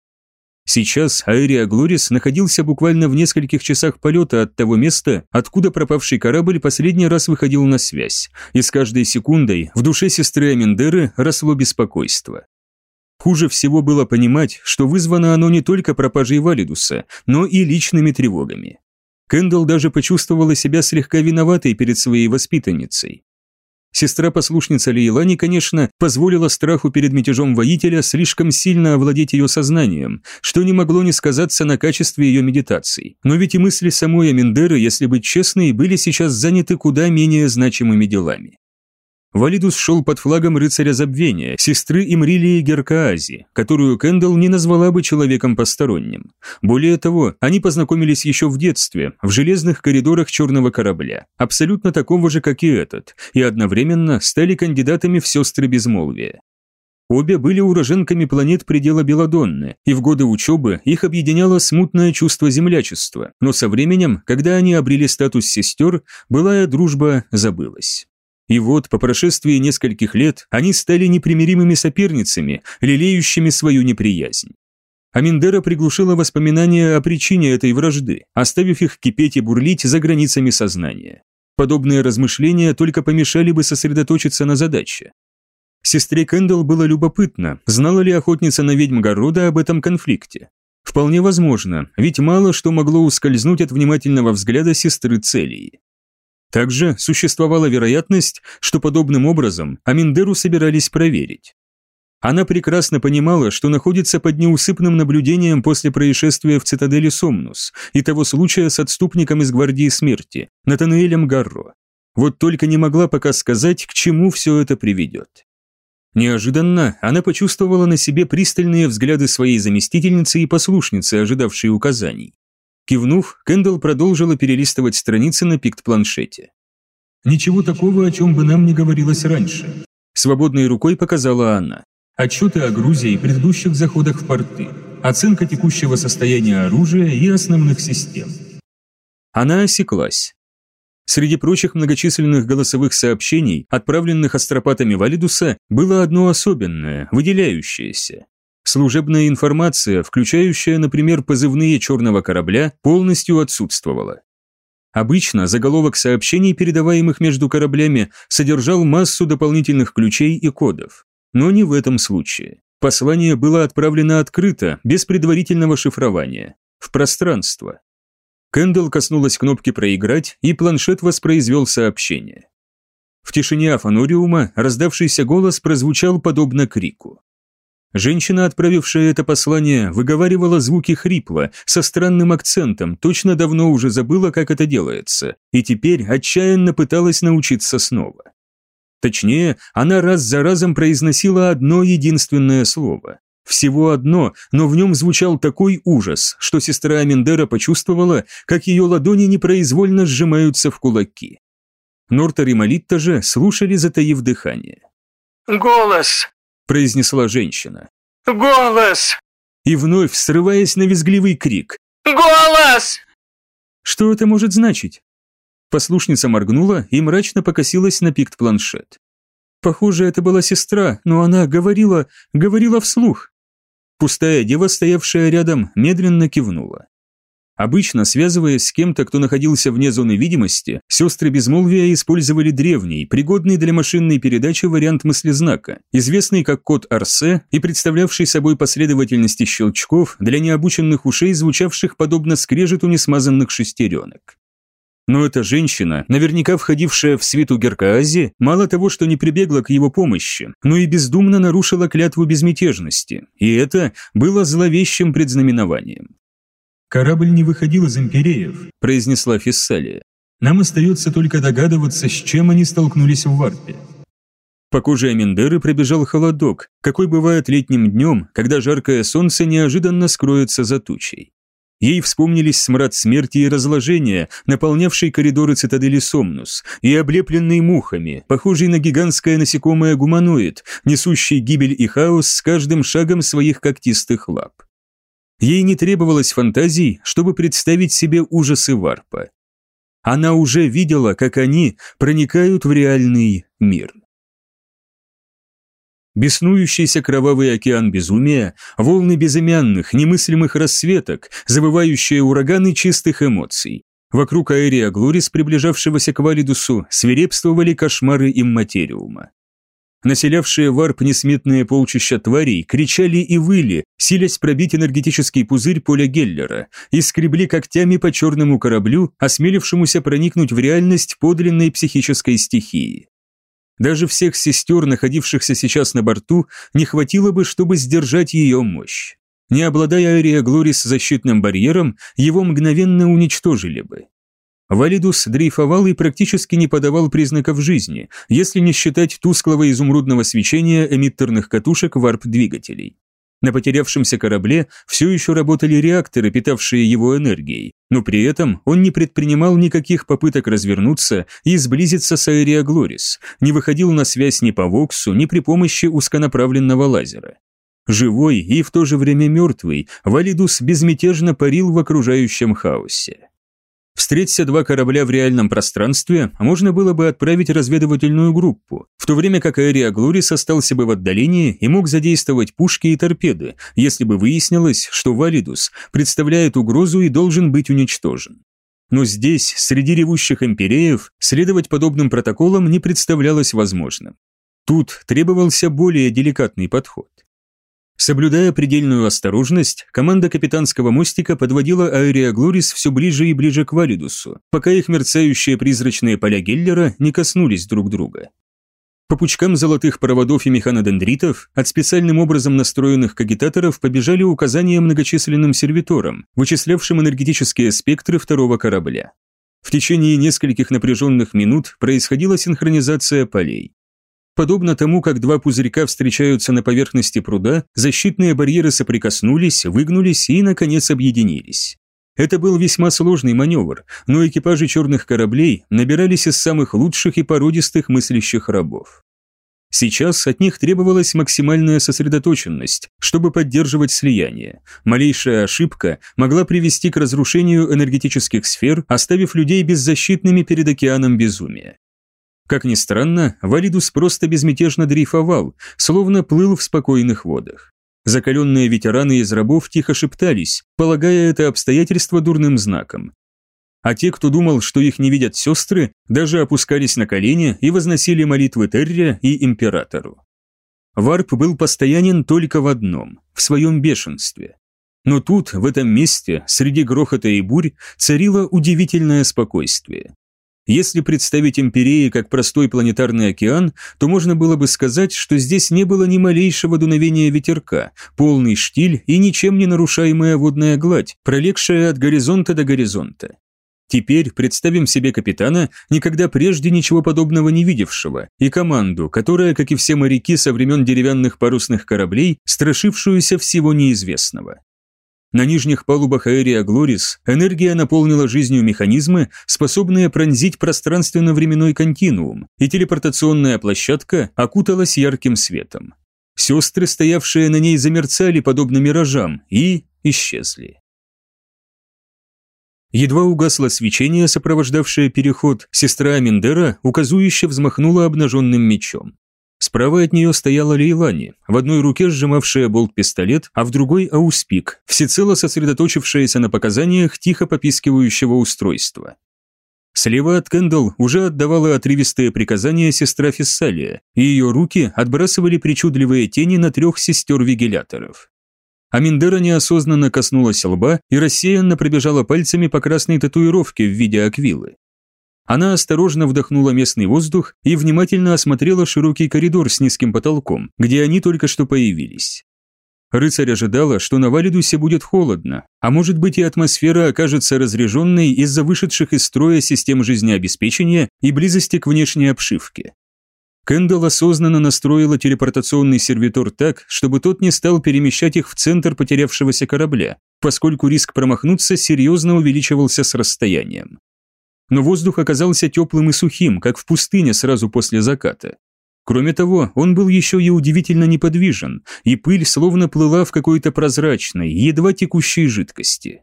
Сейчас Аэрия Глорис находился буквально в нескольких часах полета от того места, откуда пропавший корабль последний раз выходил на связь, и с каждой секундой в душе сестры Аминдеры росло беспокойство. Хуже всего было понимать, что вызвано оно не только пропажей Валидуса, но и личными тревогами. Кэндалл даже почувствовала себя слегка виноватой перед своей воспитанницей. Сестра-послушница Лейлани, конечно, позволила страху перед мятежом воителя слишком сильно овладеть ее сознанием, что не могло не сказаться на качестве ее медитаций. Но ведь и мысли самой Аминдеры, если быть честной, были сейчас заняты куда менее значимыми делами. Валидус шел под флагом рыцаря забвения, сестры Имрилии Геркаази, которую Кэндалл не назвала бы человеком посторонним. Более того, они познакомились еще в детстве, в железных коридорах черного корабля, абсолютно такого же, как и этот, и одновременно стали кандидатами в сестры безмолвия. Обе были уроженками планет предела Беладонны, и в годы учебы их объединяло смутное чувство землячества, но со временем, когда они обрели статус сестер, былая дружба забылась. И вот, по прошествии нескольких лет, они стали непримиримыми соперницами, лелеющими свою неприязнь. Аминдера приглушила воспоминания о причине этой вражды, оставив их кипеть и бурлить за границами сознания. Подобные размышления только помешали бы сосредоточиться на задаче. Сестре Кэндалл было любопытно, знала ли охотница на ведьм Города об этом конфликте. Вполне возможно, ведь мало что могло ускользнуть от внимательного взгляда сестры Целии. Также существовала вероятность, что подобным образом Аминдеру собирались проверить. Она прекрасно понимала, что находится под неусыпным наблюдением после происшествия в цитадели Сомнус и того случая с отступником из Гвардии Смерти, Натанаэлем Гарро. Вот только не могла пока сказать, к чему все это приведет. Неожиданно она почувствовала на себе пристальные взгляды своей заместительницы и послушницы, ожидавшей указаний. Кивнув, Кэндалл продолжила перелистывать страницы на пикт-планшете. «Ничего такого, о чем бы нам не говорилось раньше», свободной рукой показала она. «Отчеты о грузе и предыдущих заходах в порты, оценка текущего состояния оружия и основных систем». Она осеклась. Среди прочих многочисленных голосовых сообщений, отправленных астропатами Валидуса, было одно особенное, выделяющееся. Служебная информация, включающая, например, позывные черного корабля, полностью отсутствовала. Обычно заголовок сообщений, передаваемых между кораблями, содержал массу дополнительных ключей и кодов. Но не в этом случае. Послание было отправлено открыто, без предварительного шифрования, в пространство. Кэндалл коснулась кнопки «Проиграть», и планшет воспроизвел сообщение. В тишине афанориума раздавшийся голос прозвучал подобно крику. Женщина, отправившая это послание, выговаривала звуки хрипло, со странным акцентом, точно давно уже забыла, как это делается, и теперь отчаянно пыталась научиться снова. Точнее, она раз за разом произносила одно единственное слово. Всего одно, но в нем звучал такой ужас, что сестра Аминдера почувствовала, как ее ладони непроизвольно сжимаются в кулаки. Нортер и Молитта же слушали, затаив дыхание. «Голос!» Произнесла женщина. «Голос!» И вновь срываясь на визгливый крик. «Голос!» Что это может значить? Послушница моргнула и мрачно покосилась на пикт-планшет. Похоже, это была сестра, но она говорила, говорила вслух. Пустая дева, стоявшая рядом, медленно кивнула. Обычно, связываясь с кем-то, кто находился вне зоны видимости, сестры безмолвия использовали древний, пригодный для машинной передачи вариант мыслезнака, известный как код Арсе и представлявший собой последовательности щелчков для необученных ушей, звучавших подобно скрежету несмазанных шестеренок. Но эта женщина, наверняка входившая в свиту Геркаази, мало того, что не прибегла к его помощи, но и бездумно нарушила клятву безмятежности, и это было зловещим предзнаменованием. «Корабль не выходил из империев», – произнесла Фессалия. «Нам остается только догадываться, с чем они столкнулись в варпе». По коже Аминдеры пробежал холодок, какой бывает летним днем, когда жаркое солнце неожиданно скроется за тучей. Ей вспомнились смрад смерти и разложения, наполнявший коридоры цитадели Сомнус, и облепленный мухами, похожий на гигантское насекомое гуманоид, несущий гибель и хаос с каждым шагом своих когтистых лап. Ей не требовалось фантазий, чтобы представить себе ужасы варпа. Она уже видела, как они проникают в реальный мир. Беснующийся кровавый океан безумия, волны безымянных, немыслимых рассветок, завывающие ураганы чистых эмоций. Вокруг Аэрия Глорис, приближавшегося к Валидусу, свирепствовали кошмары имматериума. Населявшие варп несметные полчища тварей кричали и выли, силясь пробить энергетический пузырь поля Геллера, и скребли когтями по черному кораблю, осмелившемуся проникнуть в реальность подлинной психической стихии. Даже всех сестер, находившихся сейчас на борту, не хватило бы, чтобы сдержать ее мощь. Не обладая Ария Глорис защитным барьером, его мгновенно уничтожили бы. Валидус дрейфовал и практически не подавал признаков жизни, если не считать тусклого изумрудного свечения эмиттерных катушек варп-двигателей. На потерявшемся корабле все еще работали реакторы, питавшие его энергией, но при этом он не предпринимал никаких попыток развернуться и сблизиться с Аэрия Глорис, не выходил на связь ни по Воксу, ни при помощи узконаправленного лазера. Живой и в то же время мертвый, Валидус безмятежно парил в окружающем хаосе. Встреться два корабля в реальном пространстве, можно было бы отправить разведывательную группу, в то время как Аэрия Глорис остался бы в отдалении и мог задействовать пушки и торпеды, если бы выяснилось, что Валидус представляет угрозу и должен быть уничтожен. Но здесь, среди ревущих империев, следовать подобным протоколам не представлялось возможным. Тут требовался более деликатный подход. Соблюдая предельную осторожность, команда капитанского мостика подводила Аэрия Глорис все ближе и ближе к Валидусу, пока их мерцающие призрачные поля Геллера не коснулись друг друга. По пучкам золотых проводов и механодендритов от специальным образом настроенных кагитаторов побежали указания многочисленным сервиторам, вычислявшим энергетические спектры второго корабля. В течение нескольких напряженных минут происходила синхронизация полей. Подобно тому, как два пузырька встречаются на поверхности пруда, защитные барьеры соприкоснулись, выгнулись и, наконец, объединились. Это был весьма сложный маневр, но экипажи черных кораблей набирались из самых лучших и породистых мыслящих рабов. Сейчас от них требовалась максимальная сосредоточенность, чтобы поддерживать слияние. Малейшая ошибка могла привести к разрушению энергетических сфер, оставив людей беззащитными перед океаном безумия. Как ни странно, Валидус просто безмятежно дрейфовал, словно плыл в спокойных водах. Закаленные ветераны из рабов тихо шептались, полагая это обстоятельство дурным знаком. А те, кто думал, что их не видят сестры, даже опускались на колени и возносили молитвы Террия и Императору. Варп был постоянен только в одном – в своем бешенстве. Но тут, в этом месте, среди грохота и бурь, царило удивительное спокойствие. Если представить Империи как простой планетарный океан, то можно было бы сказать, что здесь не было ни малейшего дуновения ветерка, полный штиль и ничем не нарушаемая водная гладь, пролегшая от горизонта до горизонта. Теперь представим себе капитана, никогда прежде ничего подобного не видевшего, и команду, которая, как и все моряки со времен деревянных парусных кораблей, страшившуюся всего неизвестного. На нижних палубах Аэрия Глорис энергия наполнила жизнью механизмы, способные пронзить пространственно-временной континуум, и телепортационная площадка окуталась ярким светом. Сестры, стоявшие на ней, замерцали подобно миражам и исчезли. Едва угасло свечение, сопровождавшее переход, сестра Аминдера указующе взмахнула обнаженным мечом. Справа от нее стояла Лейлани, в одной руке сжимавшая болт-пистолет, а в другой – ауспик, всецело сосредоточившаяся на показаниях тихо попискивающего устройства. Слева от Кэндалл уже отдавала отрывистые приказания сестра Фессалия, и ее руки отбрасывали причудливые тени на трех сестер-вигиляторов. Аминдера неосознанно коснулась лба и рассеянно пробежала пальцами по красной татуировке в виде аквилы. Она осторожно вдохнула местный воздух и внимательно осмотрела широкий коридор с низким потолком, где они только что появились. Рыцарь ожидала, что на Валидусе будет холодно, а может быть и атмосфера окажется разреженной из-за вышедших из строя систем жизнеобеспечения и близости к внешней обшивке. Кэндалл осознанно настроила телепортационный сервитор так, чтобы тот не стал перемещать их в центр потерявшегося корабля, поскольку риск промахнуться серьезно увеличивался с расстоянием. Но воздух оказался теплым и сухим, как в пустыне сразу после заката. Кроме того, он был еще и удивительно неподвижен, и пыль словно плыла в какой-то прозрачной, едва текущей жидкости.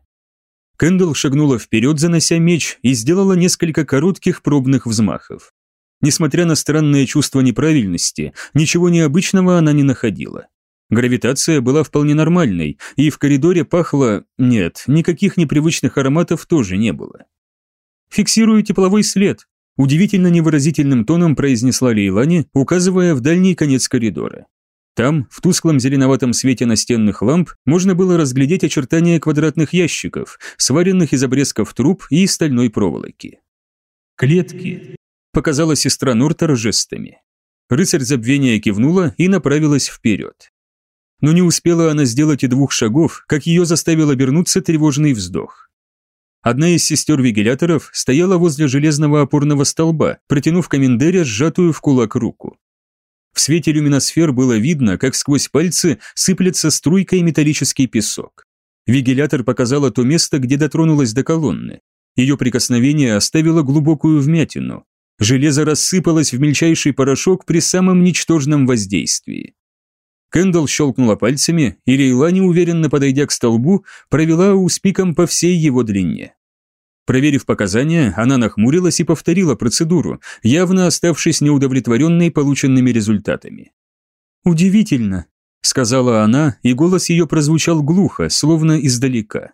Кэндалл шагнула вперед, занося меч, и сделала несколько коротких пробных взмахов. Несмотря на странное чувство неправильности, ничего необычного она не находила. Гравитация была вполне нормальной, и в коридоре пахло... Нет, никаких непривычных ароматов тоже не было. «Фиксирую тепловой след», Удивительно невыразительным тоном произнесла Лейлани, указывая в дальний конец коридора. Там, в тусклом зеленоватом свете настенных ламп, можно было разглядеть очертания квадратных ящиков, сваренных из обрезков труб и стальной проволоки. «Клетки», – показала сестра Нортер жестами. Рыцарь забвения кивнула и направилась вперед. Но не успела она сделать и двух шагов, как ее заставил обернуться тревожный вздох. Одна из сестер-вигиляторов стояла возле железного опорного столба, протянув комендере сжатую в кулак руку. В свете люминосфер было видно, как сквозь пальцы сыплется струйкой металлический песок. Вигилятор показала то место, где дотронулась до колонны. Ее прикосновение оставило глубокую вмятину. Железо рассыпалось в мельчайший порошок при самом ничтожном воздействии. Кэндалл щелкнула пальцами, и Лейла, неуверенно подойдя к столбу, провела успиком по всей его длине. Проверив показания, она нахмурилась и повторила процедуру, явно оставшись неудовлетворенной полученными результатами. «Удивительно», — сказала она, и голос ее прозвучал глухо, словно издалека.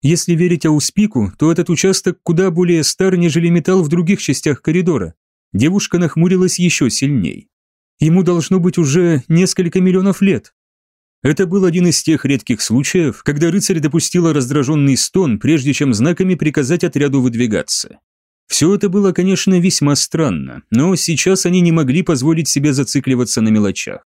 «Если верить Ауспику, то этот участок куда более стар, нежели металл в других частях коридора». Девушка нахмурилась еще сильней. Ему должно быть уже несколько миллионов лет. Это был один из тех редких случаев, когда рыцарь допустила раздраженный стон, прежде чем знаками приказать отряду выдвигаться. Все это было, конечно, весьма странно, но сейчас они не могли позволить себе зацикливаться на мелочах.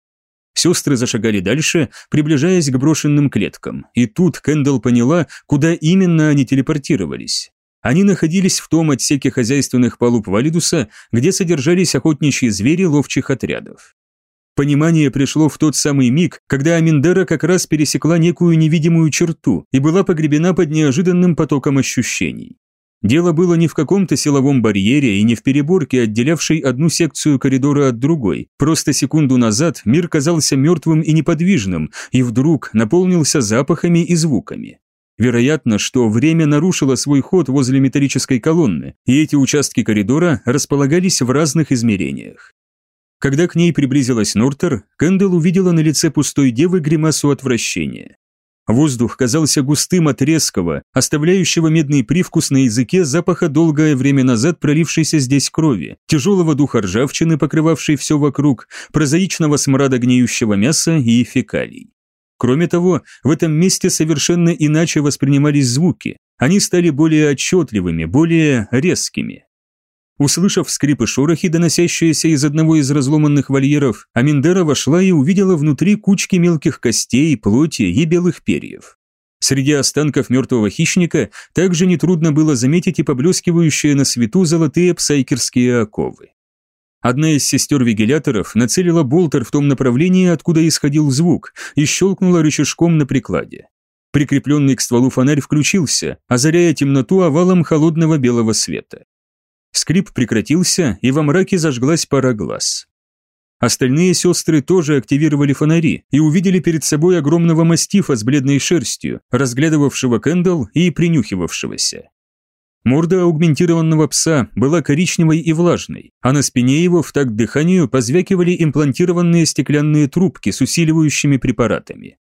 Сестры зашагали дальше, приближаясь к брошенным клеткам, и тут Кэндалл поняла, куда именно они телепортировались. Они находились в том отсеке хозяйственных палуб Валидуса, где содержались охотничьи звери ловчих отрядов. Понимание пришло в тот самый миг, когда Аминдера как раз пересекла некую невидимую черту и была погребена под неожиданным потоком ощущений. Дело было не в каком-то силовом барьере и не в переборке, отделявшей одну секцию коридора от другой. Просто секунду назад мир казался мертвым и неподвижным, и вдруг наполнился запахами и звуками. Вероятно, что время нарушило свой ход возле металлической колонны, и эти участки коридора располагались в разных измерениях. Когда к ней приблизилась Нортер, Кэндалл увидела на лице пустой девы гримасу отвращения. Воздух казался густым от резкого, оставляющего медный привкус на языке запаха долгое время назад пролившейся здесь крови, тяжелого духа ржавчины, покрывавшей все вокруг, прозаичного смрада гниющего мяса и фекалий. Кроме того, в этом месте совершенно иначе воспринимались звуки. Они стали более отчетливыми, более резкими. Услышав скрип и шорохи, доносящиеся из одного из разломанных вольеров, Аминдера вошла и увидела внутри кучки мелких костей, плоти и белых перьев. Среди останков мертвого хищника также нетрудно было заметить и поблескивающие на свету золотые псайкерские оковы. Одна из сестер-вигиляторов нацелила болтер в том направлении, откуда исходил звук, и щелкнула рычажком на прикладе. Прикрепленный к стволу фонарь включился, озаряя темноту овалом холодного белого света. Скрип прекратился, и во мраке зажглась пара глаз. Остальные сестры тоже активировали фонари и увидели перед собой огромного мастифа с бледной шерстью, разглядывавшего Кэндалл и принюхивавшегося. Морда аугментированного пса была коричневой и влажной, а на спине его в такт дыханию позвякивали имплантированные стеклянные трубки с усиливающими препаратами.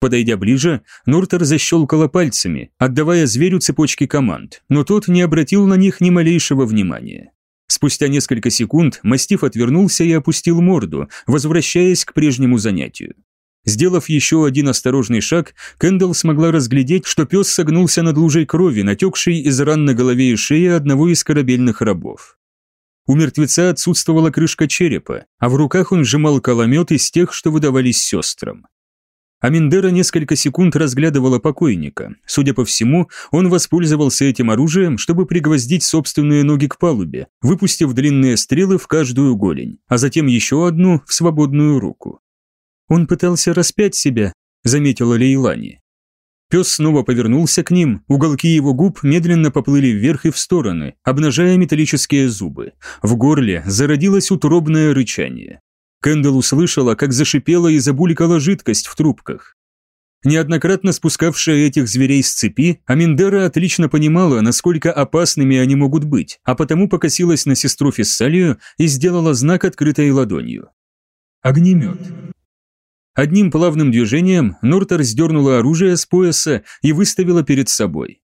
Подойдя ближе, Нортер защелкала пальцами, отдавая зверю цепочки команд, но тот не обратил на них ни малейшего внимания. Спустя несколько секунд мастиф отвернулся и опустил морду, возвращаясь к прежнему занятию. Сделав еще один осторожный шаг, Кэндалл смогла разглядеть, что пес согнулся над лужей крови, натекшей из ран на голове и шее одного из корабельных рабов. У мертвеца отсутствовала крышка черепа, а в руках он сжимал коломет из тех, что выдавались сестрам. Аминдера несколько секунд разглядывала покойника. Судя по всему, он воспользовался этим оружием, чтобы пригвоздить собственные ноги к палубе, выпустив длинные стрелы в каждую голень, а затем еще одну в свободную руку. «Он пытался распять себя», — заметила Лейлани. Пес снова повернулся к ним, уголки его губ медленно поплыли вверх и в стороны, обнажая металлические зубы. В горле зародилось утробное рычание. Кэндалл услышала, как зашипела и забулькала жидкость в трубках. Неоднократно спускавшая этих зверей с цепи, Аминдера отлично понимала, насколько опасными они могут быть, а потому покосилась на сестру Фессалию и сделала знак открытой ладонью. Огнемет. Одним плавным движением Нортер сдернула оружие с пояса и выставила перед собой.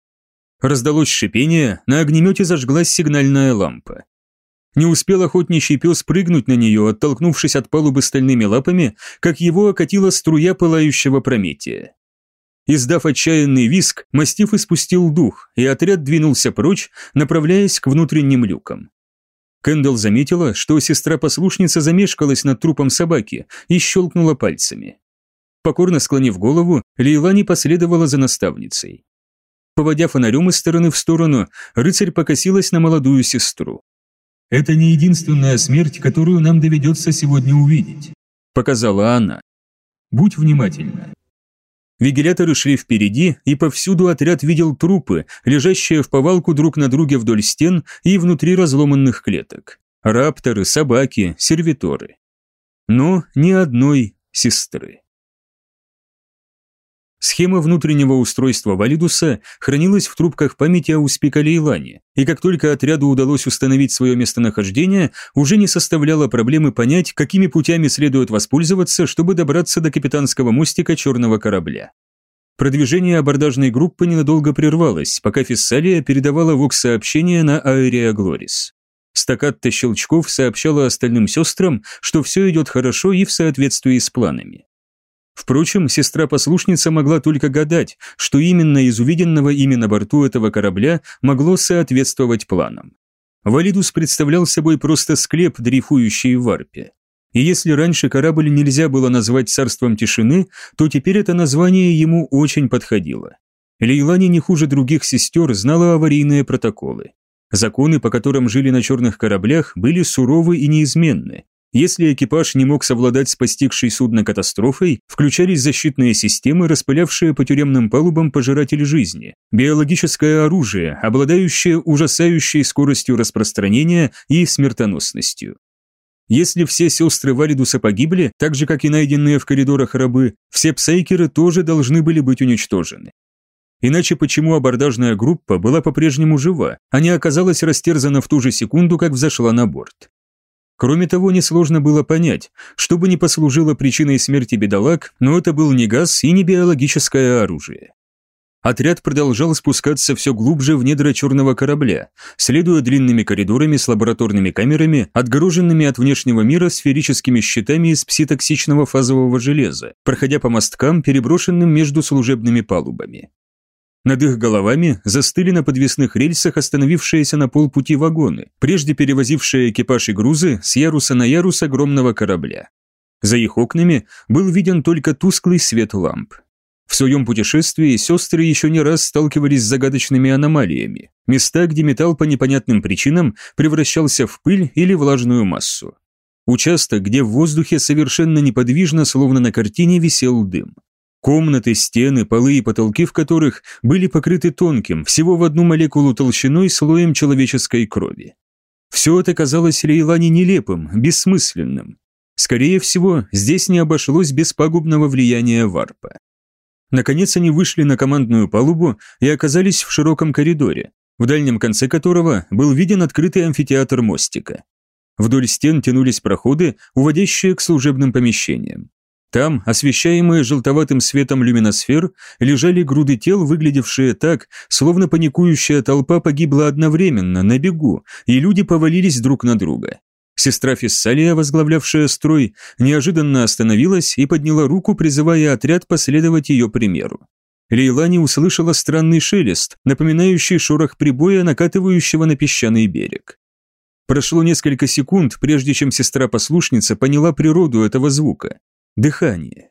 Раздалось шипение, на огнемете зажглась сигнальная лампа. Не успел охотничий пес прыгнуть на нее, оттолкнувшись от палубы стальными лапами, как его окатила струя пылающего прометия. Издав отчаянный виск, мастиф испустил дух, и отряд двинулся прочь, направляясь к внутренним люкам. Кэндалл заметила, что сестра-послушница замешкалась над трупом собаки и щелкнула пальцами. Покорно склонив голову, Лейлани последовала за наставницей. Поводя фонарем из стороны в сторону, рыцарь покосилась на молодую сестру. «Это не единственная смерть, которую нам доведется сегодня увидеть», – показала она. «Будь внимательна». Вигиляторы шли впереди, и повсюду отряд видел трупы, лежащие в повалку друг на друге вдоль стен и внутри разломанных клеток. Рапторы, собаки, сервиторы. Но ни одной сестры. Схема внутреннего устройства Валидуса хранилась в трубках памяти о Успика Лейлане, и как только отряду удалось установить свое местонахождение, уже не составляло проблемы понять, какими путями следует воспользоваться, чтобы добраться до капитанского мостика черного корабля. Продвижение абордажной группы ненадолго прервалось, пока Фессалия передавала вокс-сообщение на Аэриа Глорис. Стакатто щелчков сообщала остальным сестрам, что все идет хорошо и в соответствии с планами. Впрочем, сестра-послушница могла только гадать, что именно из увиденного ими на борту этого корабля могло соответствовать планам. Валидус представлял собой просто склеп, дрейфующий в варпе. И если раньше корабль нельзя было назвать царством тишины, то теперь это название ему очень подходило. Лейлани не хуже других сестер знала аварийные протоколы. Законы, по которым жили на черных кораблях, были суровы и неизменны, если экипаж не мог совладать с постигшей судно катастрофой, включались защитные системы, распылявшие по тюремным палубам пожиратель жизни, биологическое оружие, обладающее ужасающей скоростью распространения и смертоносностью. Если все сестры Валидуса погибли, так же, как и найденные в коридорах рабы, все псайкеры тоже должны были быть уничтожены. Иначе почему абордажная группа была по-прежнему жива, а не оказалась растерзана в ту же секунду, как взошла на борт? Кроме того, несложно было понять, что бы ни послужило причиной смерти бедолаг, но это был не газ и не биологическое оружие. Отряд продолжал спускаться все глубже в недра черного корабля, следуя длинными коридорами с лабораторными камерами, отгороженными от внешнего мира сферическими щитами из пситоксичного фазового железа, проходя по мосткам, переброшенным между служебными палубами. Над их головами застыли на подвесных рельсах остановившиеся на полпути вагоны, прежде перевозившие экипаж и грузы с яруса на ярус огромного корабля. За их окнами был виден только тусклый свет ламп. В своем путешествии сестры еще не раз сталкивались с загадочными аномалиями, места, где металл по непонятным причинам превращался в пыль или влажную массу. Участок, где в воздухе совершенно неподвижно, словно на картине, висел дым. Комнаты, стены, полы и потолки в которых были покрыты тонким, всего в одну молекулу толщиной слоем человеческой крови. Все это казалось Лейлане нелепым, бессмысленным. Скорее всего, здесь не обошлось без пагубного влияния варпа. Наконец они вышли на командную палубу и оказались в широком коридоре. в дальнем конце которого был виден открытый амфитеатр мостика. Вдоль стен тянулись проходы, уводящие к служебным помещениям. Там, освещаемые желтоватым светом люминосфер, лежали груды тел, выглядевшие так, словно паникующая толпа погибла одновременно, на бегу, и люди повалились друг на друга. Сестра Фессалия, возглавлявшая строй, неожиданно остановилась и подняла руку, призывая отряд последовать ее примеру. Лейлани услышала странный шелест, напоминающий шорох прибоя, накатывающего на песчаный берег. Прошло несколько секунд, прежде чем сестра-послушница поняла природу этого звука. Дыхание.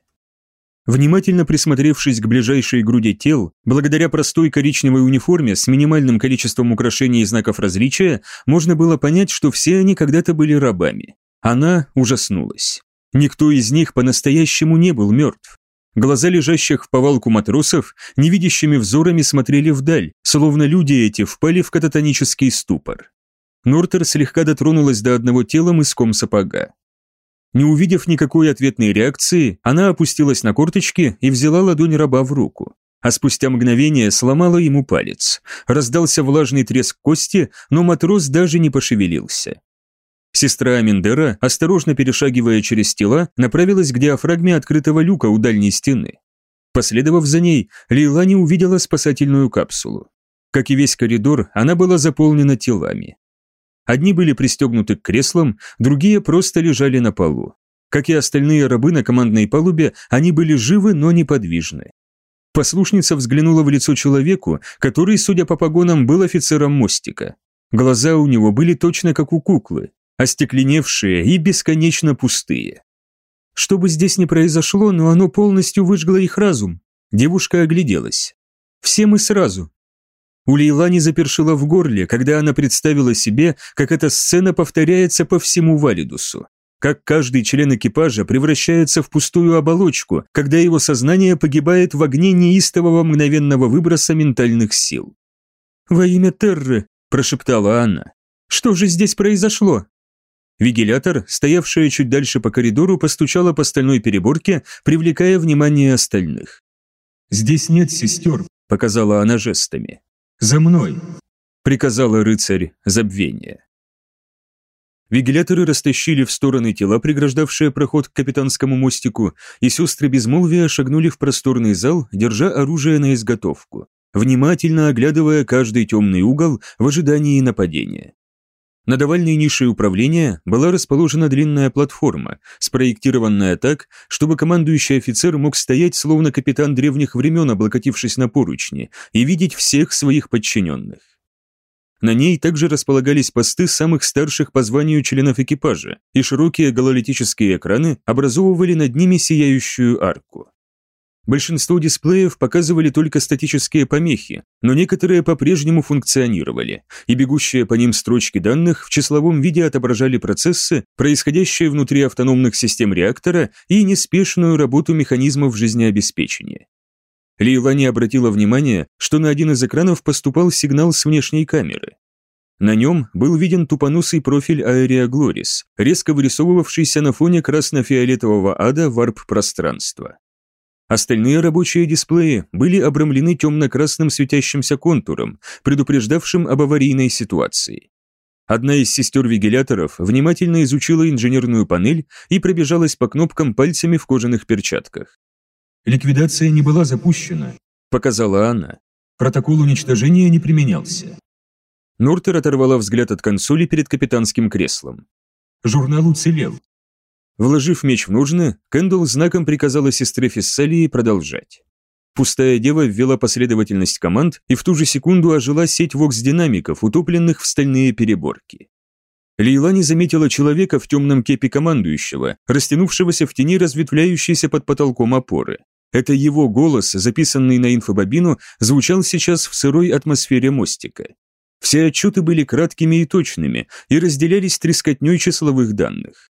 Внимательно присмотревшись к ближайшей груди тел, благодаря простой коричневой униформе с минимальным количеством украшений и знаков различия, можно было понять, что все они когда-то были рабами. Она ужаснулась. Никто из них по-настоящему не был мертв. Глаза лежащих в повалку матросов невидящими взорами смотрели вдаль, словно люди эти впали в кататонический ступор. Нортер слегка дотронулась до одного тела мыском сапога. Не увидев никакой ответной реакции, она опустилась на корточки и взяла ладонь раба в руку. А спустя мгновение сломала ему палец. Раздался влажный треск кости, но матрос даже не пошевелился. Сестра Аминдера, осторожно перешагивая через тела, направилась к диафрагме открытого люка у дальней стены. Последовав за ней, Лейлани увидела спасательную капсулу. Как и весь коридор, она была заполнена телами. Одни были пристегнуты к креслам, другие просто лежали на полу. Как и остальные рабы на командной палубе, они были живы, но неподвижны. Послушница взглянула в лицо человеку, который, судя по погонам, был офицером мостика. Глаза у него были точно как у куклы, остекленевшие и бесконечно пустые. Что бы здесь ни произошло, но оно полностью выжгло их разум. Девушка огляделась. Все мы сразу, у Лейлани запершила в горле, когда она представила себе, как эта сцена повторяется по всему Валидусу. Как каждый член экипажа превращается в пустую оболочку, когда его сознание погибает в огне неистового мгновенного выброса ментальных сил. «Во имя Терры», – прошептала она, – «что же здесь произошло?» Вигилятор, стоявшая чуть дальше по коридору, постучала по стальной переборке, привлекая внимание остальных. «Здесь нет сестер», – показала она жестами. «За мной!» – приказала рыцарь забвения. Вигиляторы растащили в стороны тела, преграждавшие проход к капитанскому мостику, и сестры безмолвия шагнули в просторный зал, держа оружие на изготовку, внимательно оглядывая каждый темный угол в ожидании нападения. Над овальной нишей управления была расположена длинная платформа, спроектированная так, чтобы командующий офицер мог стоять словно капитан древних времен, облокотившись на поручни, и видеть всех своих подчиненных. На ней также располагались посты самых старших по званию членов экипажа, и широкие гололитические экраны образовывали над ними сияющую арку. Большинство дисплеев показывали только статические помехи, но некоторые по-прежнему функционировали, и бегущие по ним строчки данных в числовом виде отображали процессы, происходящие внутри автономных систем реактора и неспешную работу механизмов жизнеобеспечения. Лейла не обратила внимания, что на один из экранов поступал сигнал с внешней камеры. На нем был виден тупоносый профиль Аэрия Глорис, резко вырисовывавшийся на фоне красно-фиолетового ада варп-пространства. Остальные рабочие дисплеи были обрамлены темно-красным светящимся контуром, предупреждавшим об аварийной ситуации. Одна из сестер-вигиляторов внимательно изучила инженерную панель и пробежалась по кнопкам пальцами в кожаных перчатках. «Ликвидация не была запущена», – показала она. «Протокол уничтожения не применялся». Нортер оторвала взгляд от консоли перед капитанским креслом. «Журнал уцелел. Вложив меч в ножны, Кэндалл знаком приказала сестре Фессалии продолжать. Пустая дева ввела последовательность команд, и в ту же секунду ожила сеть вокс-динамиков, утопленных в стальные переборки. Лейла не заметила человека в темном кепе командующего, растянувшегося в тени разветвляющейся под потолком опоры. Это его голос, записанный на инфобобину, звучал сейчас в сырой атмосфере мостика. Все отчеты были краткими и точными и разделялись трескотней числовых данных.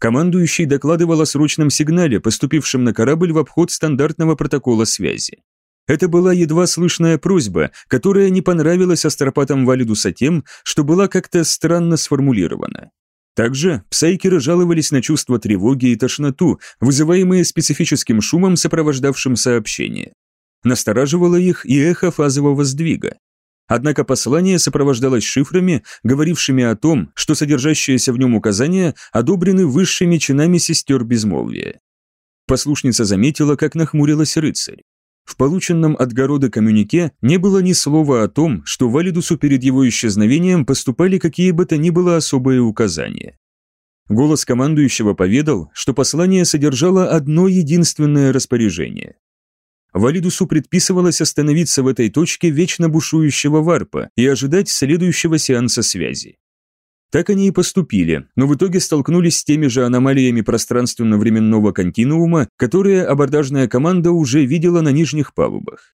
Командующий докладывал о срочном сигнале, поступившем на корабль в обход стандартного протокола связи. Это была едва слышная просьба, которая не понравилась астропатам Валидуса тем, что была как-то странно сформулирована. Также псайкеры жаловались на чувство тревоги и тошноту, вызываемые специфическим шумом, сопровождавшим сообщение. Настораживало их и эхо фазового сдвига. Однако послание сопровождалось шифрами, говорившими о том, что содержащиеся в нем указания одобрены высшими чинами сестер безмолвия. Послушница заметила, как нахмурилась рыцарь. В полученном от Города коммюнике не было ни слова о том, что Валидусу перед его исчезновением поступали какие бы то ни было особые указания. Голос командующего поведал, что послание содержало одно единственное распоряжение. Валидусу предписывалось остановиться в этой точке вечно бушующего варпа и ожидать следующего сеанса связи. Так они и поступили, но в итоге столкнулись с теми же аномалиями пространственно-временного континуума, которые абордажная команда уже видела на нижних палубах.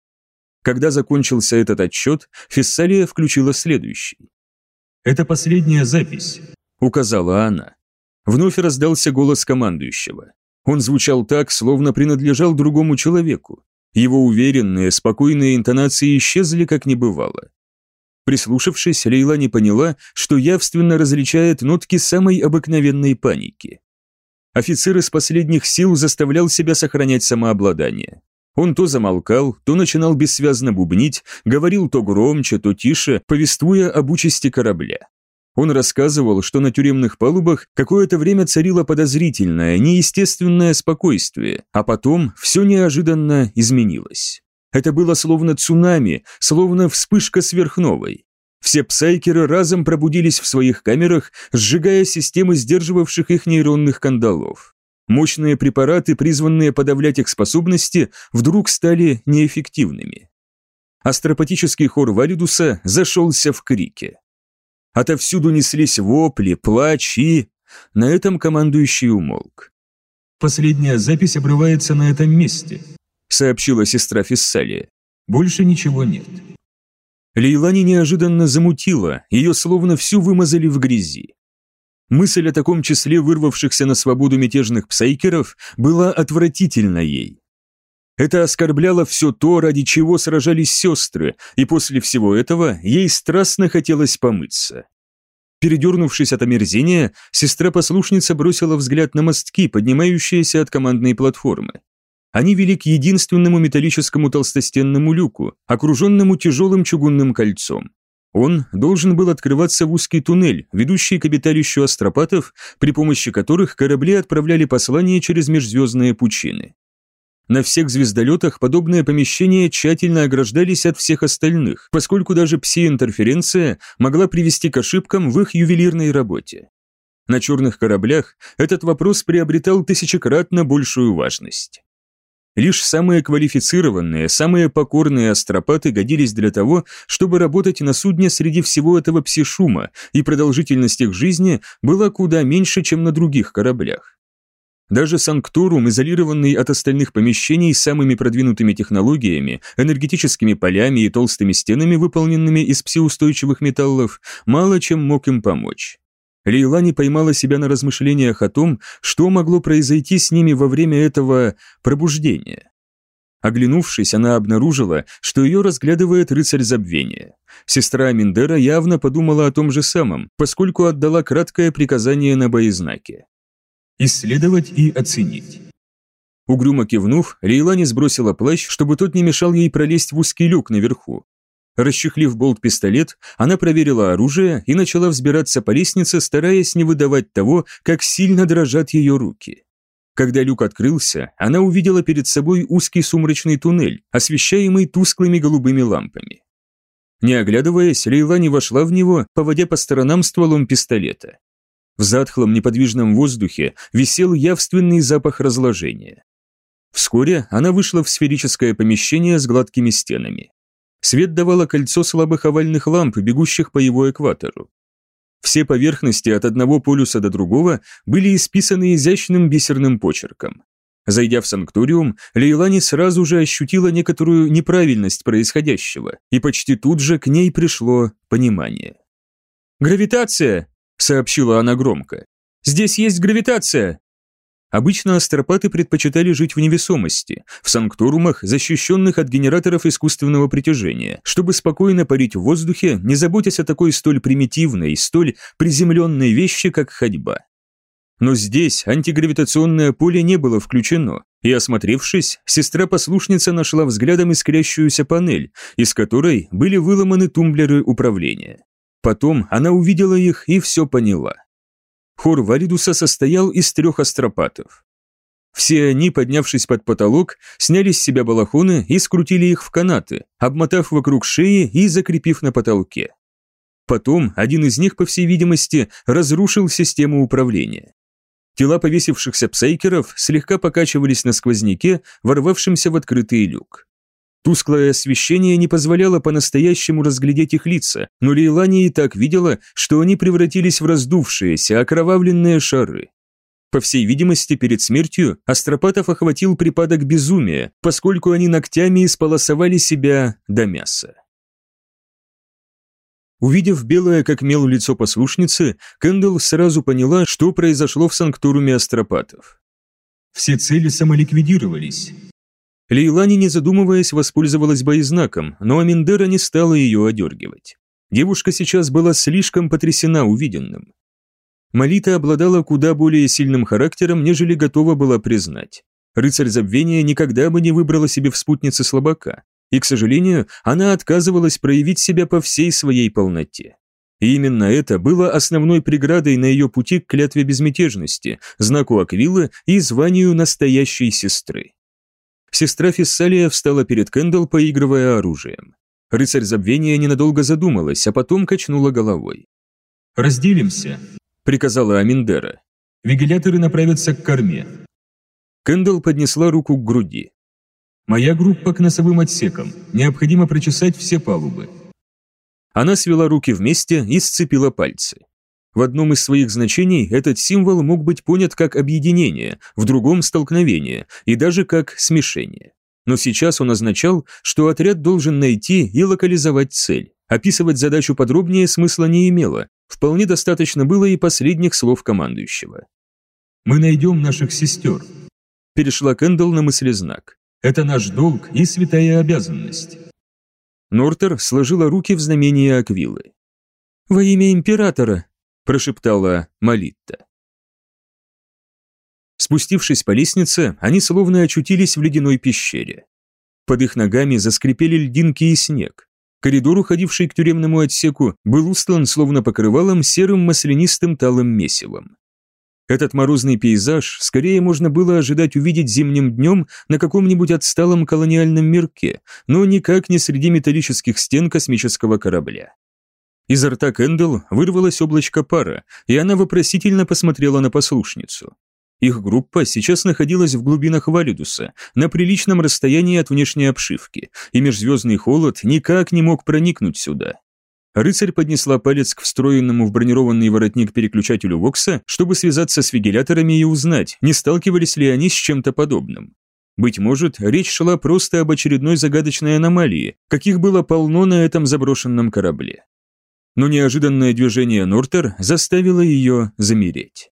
Когда закончился этот отчет, Фессалия включила следующий. «Это последняя запись», — указала она. Вновь раздался голос командующего. Он звучал так, словно принадлежал другому человеку. Его уверенные, спокойные интонации исчезли, как не бывало. Прислушавшись, Лейла не поняла, что явственно различает нотки самой обыкновенной паники. Офицер из последних сил заставлял себя сохранять самообладание. Он то замолкал, то начинал бессвязно бубнить, говорил то громче, то тише, повествуя об участи корабля. Он рассказывал, что на тюремных палубах какое-то время царило подозрительное, неестественное спокойствие, а потом все неожиданно изменилось. Это было словно цунами, словно вспышка сверхновой. Все псайкеры разом пробудились в своих камерах, сжигая системы сдерживавших их нейронных кандалов. Мощные препараты, призванные подавлять их способности, вдруг стали неэффективными. Астропатический хор Валидуса зашелся в крике. Отовсюду неслись вопли, плач и... На этом командующий умолк. «Последняя запись обрывается на этом месте», — сообщила сестра Фессалия. «Больше ничего нет». Лейлани неожиданно замутила, ее словно всю вымазали в грязи. Мысль о таком числе вырвавшихся на свободу мятежных псайкеров была отвратительна ей. Это оскорбляло все то, ради чего сражались сестры, и после всего этого ей страстно хотелось помыться. Передернувшись от омерзения, сестра-послушница бросила взгляд на мостки, поднимающиеся от командной платформы. Они вели к единственному металлическому толстостенному люку, окруженному тяжелым чугунным кольцом. Он должен был открываться в узкий туннель, ведущий к обиталищу астропатов, при помощи которых корабли отправляли послания через межзвездные пучины. На всех звездолетах подобные помещения тщательно ограждались от всех остальных, поскольку даже пси-интерференция могла привести к ошибкам в их ювелирной работе. На черных кораблях этот вопрос приобретал тысячекратно большую важность. Лишь самые квалифицированные, самые покорные астропаты годились для того, чтобы работать на судне среди всего этого пси-шума, и продолжительность их жизни была куда меньше, чем на других кораблях. Даже Санктурум, изолированный от остальных помещений самыми продвинутыми технологиями, энергетическими полями и толстыми стенами, выполненными из псиустойчивых металлов, мало чем мог им помочь. Лейлани поймала себя на размышлениях о том, что могло произойти с ними во время этого пробуждения. Оглянувшись, она обнаружила, что ее разглядывает рыцарь забвения. Сестра Миндера явно подумала о том же самом, поскольку отдала краткое приказание на боезнаке исследовать и оценить. Угрюмо кивнув, Лейлани сбросила плащ, чтобы тот не мешал ей пролезть в узкий люк наверху. Расчехлив болт-пистолет, она проверила оружие и начала взбираться по лестнице, стараясь не выдавать того, как сильно дрожат ее руки. Когда люк открылся, она увидела перед собой узкий сумрачный туннель, освещаемый тусклыми голубыми лампами. Не оглядываясь, Лейлани вошла в него, поводя по сторонам стволом пистолета. В затхлом неподвижном воздухе висел явственный запах разложения. Вскоре она вышла в сферическое помещение с гладкими стенами. Свет давало кольцо слабых овальных ламп, бегущих по его экватору. Все поверхности от одного полюса до другого были исписаны изящным бисерным почерком. Зайдя в санктуриум, Лейлани сразу же ощутила некоторую неправильность происходящего, и почти тут же к ней пришло понимание. «Гравитация!» Сообщила она громко. «Здесь есть гравитация!» Обычно астропаты предпочитали жить в невесомости, в санктурумах, защищенных от генераторов искусственного притяжения, чтобы спокойно парить в воздухе, не заботясь о такой столь примитивной, столь приземленной вещи, как ходьба. Но здесь антигравитационное поле не было включено, и, осмотревшись, сестра-послушница нашла взглядом искрящуюся панель, из которой были выломаны тумблеры управления. Потом она увидела их и все поняла. Хор Валидуса состоял из трех астропатов. Все они, поднявшись под потолок, сняли с себя балахоны и скрутили их в канаты, обмотав вокруг шеи и закрепив на потолке. Потом один из них, по всей видимости, разрушил систему управления. Тела повесившихся псайкеров слегка покачивались на сквозняке, ворвавшемся в открытый люк. Тусклое освещение не позволяло по-настоящему разглядеть их лица, но Лейлани и так видела, что они превратились в раздувшиеся, окровавленные шары. По всей видимости, перед смертью Астропатов охватил припадок безумия, поскольку они ногтями исполосовали себя до мяса. Увидев белое как мел лицо послушницы, Кэндалл сразу поняла, что произошло в санктуруме астропатов. Все цели самоликвидировались. Лейлани, не задумываясь, воспользовалась боезнаком, но Аминдера не стала ее одергивать. Девушка сейчас была слишком потрясена увиденным. Молита обладала куда более сильным характером, нежели готова была признать. Рыцарь забвения никогда бы не выбрала себе в спутнице слабака, и, к сожалению, она отказывалась проявить себя по всей своей полноте. И именно это было основной преградой на ее пути к клятве безмятежности, знаку Аквилы и званию настоящей сестры. Сестра Фессалия встала перед Кэндалл, поигрывая оружием. Рыцарь забвения ненадолго задумалась, а потом качнула головой. «Разделимся», — приказала Аминдера. «Вигиляторы направятся к корме». Кэндалл поднесла руку к груди. Моя группа к носовым отсекам. Необходимо прочесать все палубы. Она свела руки вместе и сцепила пальцы. В одном из своих значений этот символ мог быть понят как объединение, в другом – столкновение и даже как смешение. Но сейчас он означал, что отряд должен найти и локализовать цель. Описывать задачу подробнее смысла не имело, вполне достаточно было и последних слов командующего. «Мы найдем наших сестер», – перешла Кэндалл на мыслезнак. Это наш долг и святая обязанность». Нортер сложила руки в знамение Аквилы. «Во имя императора», – прошептала Молитта. Спустившись по лестнице, они словно очутились в ледяной пещере. Под их ногами заскрипели льдинки и снег. Коридор, уходивший к тюремному отсеку, был устлан словно покрывалом серым маслянистым талым месивом. Этот морозный пейзаж скорее можно было ожидать увидеть зимним днем на каком-нибудь отсталом колониальном мирке, но никак не среди металлических стен космического корабля. Изо рта Кэндалл вырвалось облачко пара, и она вопросительно посмотрела на послушницу. Их группа сейчас находилась в глубинах Валидуса, на приличном расстоянии от внешней обшивки, и межзвездный холод никак не мог проникнуть сюда. Рыцарь поднесла палец к встроенному в бронированный воротник переключателю Вокса, чтобы связаться с вигиляторами и узнать, не сталкивались ли они с чем-то подобным. Быть может, речь шла просто об очередной загадочной аномалии, каких было полно на этом заброшенном корабле. Но неожиданное движение Нортер заставило ее замереть.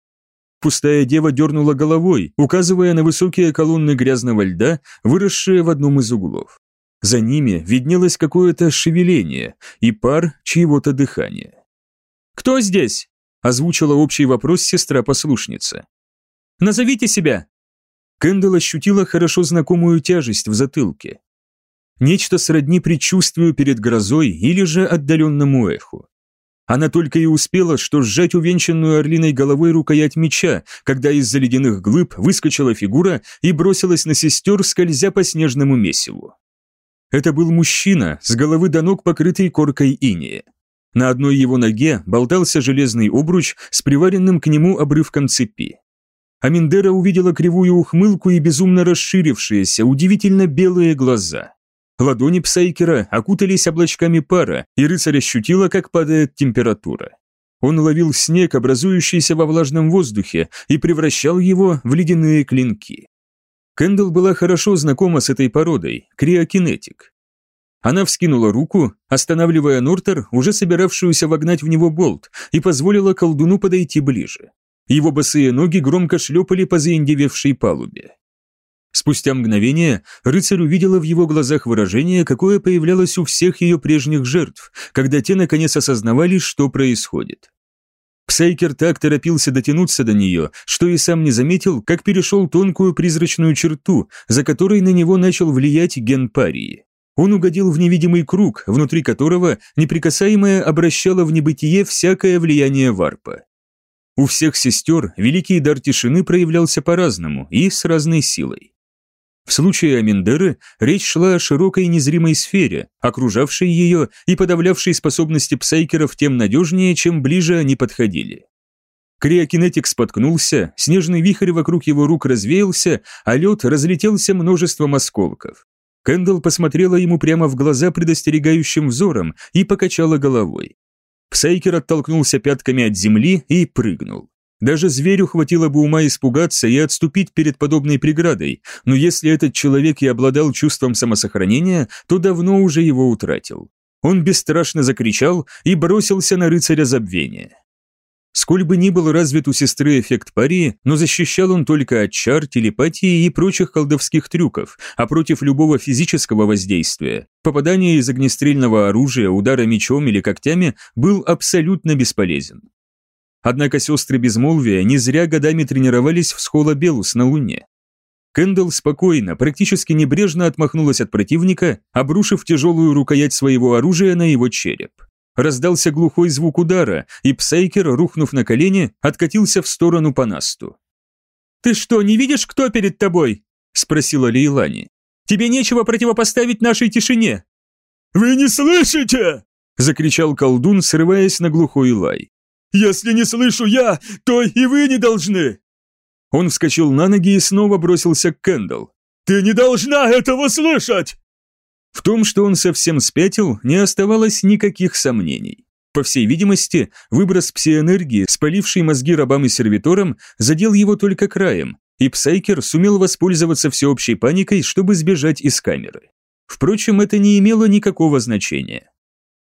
Пустая дева дернула головой, указывая на высокие колонны грязного льда, выросшие в одном из углов. За ними виднелось какое-то шевеление и пар чьего-то дыхания. «Кто здесь?» – озвучила общий вопрос сестра-послушница. «Назовите себя!» Кэндалл ощутила хорошо знакомую тяжесть в затылке. Нечто сродни предчувствию перед грозой или же отдаленному эху. Она только и успела, что сжать увенчанную орлиной головой рукоять меча, когда из-за ледяных глыб выскочила фигура и бросилась на сестер, скользя по снежному месиву. Это был мужчина, с головы до ног покрытый коркой инея. На одной его ноге болтался железный обруч с приваренным к нему обрывком цепи. Аминдера увидела кривую ухмылку и безумно расширившиеся, удивительно белые глаза. Ладони Псайкера окутались облачками пара, и рыцарь ощутила, как падает температура. Он ловил снег, образующийся во влажном воздухе, и превращал его в ледяные клинки. Кэндалл была хорошо знакома с этой породой, криокинетик. Она вскинула руку, останавливая Нортер, уже собиравшуюся вогнать в него болт, и позволила колдуну подойти ближе. Его босые ноги громко шлепали по заиндевевшей палубе. Спустя мгновение рыцарь увидела в его глазах выражение, какое появлялось у всех ее прежних жертв, когда те наконец осознавали, что происходит. Псайкер так торопился дотянуться до нее, что и сам не заметил, как перешел тонкую призрачную черту, за которой на него начал влиять ген парии. Он угодил в невидимый круг, внутри которого неприкасаемое обращало в небытие всякое влияние варпа. У всех сестер великий дар тишины проявлялся по-разному и с разной силой. В случае Аминдеры речь шла о широкой незримой сфере, окружавшей ее и подавлявшей способности псайкеров тем надежнее, чем ближе они подходили. Криокинетик споткнулся, снежный вихрь вокруг его рук развеялся, а лед разлетелся множеством осколков. Кэндалл посмотрела ему прямо в глаза предостерегающим взором и покачала головой. Псайкер оттолкнулся пятками от земли и прыгнул. Даже зверю хватило бы ума испугаться и отступить перед подобной преградой, но если этот человек и обладал чувством самосохранения, то давно уже его утратил. Он бесстрашно закричал и бросился на рыцаря забвения. Сколь бы ни был развит у сестры эффект пари, но защищал он только от чар, телепатии и прочих колдовских трюков, а против любого физического воздействия, попадание из огнестрельного оружия, удара мечом или когтями был абсолютно бесполезен. Однако сестры Безмолвия не зря годами тренировались в Схола Белус на Луне. Кэндалл спокойно, практически небрежно отмахнулась от противника, обрушив тяжелую рукоять своего оружия на его череп. Раздался глухой звук удара, и Псайкер, рухнув на колени, откатился в сторону по насту. «Ты что, не видишь, кто перед тобой?» – спросила Лейлани. «Тебе нечего противопоставить нашей тишине!» «Вы не слышите?» – закричал колдун, срываясь на глухой лай. Если не слышу я, то и вы не должны!» Он вскочил на ноги и снова бросился к Кэндалл. «Ты не должна этого слышать!» В том, что он совсем спятил, не оставалось никаких сомнений. По всей видимости, выброс псиэнергии, спаливший мозги рабам и сервиторам, задел его только краем, и Псайкер сумел воспользоваться всеобщей паникой, чтобы сбежать из камеры. Впрочем, это не имело никакого значения.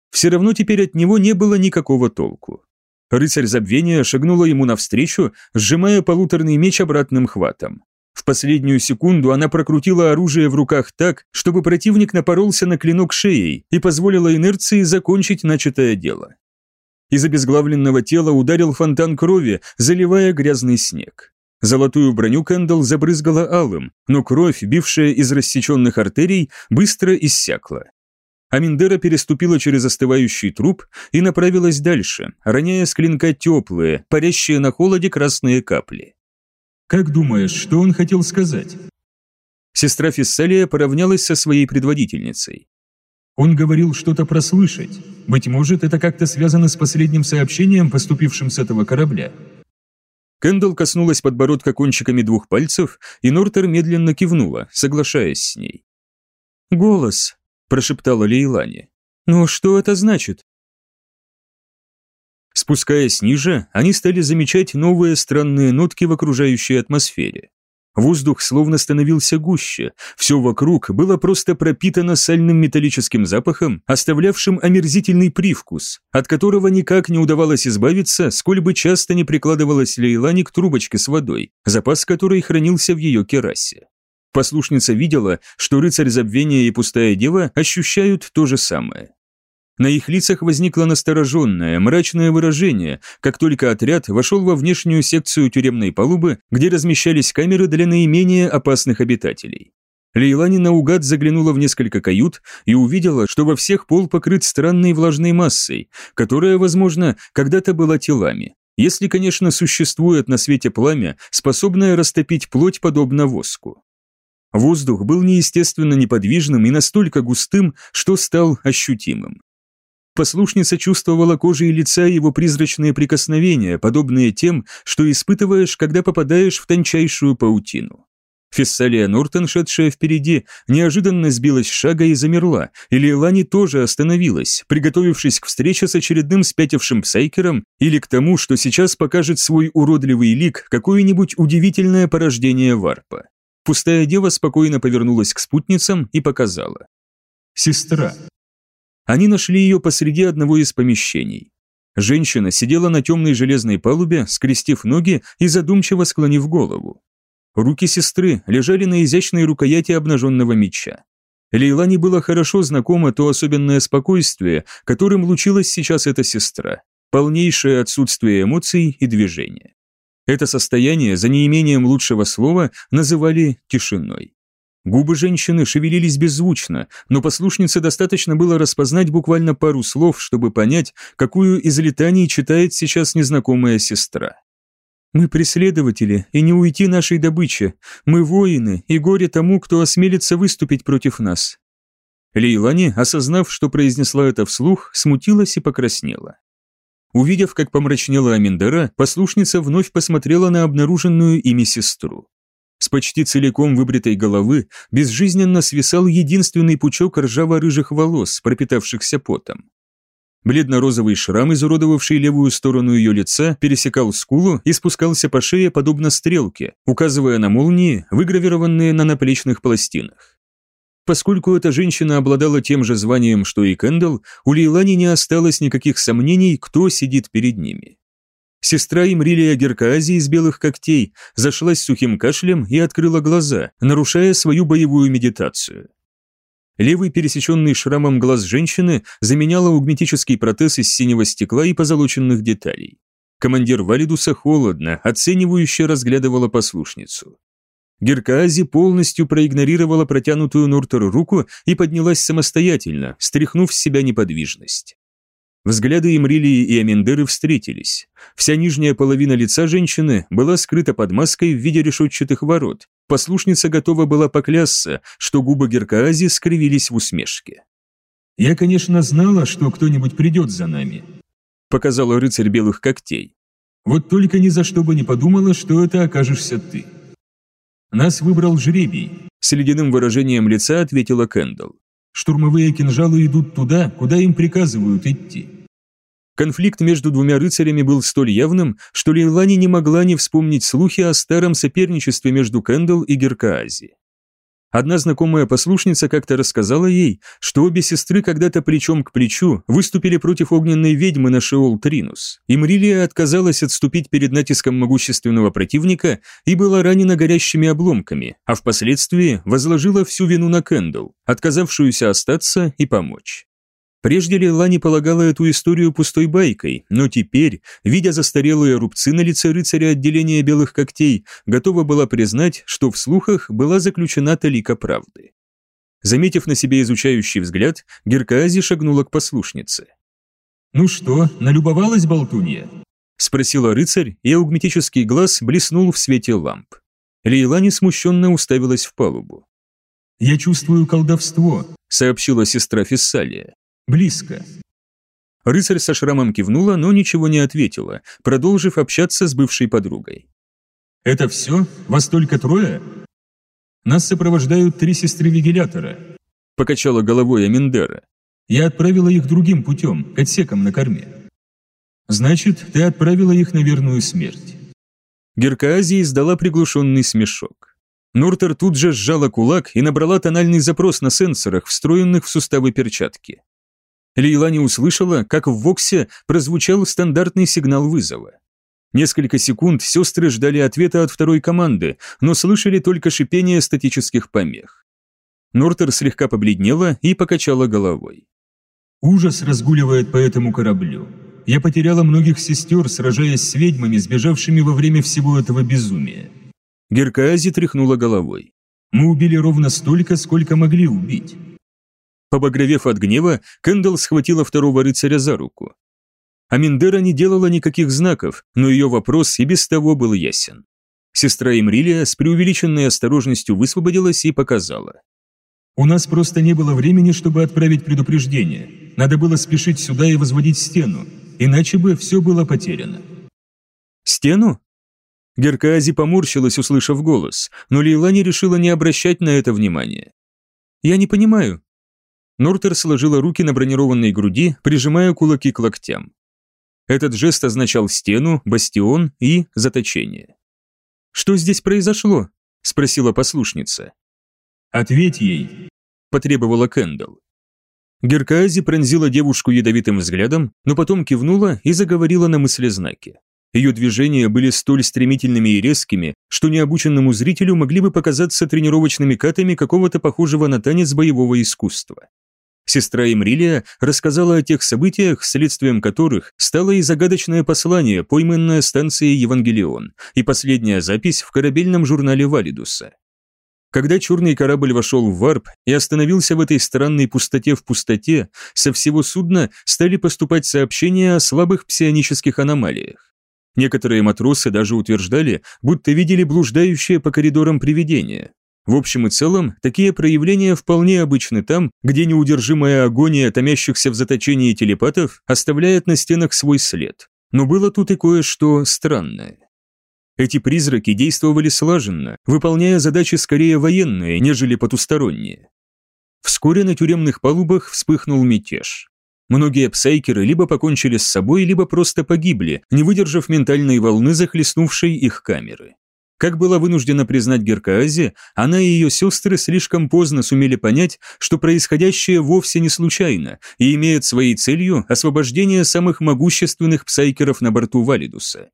Все равно теперь от него не было никакого толку. Рыцарь забвения шагнула ему навстречу, сжимая полуторный меч обратным хватом. В последнюю секунду она прокрутила оружие в руках так, чтобы противник напоролся на клинок шеей и позволила инерции закончить начатое дело. Из обезглавленного тела ударил фонтан крови, заливая грязный снег. Золотую броню Кэндалл забрызгала алым, но кровь, бившая из рассеченных артерий, быстро иссякла. Аминдера переступила через остывающий труп и направилась дальше, роняя с клинка теплые, парящие на холоде красные капли. «Как думаешь, что он хотел сказать?» Сестра Фессалия поравнялась со своей предводительницей. Он говорил что-то прослышать. Быть может, это как-то связано с последним сообщением, поступившим с этого корабля. Кэндалл коснулась подбородка кончиками двух пальцев, и Нортер медленно кивнула, соглашаясь с ней. «Голос», прошептала Лейлани. «Но что это значит?» Спускаясь ниже, они стали замечать новые странные нотки в окружающей атмосфере. Воздух словно становился гуще, все вокруг было просто пропитано сальным металлическим запахом, оставлявшим омерзительный привкус, от которого никак не удавалось избавиться, сколь бы часто не прикладывалась Лейлани к трубочке с водой, запас которой хранился в ее керасе. Послушница видела, что рыцарь забвения и пустая дева ощущают то же самое. На их лицах возникло настороженное, мрачное выражение, как только отряд вошел во внешнюю секцию тюремной палубы, где размещались камеры для наименее опасных обитателей. Лейлани наугад заглянула в несколько кают и увидела, что во всех пол покрыт странной влажной массой, которая, возможно, когда-то была телами. Если, конечно, существует на свете пламя, способное растопить плоть подобно воску. Воздух был неестественно неподвижным и настолько густым, что стал ощутимым. Послушница чувствовала кожей лица его призрачные прикосновения, подобные тем, что испытываешь, когда попадаешь в тончайшую паутину. Фессалия Нортон, шедшая впереди, неожиданно сбилась с шага и замерла, и Лейлани тоже остановилась, приготовившись к встрече с очередным спятившим псайкером или к тому, что сейчас покажет свой уродливый лик какое-нибудь удивительное порождение варпа. Пустая дева спокойно повернулась к спутницам и показала. «Сестра». Они нашли ее посреди одного из помещений. Женщина сидела на темной железной палубе, скрестив ноги и задумчиво склонив голову. Руки сестры лежали на изящной рукояти обнаженного меча. Лейлане было хорошо знакомо то особенное спокойствие, которым лучилась сейчас эта сестра. полнейшее отсутствие эмоций и движения. Это состояние, за неимением лучшего слова, называли тишиной. Губы женщины шевелились беззвучно, но послушнице достаточно было распознать буквально пару слов, чтобы понять, какую из летаний читает сейчас незнакомая сестра. «Мы преследователи, и не уйти нашей добыче. Мы воины, и горе тому, кто осмелится выступить против нас». Лейлани, осознав, что произнесла это вслух, смутилась и покраснела. Увидев, как помрачнела Аминдера, послушница вновь посмотрела на обнаруженную ими сестру. С почти целиком выбритой головы безжизненно свисал единственный пучок ржаво-рыжих волос, пропитавшихся потом. Бледно-розовый шрам, изуродовавший левую сторону ее лица, пересекал скулу и спускался по шее подобно стрелке, указывая на молнии, выгравированные на наплечных пластинах. Поскольку эта женщина обладала тем же званием, что и Кэндалл, у Лейлани не осталось никаких сомнений, кто сидит перед ними. Сестра Имрилия Геркаази из белых когтей зашлась сухим кашлем и открыла глаза, нарушая свою боевую медитацию. Левый пересеченный шрамом глаз женщины заменял аугметический протез из синего стекла и позолоченных деталей. Командир Валидуса холодно, оценивающе разглядывала послушницу. Геркаази полностью проигнорировала протянутую Нуртеру руку и поднялась самостоятельно, стряхнув с себя неподвижность. Взгляды Имрилии и Амендеры встретились. Вся нижняя половина лица женщины была скрыта под маской в виде решетчатых ворот. Послушница готова была поклясться, что губы Геркаази скривились в усмешке. «Я, конечно, знала, что кто-нибудь придет за нами», — показала рыцарь белых когтей. «Вот только ни за что бы не подумала, что это окажешься ты». «Нас выбрал жребий», — с ледяным выражением лица ответила Кэндалл. Штурмовые кинжалы идут туда, куда им приказывают идти. Конфликт между двумя рыцарями был столь явным, что Лейлани не могла не вспомнить слухи о старом соперничестве между Кэндалл и Геркаази. Одна знакомая послушница как-то рассказала ей, что обе сестры когда-то плечом к плечу выступили против огненной ведьмы на Шеол Тринус, и Мрилия отказалась отступить перед натиском могущественного противника и была ранена горящими обломками, а впоследствии возложила всю вину на Кэндалл, отказавшуюся остаться и помочь. Прежде Лила не полагала эту историю пустой байкой, но теперь, видя застарелые рубцы на лице рыцаря отделения белых когтей, готова была признать, что в слухах была заключена талика правды. Заметив на себе изучающий взгляд, Геркаази шагнула к послушнице. «Ну что, налюбовалась болтунья?» – спросила рыцарь, и аугметический глаз блеснул в свете ламп. Лейлани смущенно уставилась в палубу. «Я чувствую колдовство», – сообщила сестра Фессалия. Близко. Рыцарь со шрамом кивнула, но ничего не ответила, продолжив общаться с бывшей подругой. «Это все? Вас только трое?» «Нас сопровождают три сестры-вигилятора», — покачала головой Аминдера. «Я отправила их другим путем, к отсекам на корме». «Значит, ты отправила их на верную смерть». Геркаази издала приглушенный смешок. Нуртер тут же сжала кулак и набрала тональный запрос на сенсорах, встроенных в суставы перчатки. Лейла не услышала, как в Воксе прозвучал стандартный сигнал вызова. Несколько секунд сестры ждали ответа от второй команды, но слышали только шипение статических помех. Нортер слегка побледнела и покачала головой. «Ужас разгуливает по этому кораблю. Я потеряла многих сестер, сражаясь с ведьмами, сбежавшими во время всего этого безумия». Геркаази тряхнула головой. «Мы убили ровно столько, сколько могли убить. Побагровев от гнева, Кэндалл схватила второго рыцаря за руку. Аминдера не делала никаких знаков, но ее вопрос и без того был ясен. Сестра Эмрилия с преувеличенной осторожностью высвободилась и показала. «У нас просто не было времени, чтобы отправить предупреждение. Надо было спешить сюда и возводить стену, иначе бы все было потеряно». «Стену?» Геркази поморщилась, услышав голос, но Лейла не решила не обращать на это внимания. «Я не понимаю, Нортер сложила руки на бронированной груди, прижимая кулаки к локтям. Этот жест означал стену, бастион и заточение. «Что здесь произошло?» – спросила послушница. «Ответь ей», – потребовала Кэндалл. Геркази пронзила девушку ядовитым взглядом, но потом кивнула и заговорила на мыслезнаке. Ее движения были столь стремительными и резкими, что необученному зрителю могли бы показаться тренировочными катами какого-то похожего на танец боевого искусства. Сестра Эмрилия рассказала о тех событиях, следствием которых стало и загадочное послание, пойманное станцией Евангелион, и последняя запись в корабельном журнале Валидуса. Когда черный корабль вошел в варп и остановился в этой странной пустоте в пустоте, со всего судна стали поступать сообщения о слабых псионических аномалиях. Некоторые матросы даже утверждали, будто видели блуждающее по коридорам привидения. В общем и целом, такие проявления вполне обычны там, где неудержимая агония томящихся в заточении телепатов оставляет на стенах свой след. Но было тут и кое-что странное. Эти призраки действовали слаженно, выполняя задачи скорее военные, нежели потусторонние. Вскоре на тюремных палубах вспыхнул мятеж. Многие псайкеры либо покончили с собой, либо просто погибли, не выдержав ментальной волны, захлестнувшей их камеры. Как была вынуждена признать Геркаази, она и ее сестры слишком поздно сумели понять, что происходящее вовсе не случайно и имеет своей целью освобождение самых могущественных псайкеров на борту Валидуса.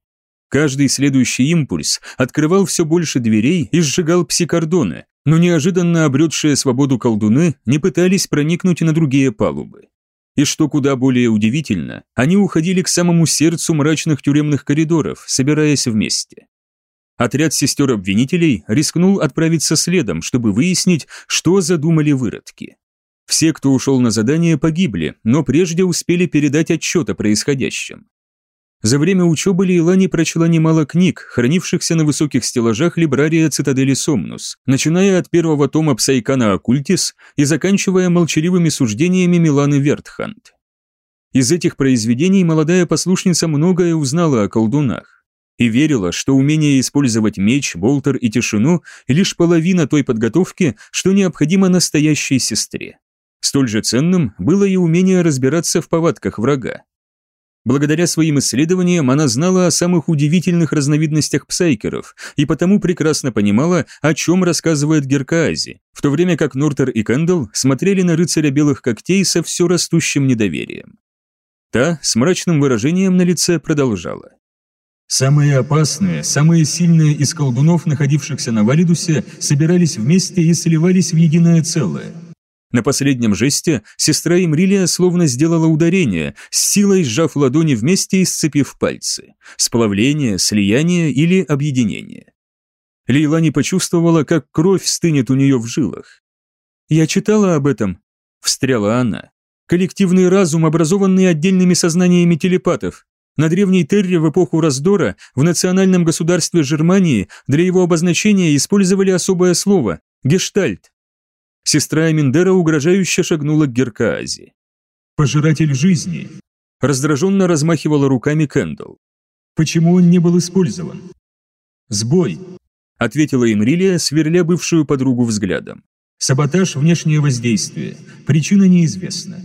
Каждый следующий импульс открывал все больше дверей и сжигал псикордоны, но неожиданно обретшие свободу колдуны не пытались проникнуть на другие палубы. И что куда более удивительно, они уходили к самому сердцу мрачных тюремных коридоров, собираясь вместе. Отряд сестер-обвинителей рискнул отправиться следом, чтобы выяснить, что задумали выродки. Все, кто ушел на задание, погибли, но прежде успели передать отчет о происходящем. За время учебы Лейлани прочла немало книг, хранившихся на высоких стеллажах либрария цитадели Сомнус, начиная от первого тома Псайкана Оккультис и заканчивая молчаливыми суждениями Миланы Вертхант. Из этих произведений молодая послушница многое узнала о колдунах и верила, что умение использовать меч, болтер и тишину – лишь половина той подготовки, что необходимо настоящей сестре. Столь же ценным было и умение разбираться в повадках врага. Благодаря своим исследованиям она знала о самых удивительных разновидностях псайкеров и потому прекрасно понимала, о чем рассказывает Геркаази, в то время как Нортер и Кэндалл смотрели на рыцаря белых когтей со все растущим недоверием. Та с мрачным выражением на лице продолжала. Самые опасные, самые сильные из колдунов, находившихся на Валидусе, собирались вместе и сливались в единое целое – на последнем жесте сестра Эмрилия словно сделала ударение, с силой сжав ладони вместе и сцепив пальцы. Сплавление, слияние или объединение. Лейла не почувствовала, как кровь стынет у нее в жилах. «Я читала об этом», — встряла она. «Коллективный разум, образованный отдельными сознаниями телепатов. На древней Терре в эпоху раздора в национальном государстве Германии для его обозначения использовали особое слово – гештальт. Сестра Аминдера угрожающе шагнула к Геркаази. «Пожиратель жизни!» Раздраженно размахивала руками Кэндалл. «Почему он не был использован?» «Сбой!» Ответила Эмрилия, сверля бывшую подругу взглядом. «Саботаж – внешнее воздействие. Причина неизвестна».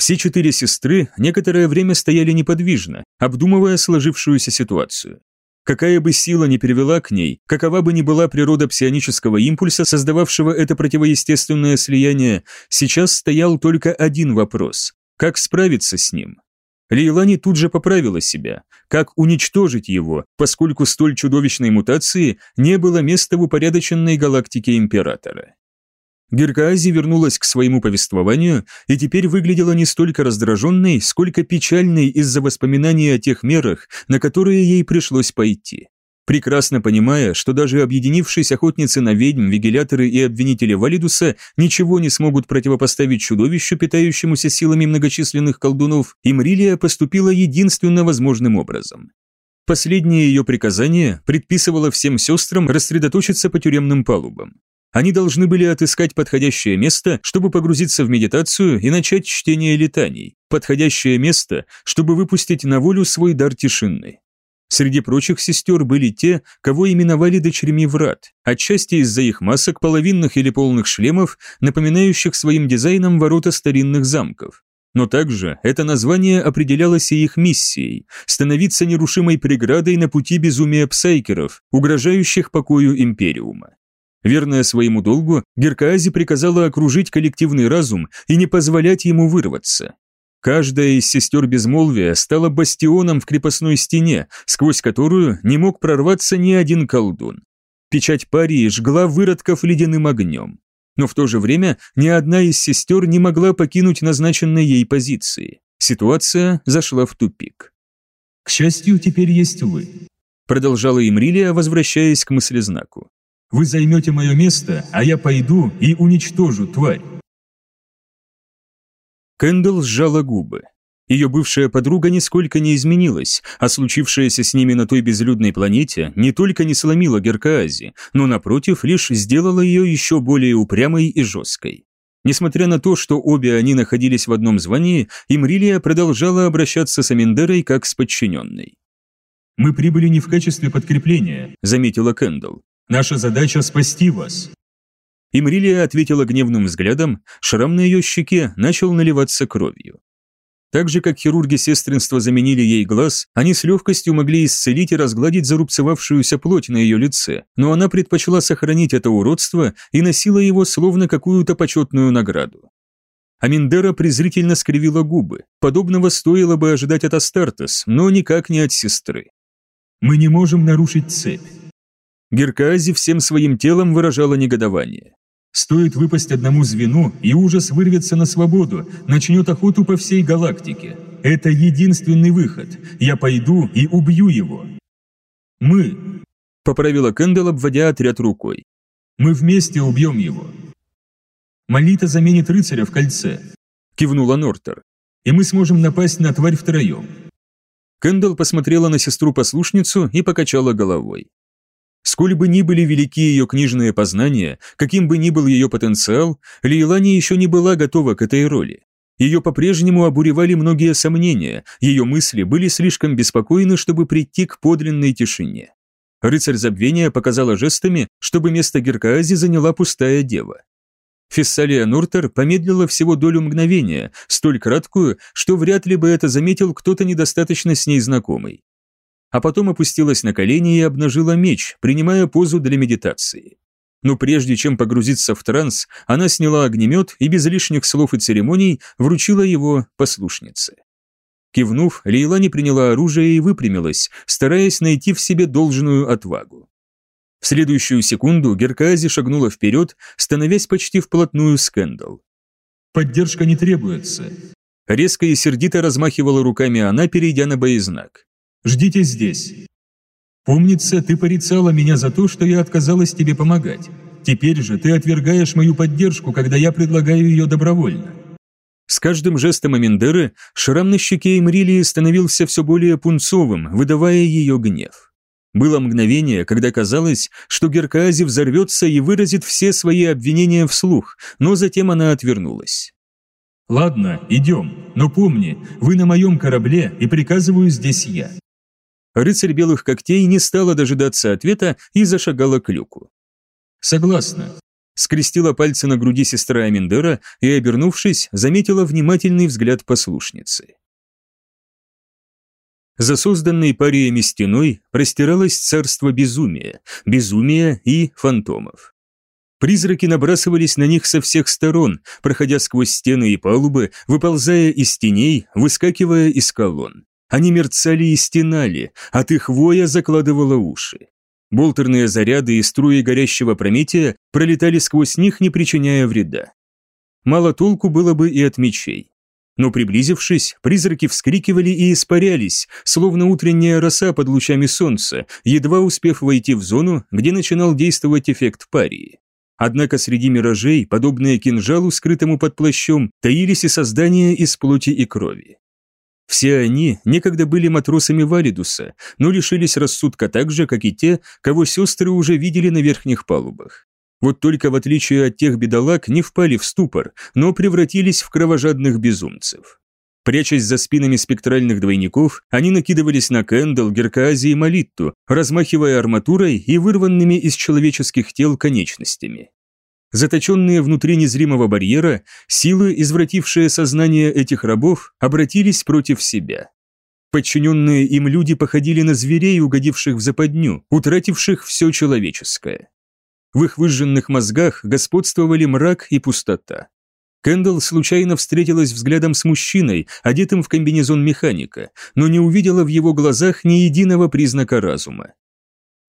Все четыре сестры некоторое время стояли неподвижно, обдумывая сложившуюся ситуацию. Какая бы сила ни привела к ней, какова бы ни была природа псионического импульса, создававшего это противоестественное слияние, сейчас стоял только один вопрос – как справиться с ним? Лейлани тут же поправила себя. Как уничтожить его, поскольку столь чудовищной мутации не было места в упорядоченной галактике Императора? Геркаази вернулась к своему повествованию и теперь выглядела не столько раздраженной, сколько печальной из-за воспоминаний о тех мерах, на которые ей пришлось пойти. Прекрасно понимая, что даже объединившись охотницы на ведьм, вигиляторы и обвинители Валидуса ничего не смогут противопоставить чудовищу, питающемуся силами многочисленных колдунов, Имрилия поступила единственно возможным образом. Последнее ее приказание предписывало всем сестрам рассредоточиться по тюремным палубам. Они должны были отыскать подходящее место, чтобы погрузиться в медитацию и начать чтение летаний, подходящее место, чтобы выпустить на волю свой дар тишины. Среди прочих сестер были те, кого именовали дочерями врат, отчасти из-за их масок половинных или полных шлемов, напоминающих своим дизайном ворота старинных замков. Но также это название определялось и их миссией – становиться нерушимой преградой на пути безумия псайкеров, угрожающих покою Империума. Верная своему долгу, Геркаази приказала окружить коллективный разум и не позволять ему вырваться. Каждая из сестер безмолвия стала бастионом в крепостной стене, сквозь которую не мог прорваться ни один колдун. Печать парии жгла выродков ледяным огнем. Но в то же время ни одна из сестер не могла покинуть назначенной ей позиции. Ситуация зашла в тупик. «К счастью, теперь есть вы», — продолжала Имрилия, возвращаясь к мыслезнаку. «Вы займете мое место, а я пойду и уничтожу тварь». Кэндалл сжала губы. Ее бывшая подруга нисколько не изменилась, а случившееся с ними на той безлюдной планете не только не сломило Геркаази, но, напротив, лишь сделало ее еще более упрямой и жесткой. Несмотря на то, что обе они находились в одном звании, Имрилия продолжала обращаться с Аминдерой как с подчиненной. «Мы прибыли не в качестве подкрепления», — заметила Кэндалл. «Наша задача — спасти вас». Имрилия ответила гневным взглядом, шрам на ее щеке начал наливаться кровью. Так же, как хирурги сестринства заменили ей глаз, они с легкостью могли исцелить и разгладить зарубцевавшуюся плоть на ее лице, но она предпочла сохранить это уродство и носила его словно какую-то почетную награду. Аминдера презрительно скривила губы. Подобного стоило бы ожидать от Астартес, но никак не от сестры. «Мы не можем нарушить цепь». Геркази всем своим телом выражала негодование. Стоит выпасть одному звену, и ужас вырвется на свободу, начнет охоту по всей галактике. Это единственный выход. Я пойду и убью его. Мы, поправила Кэндалл, обводя отряд рукой. Мы вместе убьем его. Молита заменит рыцаря в кольце, кивнула Нортер. И мы сможем напасть на тварь втроем. Кэндалл посмотрела на сестру-послушницу и покачала головой. Сколь бы ни были велики ее книжные познания, каким бы ни был ее потенциал, Лейлани еще не была готова к этой роли. Ее по-прежнему обуревали многие сомнения, ее мысли были слишком беспокойны, чтобы прийти к подлинной тишине. Рыцарь забвения показала жестами, чтобы место Геркаази заняла пустая дева. Фессалия Нуртер помедлила всего долю мгновения, столь краткую, что вряд ли бы это заметил кто-то недостаточно с ней знакомый а потом опустилась на колени и обнажила меч, принимая позу для медитации. Но прежде чем погрузиться в транс, она сняла огнемет и без лишних слов и церемоний вручила его послушнице. Кивнув, Лейла не приняла оружие и выпрямилась, стараясь найти в себе должную отвагу. В следующую секунду Геркази шагнула вперед, становясь почти вплотную с Кэндалл. «Поддержка не требуется». Резко и сердито размахивала руками она, перейдя на боезнак. Ждите здесь. Помнится, ты порицала меня за то, что я отказалась тебе помогать. Теперь же ты отвергаешь мою поддержку, когда я предлагаю ее добровольно». С каждым жестом Аминдеры шрам на щеке Эмрилии становился все более пунцовым, выдавая ее гнев. Было мгновение, когда казалось, что Геркази взорвется и выразит все свои обвинения вслух, но затем она отвернулась. «Ладно, идем, но помни, вы на моем корабле, и приказываю здесь я. Рыцарь белых когтей не стала дожидаться ответа и зашагала к люку. «Согласна», скрестила пальцы на груди сестра Аминдера и, обернувшись, заметила внимательный взгляд послушницы. За созданной париями стеной простиралось царство безумия, безумия и фантомов. Призраки набрасывались на них со всех сторон, проходя сквозь стены и палубы, выползая из теней, выскакивая из колонн. Они мерцали и стенали, от их воя закладывало уши. Болтерные заряды и струи горящего прометия пролетали сквозь них, не причиняя вреда. Мало толку было бы и от мечей. Но приблизившись, призраки вскрикивали и испарялись, словно утренняя роса под лучами солнца, едва успев войти в зону, где начинал действовать эффект парии. Однако среди миражей, подобные кинжалу, скрытому под плащом, таились и создания из плоти и крови. Все они некогда были матросами Валидуса, но лишились рассудка так же, как и те, кого сестры уже видели на верхних палубах. Вот только в отличие от тех бедолаг не впали в ступор, но превратились в кровожадных безумцев. Прячась за спинами спектральных двойников, они накидывались на Кэндалл, Геркаази и Молитту, размахивая арматурой и вырванными из человеческих тел конечностями. Заточенные внутри незримого барьера, силы, извратившие сознание этих рабов, обратились против себя. Подчиненные им люди походили на зверей, угодивших в западню, утративших все человеческое. В их выжженных мозгах господствовали мрак и пустота. Кэндалл случайно встретилась взглядом с мужчиной, одетым в комбинезон механика, но не увидела в его глазах ни единого признака разума.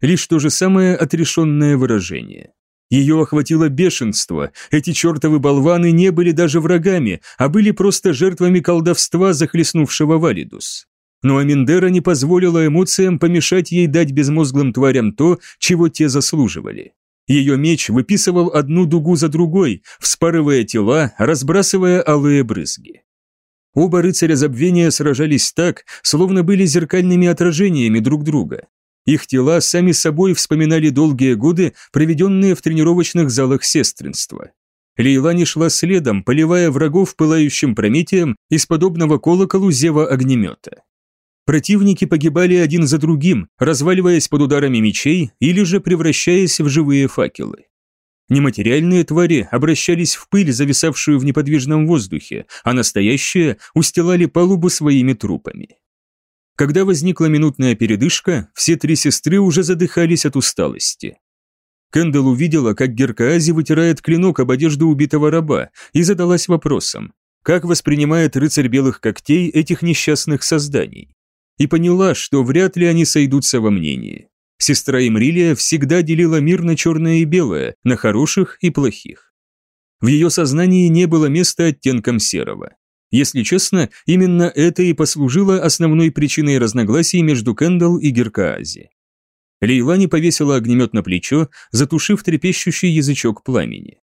Лишь то же самое отрешенное выражение. Ее охватило бешенство. Эти чертовы болваны не были даже врагами, а были просто жертвами колдовства, захлестнувшего Валидус. Но Аминдера не позволила эмоциям помешать ей дать безмозглым тварям то, чего те заслуживали. Ее меч выписывал одну дугу за другой, вспарывая тела, разбрасывая алые брызги. Оба рыцаря забвения сражались так, словно были зеркальными отражениями друг друга. Их тела сами собой вспоминали долгие годы, проведенные в тренировочных залах сестринства. Лейлани шла следом, поливая врагов пылающим прометием из подобного колоколу зева огнемета. Противники погибали один за другим, разваливаясь под ударами мечей или же превращаясь в живые факелы. Нематериальные твари обращались в пыль, зависавшую в неподвижном воздухе, а настоящие устилали палубу своими трупами. Когда возникла минутная передышка, все три сестры уже задыхались от усталости. Кэндалл увидела, как Геркаази вытирает клинок об одежду убитого раба и задалась вопросом, как воспринимает рыцарь белых когтей этих несчастных созданий. И поняла, что вряд ли они сойдутся во мнении. Сестра Эмрилия всегда делила мир на черное и белое, на хороших и плохих. В ее сознании не было места оттенкам серого. Если честно, именно это и послужило основной причиной разногласий между Кэндалл и Геркаази. Лейлани повесила огнемет на плечо, затушив трепещущий язычок пламени.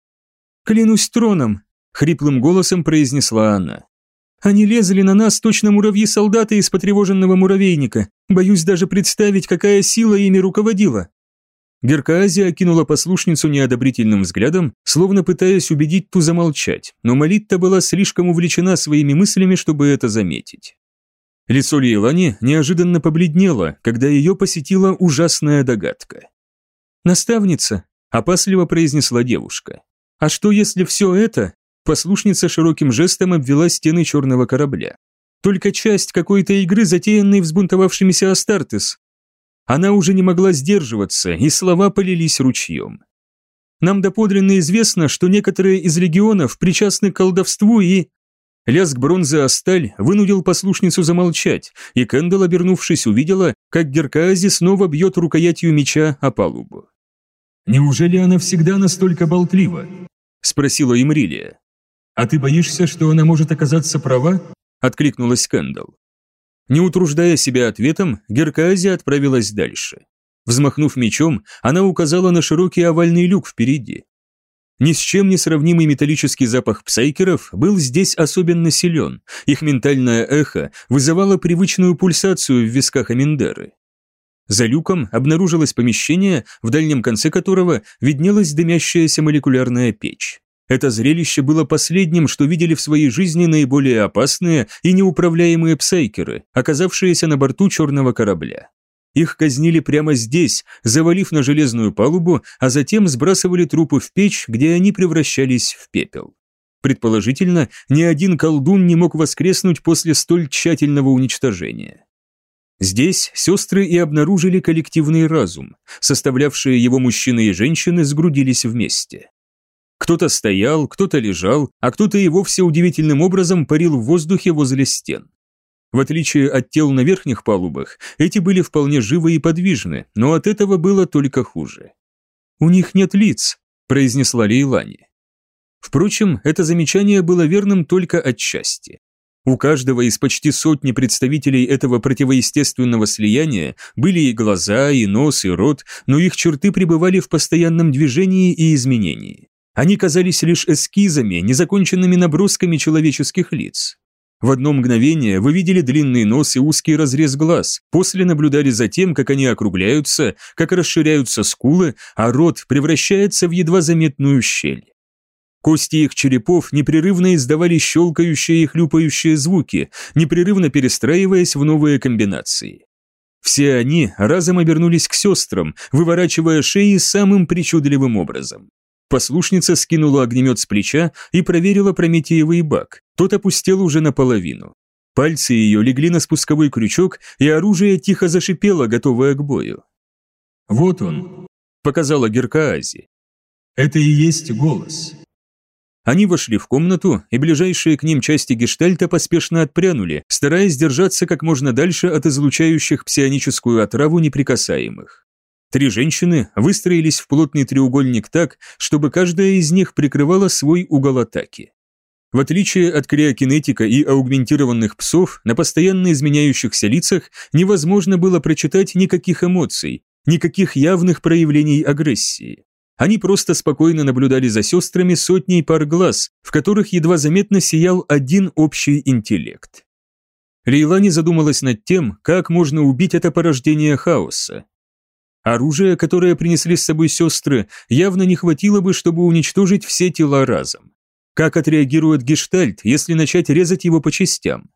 «Клянусь троном!» — хриплым голосом произнесла она. «Они лезли на нас точно муравьи-солдаты из потревоженного муравейника. Боюсь даже представить, какая сила ими руководила. Геркаазия окинула послушницу неодобрительным взглядом, словно пытаясь убедить ту замолчать, но Малитта была слишком увлечена своими мыслями, чтобы это заметить. Лицо Лейлани неожиданно побледнело, когда ее посетила ужасная догадка. «Наставница», – опасливо произнесла девушка. «А что, если все это...» Послушница широким жестом обвела стены черного корабля. «Только часть какой-то игры, затеянной взбунтовавшимися Астартес, она уже не могла сдерживаться, и слова полились ручьем. Нам доподлинно известно, что некоторые из легионов причастны к колдовству и... Лязг бронзы о сталь вынудил послушницу замолчать, и Кэндалл, обернувшись, увидела, как Геркаази снова бьет рукоятью меча о палубу. «Неужели она всегда настолько болтлива?» – спросила Имрилия. «А ты боишься, что она может оказаться права?» – откликнулась Кэндалл. Не утруждая себя ответом, Герказия отправилась дальше. Взмахнув мечом, она указала на широкий овальный люк впереди. Ни с чем не сравнимый металлический запах псайкеров был здесь особенно силен, их ментальное эхо вызывало привычную пульсацию в висках Аминдеры. За люком обнаружилось помещение, в дальнем конце которого виднелась дымящаяся молекулярная печь. Это зрелище было последним, что видели в своей жизни наиболее опасные и неуправляемые псайкеры, оказавшиеся на борту черного корабля. Их казнили прямо здесь, завалив на железную палубу, а затем сбрасывали трупы в печь, где они превращались в пепел. Предположительно, ни один колдун не мог воскреснуть после столь тщательного уничтожения. Здесь сестры и обнаружили коллективный разум, составлявшие его мужчины и женщины сгрудились вместе. Кто-то стоял, кто-то лежал, а кто-то и вовсе удивительным образом парил в воздухе возле стен. В отличие от тел на верхних палубах, эти были вполне живы и подвижны, но от этого было только хуже. «У них нет лиц», – произнесла Лейлани. Впрочем, это замечание было верным только отчасти. У каждого из почти сотни представителей этого противоестественного слияния были и глаза, и нос, и рот, но их черты пребывали в постоянном движении и изменении. Они казались лишь эскизами, незаконченными набросками человеческих лиц. В одно мгновение вы видели длинный нос и узкий разрез глаз, после наблюдали за тем, как они округляются, как расширяются скулы, а рот превращается в едва заметную щель. Кости их черепов непрерывно издавали щелкающие и хлюпающие звуки, непрерывно перестраиваясь в новые комбинации. Все они разом обернулись к сестрам, выворачивая шеи самым причудливым образом. Послушница скинула огнемет с плеча и проверила Прометеевый бак. Тот опустел уже наполовину. Пальцы ее легли на спусковой крючок, и оружие тихо зашипело, готовое к бою. «Вот он», — показала Геркаази. «Это и есть голос». Они вошли в комнату, и ближайшие к ним части гештальта поспешно отпрянули, стараясь держаться как можно дальше от излучающих псионическую отраву неприкасаемых. Три женщины выстроились в плотный треугольник так, чтобы каждая из них прикрывала свой угол атаки. В отличие от криокинетика и аугментированных псов, на постоянно изменяющихся лицах невозможно было прочитать никаких эмоций, никаких явных проявлений агрессии. Они просто спокойно наблюдали за сестрами сотней пар глаз, в которых едва заметно сиял один общий интеллект. Лейлани задумалась над тем, как можно убить это порождение хаоса. Оружие, которое принесли с собой сестры, явно не хватило бы, чтобы уничтожить все тела разом. Как отреагирует гештальт, если начать резать его по частям?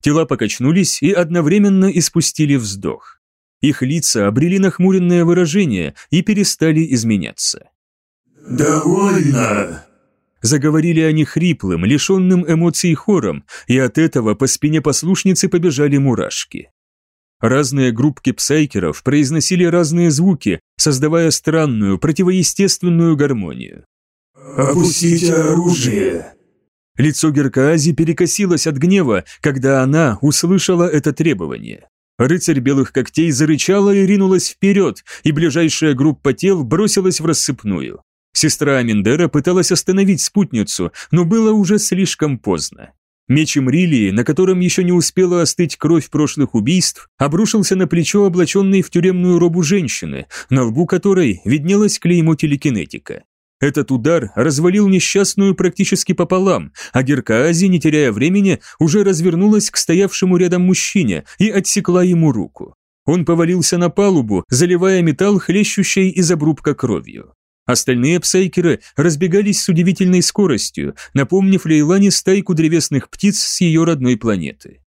Тела покачнулись и одновременно испустили вздох. Их лица обрели нахмуренное выражение и перестали изменяться. «Довольно!» Заговорили они хриплым, лишенным эмоций хором, и от этого по спине послушницы побежали мурашки. Разные группки псайкеров произносили разные звуки, создавая странную, противоестественную гармонию. «Опустите оружие!» Лицо Геркаази перекосилось от гнева, когда она услышала это требование. Рыцарь белых когтей зарычала и ринулась вперед, и ближайшая группа тел бросилась в рассыпную. Сестра Аминдера пыталась остановить спутницу, но было уже слишком поздно. Меч Имрилии, на котором еще не успела остыть кровь прошлых убийств, обрушился на плечо облаченной в тюремную робу женщины, на лбу которой виднелось клеймо телекинетика. Этот удар развалил несчастную практически пополам, а Геркаази, не теряя времени, уже развернулась к стоявшему рядом мужчине и отсекла ему руку. Он повалился на палубу, заливая металл хлещущей из обрубка кровью. Остальные псайкеры разбегались с удивительной скоростью, напомнив Лейлане стайку древесных птиц с ее родной планеты.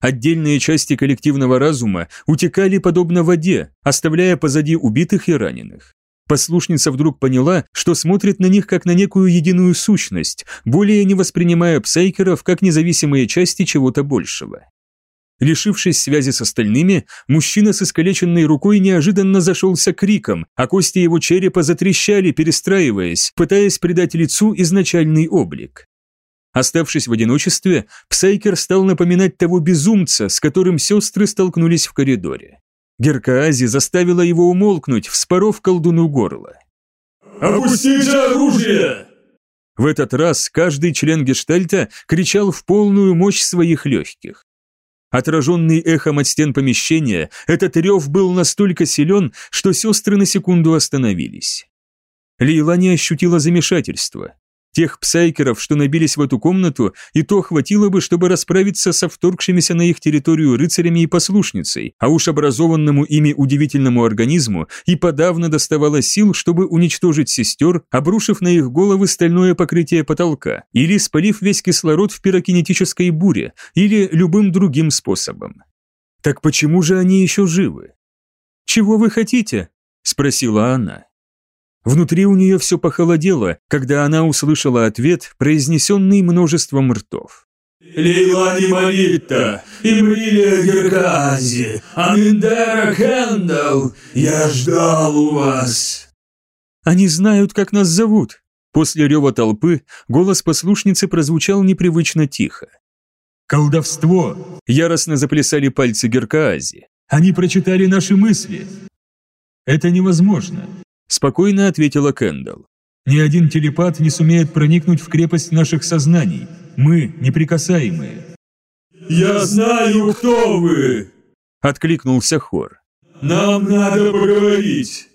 Отдельные части коллективного разума утекали подобно воде, оставляя позади убитых и раненых. Послушница вдруг поняла, что смотрит на них как на некую единую сущность, более не воспринимая псайкеров как независимые части чего-то большего. Лишившись связи с остальными, мужчина с искалеченной рукой неожиданно зашелся криком, а кости его черепа затрещали, перестраиваясь, пытаясь придать лицу изначальный облик. Оставшись в одиночестве, Псайкер стал напоминать того безумца, с которым сестры столкнулись в коридоре. Геркаази заставила его умолкнуть, вспоров колдуну горло. «Опустите оружие!» В этот раз каждый член гештальта кричал в полную мощь своих легких. Отраженный эхом от стен помещения, этот рев был настолько силен, что сестры на секунду остановились. Лейла не ощутила замешательства. Тех псайкеров, что набились в эту комнату, и то хватило бы, чтобы расправиться со вторгшимися на их территорию рыцарями и послушницей, а уж образованному ими удивительному организму и подавно доставало сил, чтобы уничтожить сестер, обрушив на их головы стальное покрытие потолка, или спалив весь кислород в пирокинетической буре, или любым другим способом. Так почему же они еще живы? «Чего вы хотите?» – спросила она. Внутри у нее все похолодело, когда она услышала ответ, произнесенный множеством ртов. «Лейлани Марита, Имрилия Геркази, Аминдера Кендалл, я ждал вас!» «Они знают, как нас зовут!» После рева толпы голос послушницы прозвучал непривычно тихо. «Колдовство!» – яростно заплясали пальцы Геркаази. «Они прочитали наши мысли!» «Это невозможно!» Спокойно ответила Кэндалл. Ни один телепат не сумеет проникнуть в крепость наших сознаний. Мы неприкасаемые. Я знаю, кто вы! Откликнулся хор. Нам надо поговорить.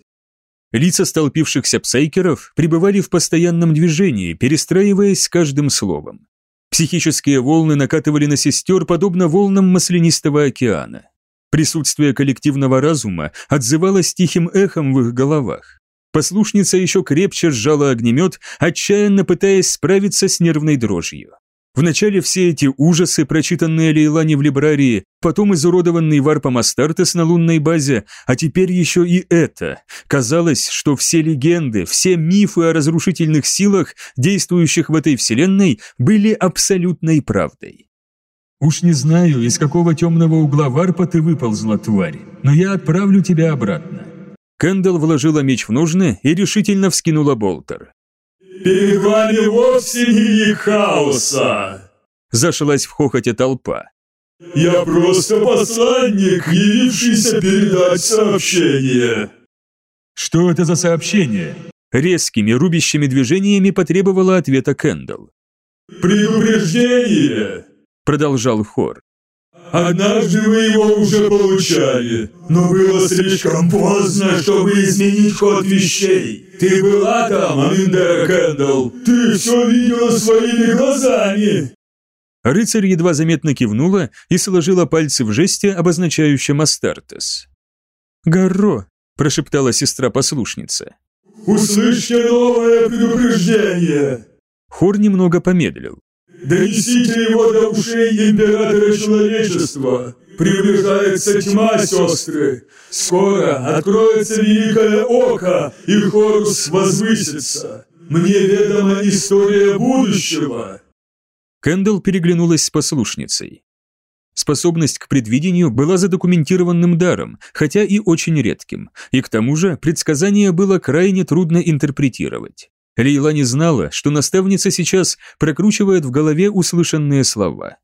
Лица столпившихся псайкеров пребывали в постоянном движении, перестраиваясь с каждым словом. Психические волны накатывали на сестер, подобно волнам маслянистого океана. Присутствие коллективного разума отзывалось тихим эхом в их головах. Послушница еще крепче сжала огнемет, отчаянно пытаясь справиться с нервной дрожью. Вначале все эти ужасы, прочитанные Лейлани в либрарии, потом изуродованный варпом Астартес на лунной базе, а теперь еще и это. Казалось, что все легенды, все мифы о разрушительных силах, действующих в этой вселенной, были абсолютной правдой. «Уж не знаю, из какого темного угла варпа ты выползла, тварь, но я отправлю тебя обратно. Кэндалл вложила меч в ножны и решительно вскинула болтер. «Перед вами вовсе не хаоса!» Зашлась в хохоте толпа. «Я просто посланник, явившийся передать сообщение!» «Что это за сообщение?» Резкими рубящими движениями потребовала ответа Кэндалл. «Предупреждение!» – продолжал хор. «Однажды вы его уже получали, но было слишком поздно, чтобы изменить ход вещей. Ты была там, Аминдера Кэндалл? Ты все видела своими глазами!» Рыцарь едва заметно кивнула и сложила пальцы в жесте, обозначающем Астартес. «Гарро», – прошептала сестра-послушница. «Услышьте новое предупреждение!» Хор немного помедлил. «Донесите его до ушей императора человечества! Приближается тьма, сестры! Скоро откроется великое око, и Хорус возвысится! Мне ведома история будущего!» Кэндалл переглянулась с послушницей. Способность к предвидению была задокументированным даром, хотя и очень редким, и к тому же предсказание было крайне трудно интерпретировать. Лейла не знала, что наставница сейчас прокручивает в голове услышанные слова.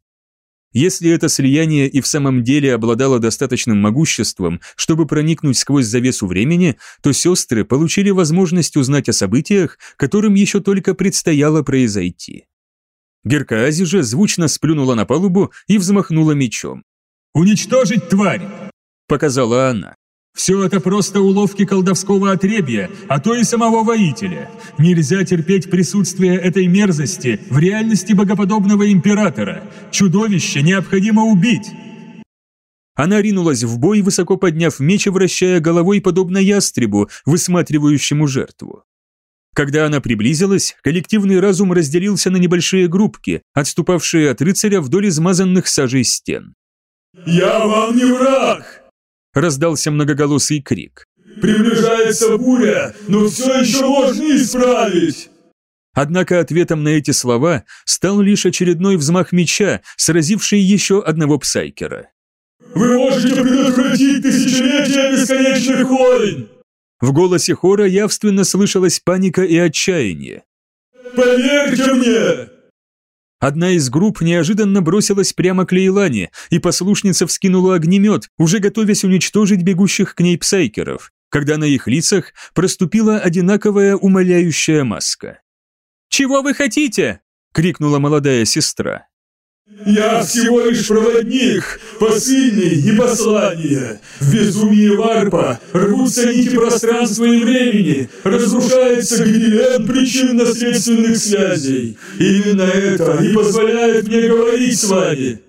Если это слияние и в самом деле обладало достаточным могуществом, чтобы проникнуть сквозь завесу времени, то сестры получили возможность узнать о событиях, которым еще только предстояло произойти. Геркаази же звучно сплюнула на палубу и взмахнула мечом. «Уничтожить тварь!» – показала она. Все это просто уловки колдовского отребья, а то и самого воителя. Нельзя терпеть присутствие этой мерзости в реальности богоподобного императора. Чудовище необходимо убить. Она ринулась в бой, высоко подняв меч и вращая головой, подобно ястребу, высматривающему жертву. Когда она приблизилась, коллективный разум разделился на небольшие группки, отступавшие от рыцаря вдоль измазанных сажей стен. «Я вам не враг!» Раздался многоголосый крик. «Приближается буря, но все еще можно исправить!» Однако ответом на эти слова стал лишь очередной взмах меча, сразивший еще одного псайкера. «Вы можете предотвратить тысячелетия бесконечных войн!» В голосе хора явственно слышалась паника и отчаяние. «Поверьте мне!» Одна из групп неожиданно бросилась прямо к Лейлане, и послушница вскинула огнемет, уже готовясь уничтожить бегущих к ней псайкеров, когда на их лицах проступила одинаковая умоляющая маска. «Чего вы хотите?» – крикнула молодая сестра. «Я всего лишь проводник, посыльный и послание. В безумии варпа рвутся нити пространства и времени, разрушается гнилен причинно-следственных связей. Именно это и позволяет мне говорить с вами».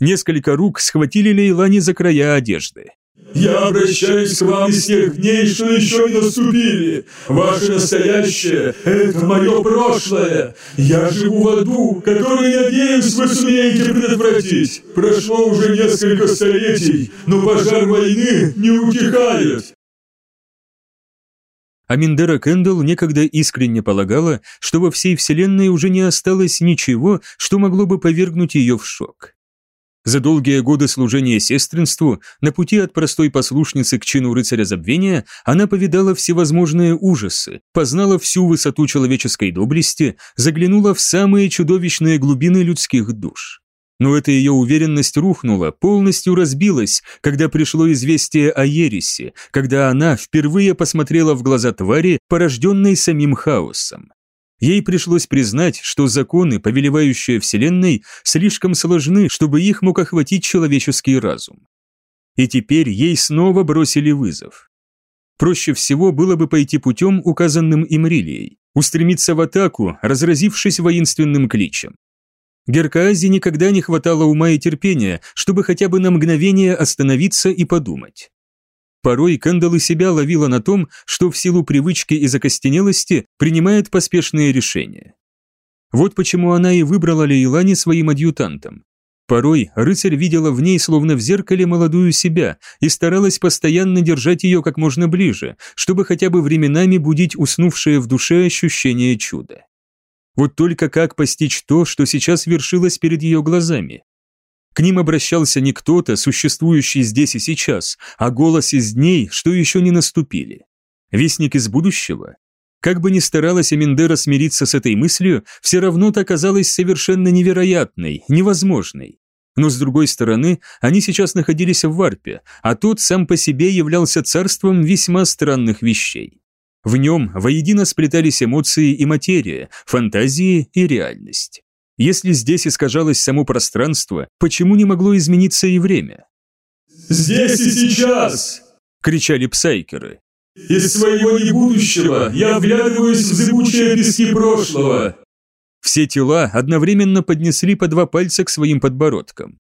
Несколько рук схватили Лейлани за края одежды. Я обращаюсь к вам из тех дней, что еще не наступили. Ваше настоящее – это мое прошлое. Я живу в аду, который, надеюсь, вы сумеете предотвратить. Прошло уже несколько столетий, но пожар войны не утихает. Аминдера Кэндалл некогда искренне полагала, что во всей Вселенной уже не осталось ничего, что могло бы повергнуть ее в шок. За долгие годы служения сестринству, на пути от простой послушницы к чину рыцаря забвения, она повидала всевозможные ужасы, познала всю высоту человеческой доблести, заглянула в самые чудовищные глубины людских душ. Но эта ее уверенность рухнула, полностью разбилась, когда пришло известие о Ересе, когда она впервые посмотрела в глаза твари, порожденной самим хаосом. Ей пришлось признать, что законы, повелевающие Вселенной, слишком сложны, чтобы их мог охватить человеческий разум. И теперь ей снова бросили вызов. Проще всего было бы пойти путем, указанным Имрилией, устремиться в атаку, разразившись воинственным кличем. Геркаазе никогда не хватало ума и терпения, чтобы хотя бы на мгновение остановиться и подумать. Порой Кэндалл и себя ловила на том, что в силу привычки и закостенелости принимает поспешные решения. Вот почему она и выбрала Лейлани своим адъютантом. Порой рыцарь видела в ней словно в зеркале молодую себя и старалась постоянно держать ее как можно ближе, чтобы хотя бы временами будить уснувшее в душе ощущение чуда. Вот только как постичь то, что сейчас вершилось перед ее глазами? К ним обращался не кто-то, существующий здесь и сейчас, а голос из дней, что еще не наступили. Вестник из будущего? Как бы ни старалась Аминдера смириться с этой мыслью, все равно-то оказалась совершенно невероятной, невозможной. Но с другой стороны, они сейчас находились в варпе, а тот сам по себе являлся царством весьма странных вещей. В нем воедино сплетались эмоции и материя, фантазии и реальность. Если здесь искажалось само пространство, почему не могло измениться и время? «Здесь и сейчас!» – кричали псайкеры. «Из своего небудущего я вглядываюсь в зыбучие пески прошлого!» Все тела одновременно поднесли по два пальца к своим подбородкам.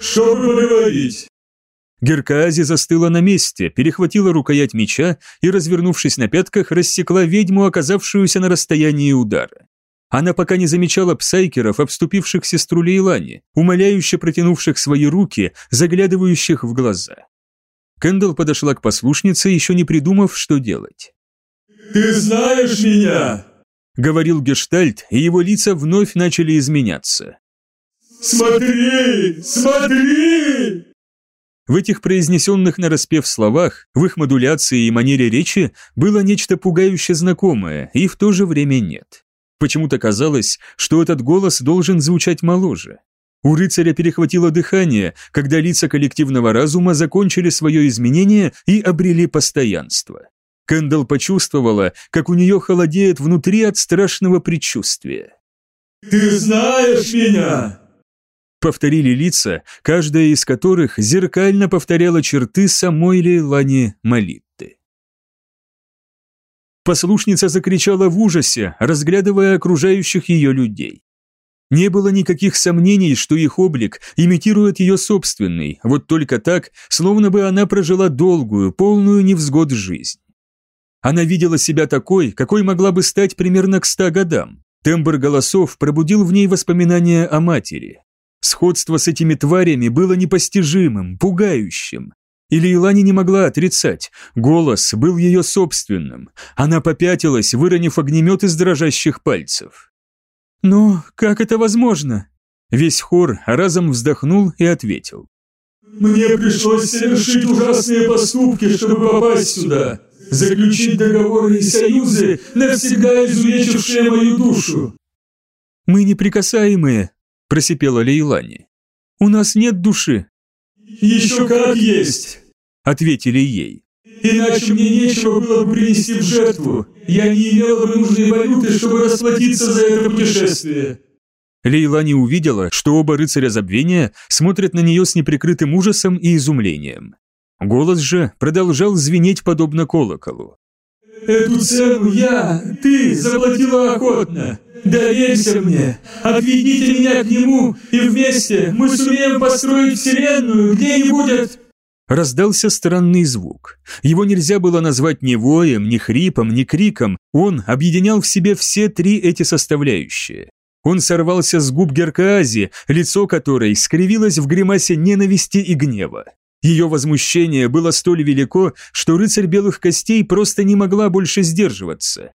«Чтобы поговорить!» Геркаази застыла на месте, перехватила рукоять меча и, развернувшись на пятках, рассекла ведьму, оказавшуюся на расстоянии удара. Она пока не замечала псайкеров, обступивших сестру Лейлани, умоляюще протянувших свои руки, заглядывающих в глаза. Кэндалл подошла к послушнице, еще не придумав, что делать. «Ты знаешь меня!» — говорил Гештальт, и его лица вновь начали изменяться. «Смотри! Смотри!» В этих произнесенных нараспев словах, в их модуляции и манере речи было нечто пугающе знакомое, и в то же время нет. Почему-то казалось, что этот голос должен звучать моложе. У рыцаря перехватило дыхание, когда лица коллективного разума закончили свое изменение и обрели постоянство. Кэндалл почувствовала, как у нее холодеет внутри от страшного предчувствия. «Ты знаешь меня!» Повторили лица, каждая из которых зеркально повторяла черты самой Лейлани Молитты. Послушница закричала в ужасе, разглядывая окружающих ее людей. Не было никаких сомнений, что их облик имитирует ее собственный, вот только так, словно бы она прожила долгую, полную невзгод жизнь. Она видела себя такой, какой могла бы стать примерно к ста годам. Тембр голосов пробудил в ней воспоминания о матери. Сходство с этими тварями было непостижимым, пугающим. И Лейлани не могла отрицать, голос был ее собственным. Она попятилась, выронив огнемет из дрожащих пальцев. «Но как это возможно?» Весь хор разом вздохнул и ответил. «Мне пришлось совершить ужасные поступки, чтобы попасть сюда, заключить договоры и союзы, навсегда изувечившие мою душу». «Мы неприкасаемые», – просипела Лейлани. «У нас нет души». «Еще как есть», – ответили ей. «Иначе мне нечего было бы принести в жертву. Я не имела бы нужной валюты, чтобы расплатиться за это путешествие». Лейлани увидела, что оба рыцаря забвения смотрят на нее с неприкрытым ужасом и изумлением. Голос же продолжал звенеть подобно колоколу. «Эту цену я, ты, заплатила охотно. Доверься мне, отведите меня к нему, и вместе мы сумеем построить вселенную, где не будет...» Раздался странный звук. Его нельзя было назвать ни воем, ни хрипом, ни криком, он объединял в себе все три эти составляющие. Он сорвался с губ Геркаази, лицо которой скривилось в гримасе ненависти и гнева. Ее возмущение было столь велико, что рыцарь белых костей просто не могла больше сдерживаться.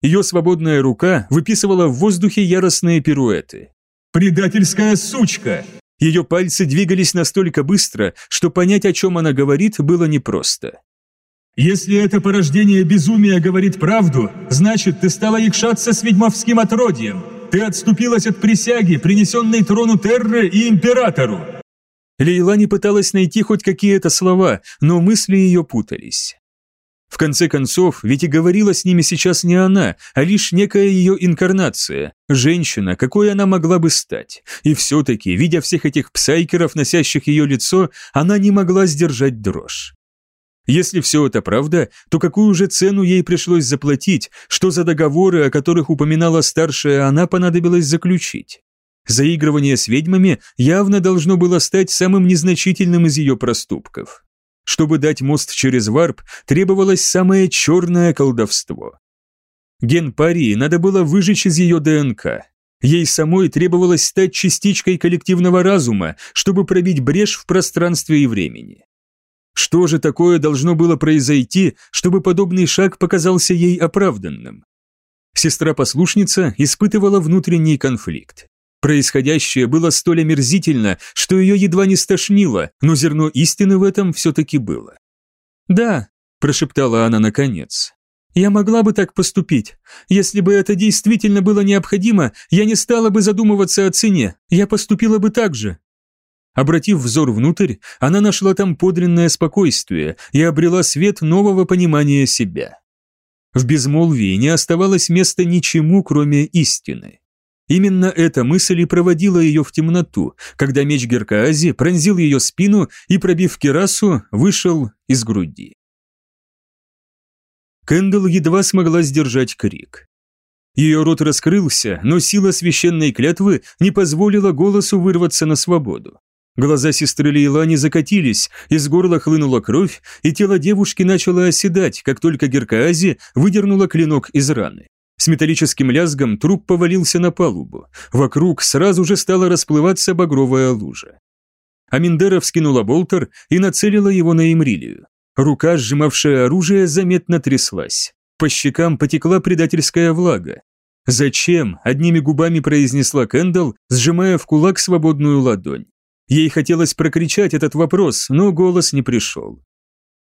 Ее свободная рука выписывала в воздухе яростные пируэты. «Предательская сучка!» Ее пальцы двигались настолько быстро, что понять, о чем она говорит, было непросто. «Если это порождение безумия говорит правду, значит, ты стала якшаться с ведьмовским отродьем. Ты отступилась от присяги, принесенной трону Терры и Императору». Лейла не пыталась найти хоть какие-то слова, но мысли ее путались. В конце концов, ведь и говорила с ними сейчас не она, а лишь некая ее инкарнация, женщина, какой она могла бы стать. И все-таки, видя всех этих псайкеров, носящих ее лицо, она не могла сдержать дрожь. Если все это правда, то какую же цену ей пришлось заплатить, что за договоры, о которых упоминала старшая она, понадобилось заключить? Заигрывание с ведьмами явно должно было стать самым незначительным из ее проступков. Чтобы дать мост через варп, требовалось самое черное колдовство. Ген парии надо было выжечь из ее ДНК. Ей самой требовалось стать частичкой коллективного разума, чтобы пробить брешь в пространстве и времени. Что же такое должно было произойти, чтобы подобный шаг показался ей оправданным? Сестра-послушница испытывала внутренний конфликт. Происходящее было столь омерзительно, что ее едва не стошнило, но зерно истины в этом все-таки было. «Да», – прошептала она наконец, – «я могла бы так поступить. Если бы это действительно было необходимо, я не стала бы задумываться о цене, я поступила бы так же». Обратив взор внутрь, она нашла там подлинное спокойствие и обрела свет нового понимания себя. В безмолвии не оставалось места ничему, кроме истины. Именно эта мысль и проводила ее в темноту, когда меч Геркаази пронзил ее спину и, пробив кирасу, вышел из груди. Кэндалл едва смогла сдержать крик. Ее рот раскрылся, но сила священной клятвы не позволила голосу вырваться на свободу. Глаза сестры Лейлани закатились, из горла хлынула кровь, и тело девушки начало оседать, как только Геркаази выдернула клинок из раны. С металлическим лязгом труп повалился на палубу. Вокруг сразу же стала расплываться багровая лужа. Аминдера вскинула болтер и нацелила его на Эмрилию. Рука, сжимавшая оружие, заметно тряслась. По щекам потекла предательская влага. «Зачем?» – одними губами произнесла Кэндалл, сжимая в кулак свободную ладонь. Ей хотелось прокричать этот вопрос, но голос не пришел.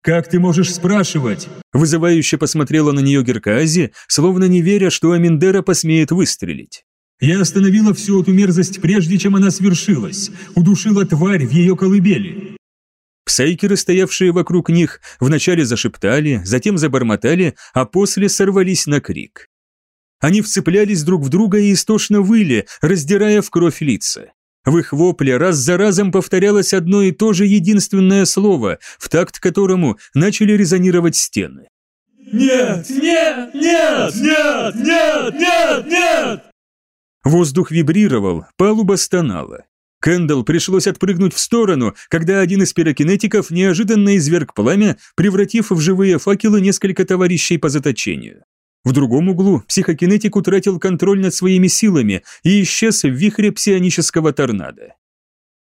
«Как ты можешь спрашивать?» Вызывающе посмотрела на нее Геркази, словно не веря, что Аминдера посмеет выстрелить. «Я остановила всю эту мерзость, прежде чем она свершилась, удушила тварь в ее колыбели». Псайкеры, стоявшие вокруг них, вначале зашептали, затем забормотали, а после сорвались на крик. Они вцеплялись друг в друга и истошно выли, раздирая в кровь лица. В их вопле раз за разом повторялось одно и то же единственное слово, в такт которому начали резонировать стены. «Нет! Нет! Нет! Нет! Нет! Нет! Нет!» Воздух вибрировал, палуба стонала. Кэндалл пришлось отпрыгнуть в сторону, когда один из пирокинетиков неожиданно изверг пламя, превратив в живые факелы несколько товарищей по заточению. В другом углу психокинетик утратил контроль над своими силами и исчез в вихре псионического торнадо.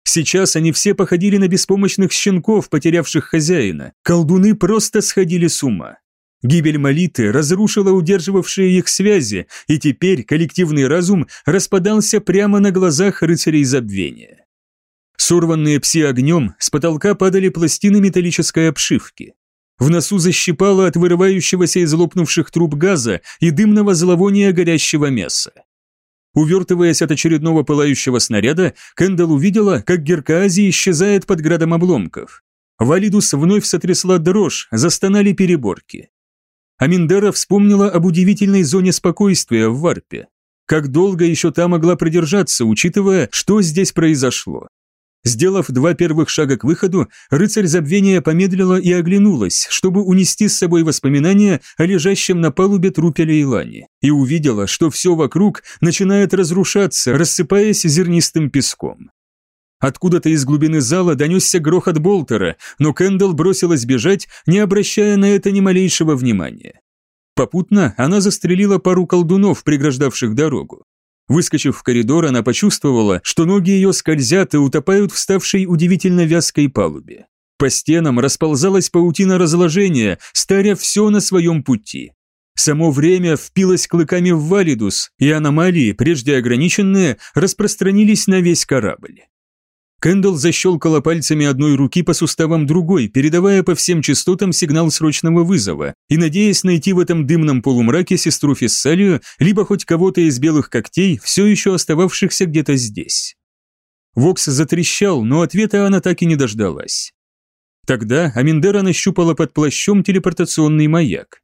Сейчас они все походили на беспомощных щенков, потерявших хозяина. Колдуны просто сходили с ума. Гибель Молиты разрушила удерживавшие их связи, и теперь коллективный разум распадался прямо на глазах рыцарей забвения. Сорванные пси-огнем, с потолка падали пластины металлической обшивки. В носу защипало от вырывающегося из лопнувших труб газа и дымного зловония горящего мяса. Увертываясь от очередного пылающего снаряда, Кэндалл увидела, как Геркаази исчезает под градом обломков. Валидус вновь сотрясла дрожь, застонали переборки. Аминдера вспомнила об удивительной зоне спокойствия в Варпе. Как долго еще та могла продержаться, учитывая, что здесь произошло. Сделав два первых шага к выходу, рыцарь забвения помедлила и оглянулась, чтобы унести с собой воспоминания о лежащем на палубе трупе Лейлани, и увидела, что все вокруг начинает разрушаться, рассыпаясь зернистым песком. Откуда-то из глубины зала донесся грохот Болтера, но Кэндалл бросилась бежать, не обращая на это ни малейшего внимания. Попутно она застрелила пару колдунов, преграждавших дорогу. Выскочив в коридор, она почувствовала, что ноги ее скользят и утопают в ставшей удивительно вязкой палубе. По стенам расползалась паутина разложения, старя все на своем пути. Само время впилось клыками в валидус, и аномалии, прежде ограниченные, распространились на весь корабль. Кэндалл защелкала пальцами одной руки по суставам другой, передавая по всем частотам сигнал срочного вызова, и надеясь найти в этом дымном полумраке сестру Фессалию, либо хоть кого-то из белых когтей, все еще остававшихся где-то здесь. Вокс затрещал, но ответа она так и не дождалась. Тогда Аминдера нащупала под плащом телепортационный маяк.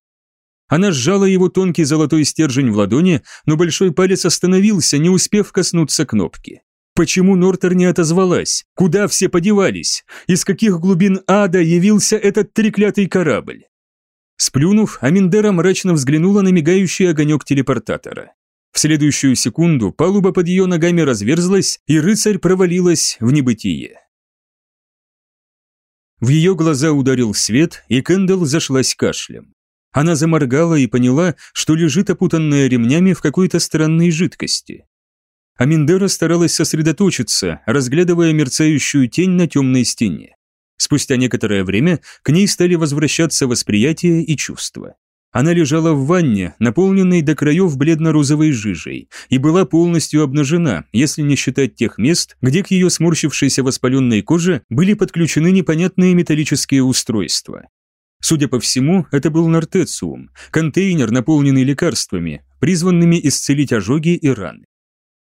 Она сжала его тонкий золотой стержень в ладони, но большой палец остановился, не успев коснуться кнопки. Почему Нортер не отозвалась? Куда все подевались? Из каких глубин ада явился этот треклятый корабль? Сплюнув, Аминдера мрачно взглянула на мигающий огонек телепортатора. В следующую секунду палуба под ее ногами разверзлась, и рыцарь провалилась в небытие. В ее глаза ударил свет, и Кэндалл зашлась кашлем. Она заморгала и поняла, что лежит опутанная ремнями в какой-то странной жидкости. Аминдера старалась сосредоточиться, разглядывая мерцающую тень на темной стене. Спустя некоторое время к ней стали возвращаться восприятия и чувства. Она лежала в ванне, наполненной до краев бледно-розовой жижей, и была полностью обнажена, если не считать тех мест, где к ее сморщившейся воспаленной коже были подключены непонятные металлические устройства. Судя по всему, это был нортециум, контейнер, наполненный лекарствами, призванными исцелить ожоги и раны.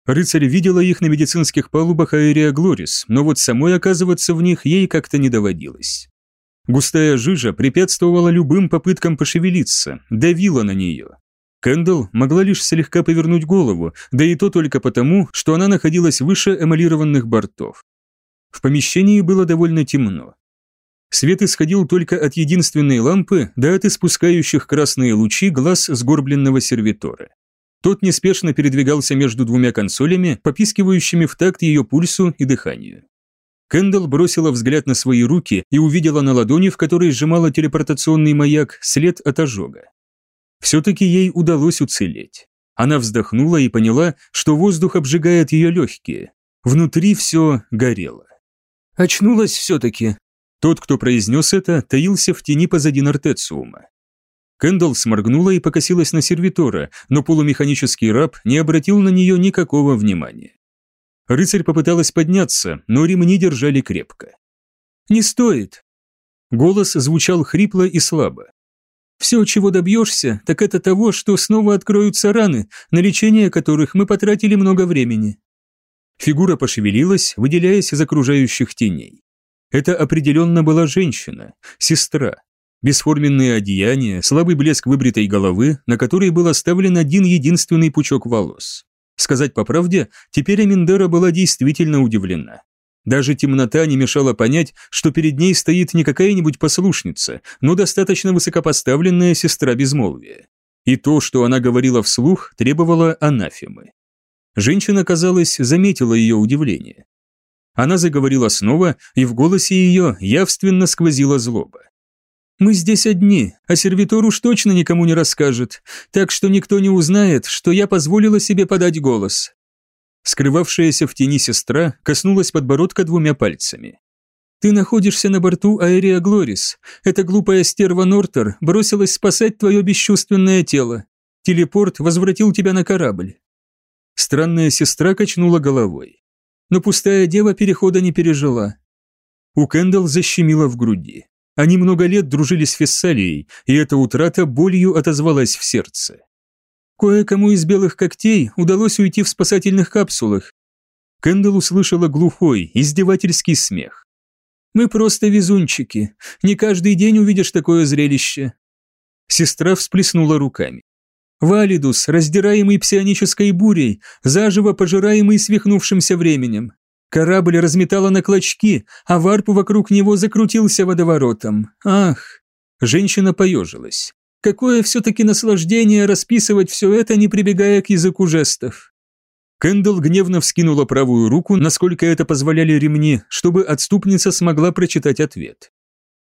Рыцарь видела их на медицинских палубах Аэрия Глорис, но вот самой оказываться в них ей как-то не доводилось. Густая жижа препятствовала любым попыткам пошевелиться, давила на нее. Кэндалл могла лишь слегка повернуть голову, да и то только потому, что она находилась выше эмалированных бортов. В помещении было довольно темно. Свет исходил только от единственной лампы, да от испускающих красные лучи глаз сгорбленного сервитора. Тот неспешно передвигался между двумя консолями, попискивающими в такт ее пульсу и дыханию. Кэндалл бросила взгляд на свои руки и увидела на ладони, в которой сжимала телепортационный маяк, след от ожога. Все-таки ей удалось уцелеть. Она вздохнула и поняла, что воздух обжигает ее легкие. Внутри все горело. «Очнулась все-таки». Тот, кто произнес это, таился в тени позади Нортециума. Кэндалл сморгнула и покосилась на сервитора, но полумеханический раб не обратил на нее никакого внимания. Рыцарь попыталась подняться, но ремни держали крепко. «Не стоит!» Голос звучал хрипло и слабо. Все, чего добьешься, так это того, что снова откроются раны, на лечение которых мы потратили много времени». Фигура пошевелилась, выделяясь из окружающих теней. Это определенно была женщина, сестра. Бесформенные одеяния, слабый блеск выбритой головы, на которой был оставлен один единственный пучок волос. Сказать по правде, теперь Аминдера была действительно удивлена. Даже темнота не мешала понять, что перед ней стоит не какая-нибудь послушница, но достаточно высокопоставленная сестра безмолвия. И то, что она говорила вслух, требовало анафемы. Женщина, казалось, заметила ее удивление. Она заговорила снова, и в голосе ее явственно сквозила злоба. «Мы здесь одни, а сервитор уж точно никому не расскажет, так что никто не узнает, что я позволила себе подать голос. Скрывавшаяся в тени сестра коснулась подбородка двумя пальцами. «Ты находишься на борту Аэрия Глорис. Эта глупая стерва Нортер бросилась спасать твое бесчувственное тело. Телепорт возвратил тебя на корабль». Странная сестра качнула головой. Но пустая дева перехода не пережила. У Кэндалл защемило в груди. Они много лет дружили с Фессалией, и эта утрата болью отозвалась в сердце. Кое-кому из белых когтей удалось уйти в спасательных капсулах. Кэндалл услышала глухой, издевательский смех. «Мы просто везунчики. Не каждый день увидишь такое зрелище». Сестра всплеснула руками. «Валидус, раздираемый псионической бурей, заживо пожираемый свихнувшимся временем. Корабль разметало на клочки, а варп вокруг него закрутился водоворотом. Ах!» Женщина поежилась. Какое все-таки наслаждение расписывать все это, не прибегая к языку жестов. Кэндалл гневно вскинула правую руку, насколько это позволяли ремни, чтобы отступница смогла прочитать ответ.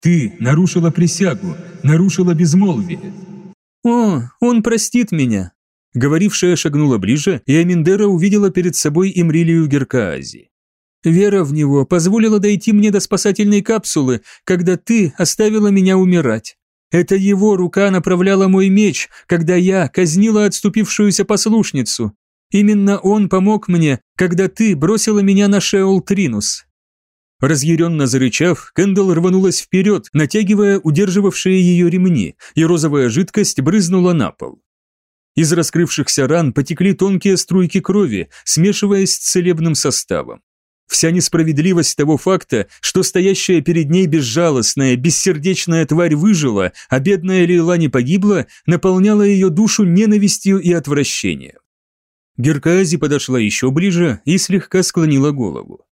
«Ты нарушила присягу, нарушила безмолвие». «О, он простит меня». Говорившая шагнула ближе, и Аминдера увидела перед собой Эмрилию Геркаази. «Вера в него позволила дойти мне до спасательной капсулы, когда ты оставила меня умирать. Это его рука направляла мой меч, когда я казнила отступившуюся послушницу. Именно он помог мне, когда ты бросила меня на Шеол Тринус». Разъяренно зарычав, Кэндалл рванулась вперед, натягивая удерживавшие ее ремни, и розовая жидкость брызнула на пол. Из раскрывшихся ран потекли тонкие струйки крови, смешиваясь с целебным составом. Вся несправедливость того факта, что стоящая перед ней безжалостная, бессердечная тварь выжила, а бедная Лейла не погибла, наполняла ее душу ненавистью и отвращением. Геркази подошла еще ближе и слегка склонила голову.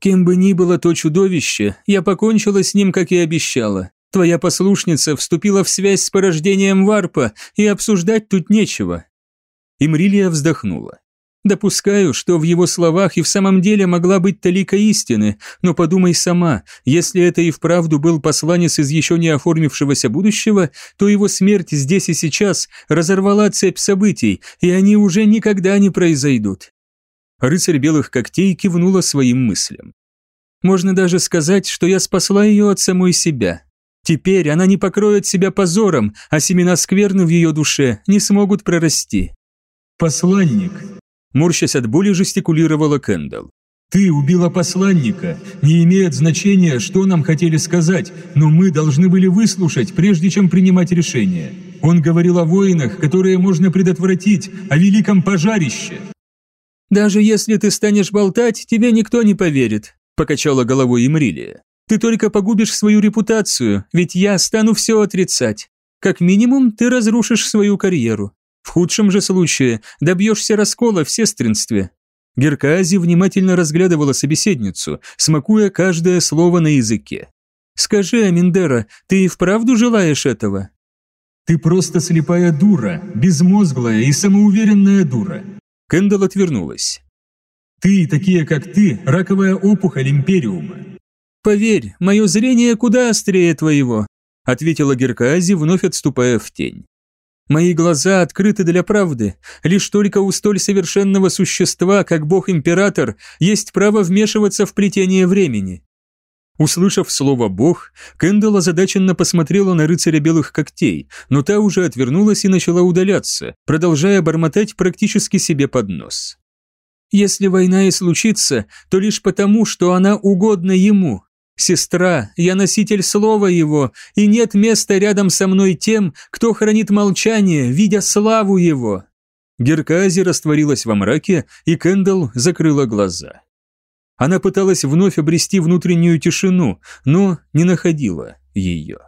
«Кем бы ни было то чудовище, я покончила с ним, как и обещала. Твоя послушница вступила в связь с порождением варпа, и обсуждать тут нечего». Имрилия вздохнула. Допускаю, что в его словах и в самом деле могла быть талика истины, но подумай сама, если это и вправду был посланец из еще не оформившегося будущего, то его смерть здесь и сейчас разорвала цепь событий, и они уже никогда не произойдут. Рыцарь белых когтей кивнула своим мыслям. Можно даже сказать, что я спасла ее от самой себя. Теперь она не покроет себя позором, а семена скверны в ее душе не смогут прорасти. «Посланник», Морщась от боли, жестикулировала Кэндалл. «Ты убила посланника. Не имеет значения, что нам хотели сказать, но мы должны были выслушать, прежде чем принимать решение. Он говорил о воинах, которые можно предотвратить, о великом пожарище». «Даже если ты станешь болтать, тебе никто не поверит», – покачала головой Имрилия. «Ты только погубишь свою репутацию, ведь я стану все отрицать. Как минимум, ты разрушишь свою карьеру. В худшем же случае добьешься раскола в сестринстве». Геркази внимательно разглядывала собеседницу, смакуя каждое слово на языке. «Скажи, Аминдера, ты и вправду желаешь этого?» «Ты просто слепая дура, безмозглая и самоуверенная дура». Кэндалл отвернулась. «Ты, такие как ты, раковая опухоль Империума». «Поверь, мое зрение куда острее твоего», ответила Геркази, вновь отступая в тень. Мои глаза открыты для правды. Лишь только у столь совершенного существа, как бог-император, есть право вмешиваться в плетение времени. Услышав слово «бог», Кэндалл озадаченно посмотрела на рыцаря белых когтей, но та уже отвернулась и начала удаляться, продолжая бормотать практически себе под нос. «Если война и случится, то лишь потому, что она угодна ему. Сестра, я носитель слова его, и нет места рядом со мной тем, кто хранит молчание, видя славу его». Геркази растворилась во мраке, и Кэндалл закрыла глаза. Она пыталась вновь обрести внутреннюю тишину, но не находила ее.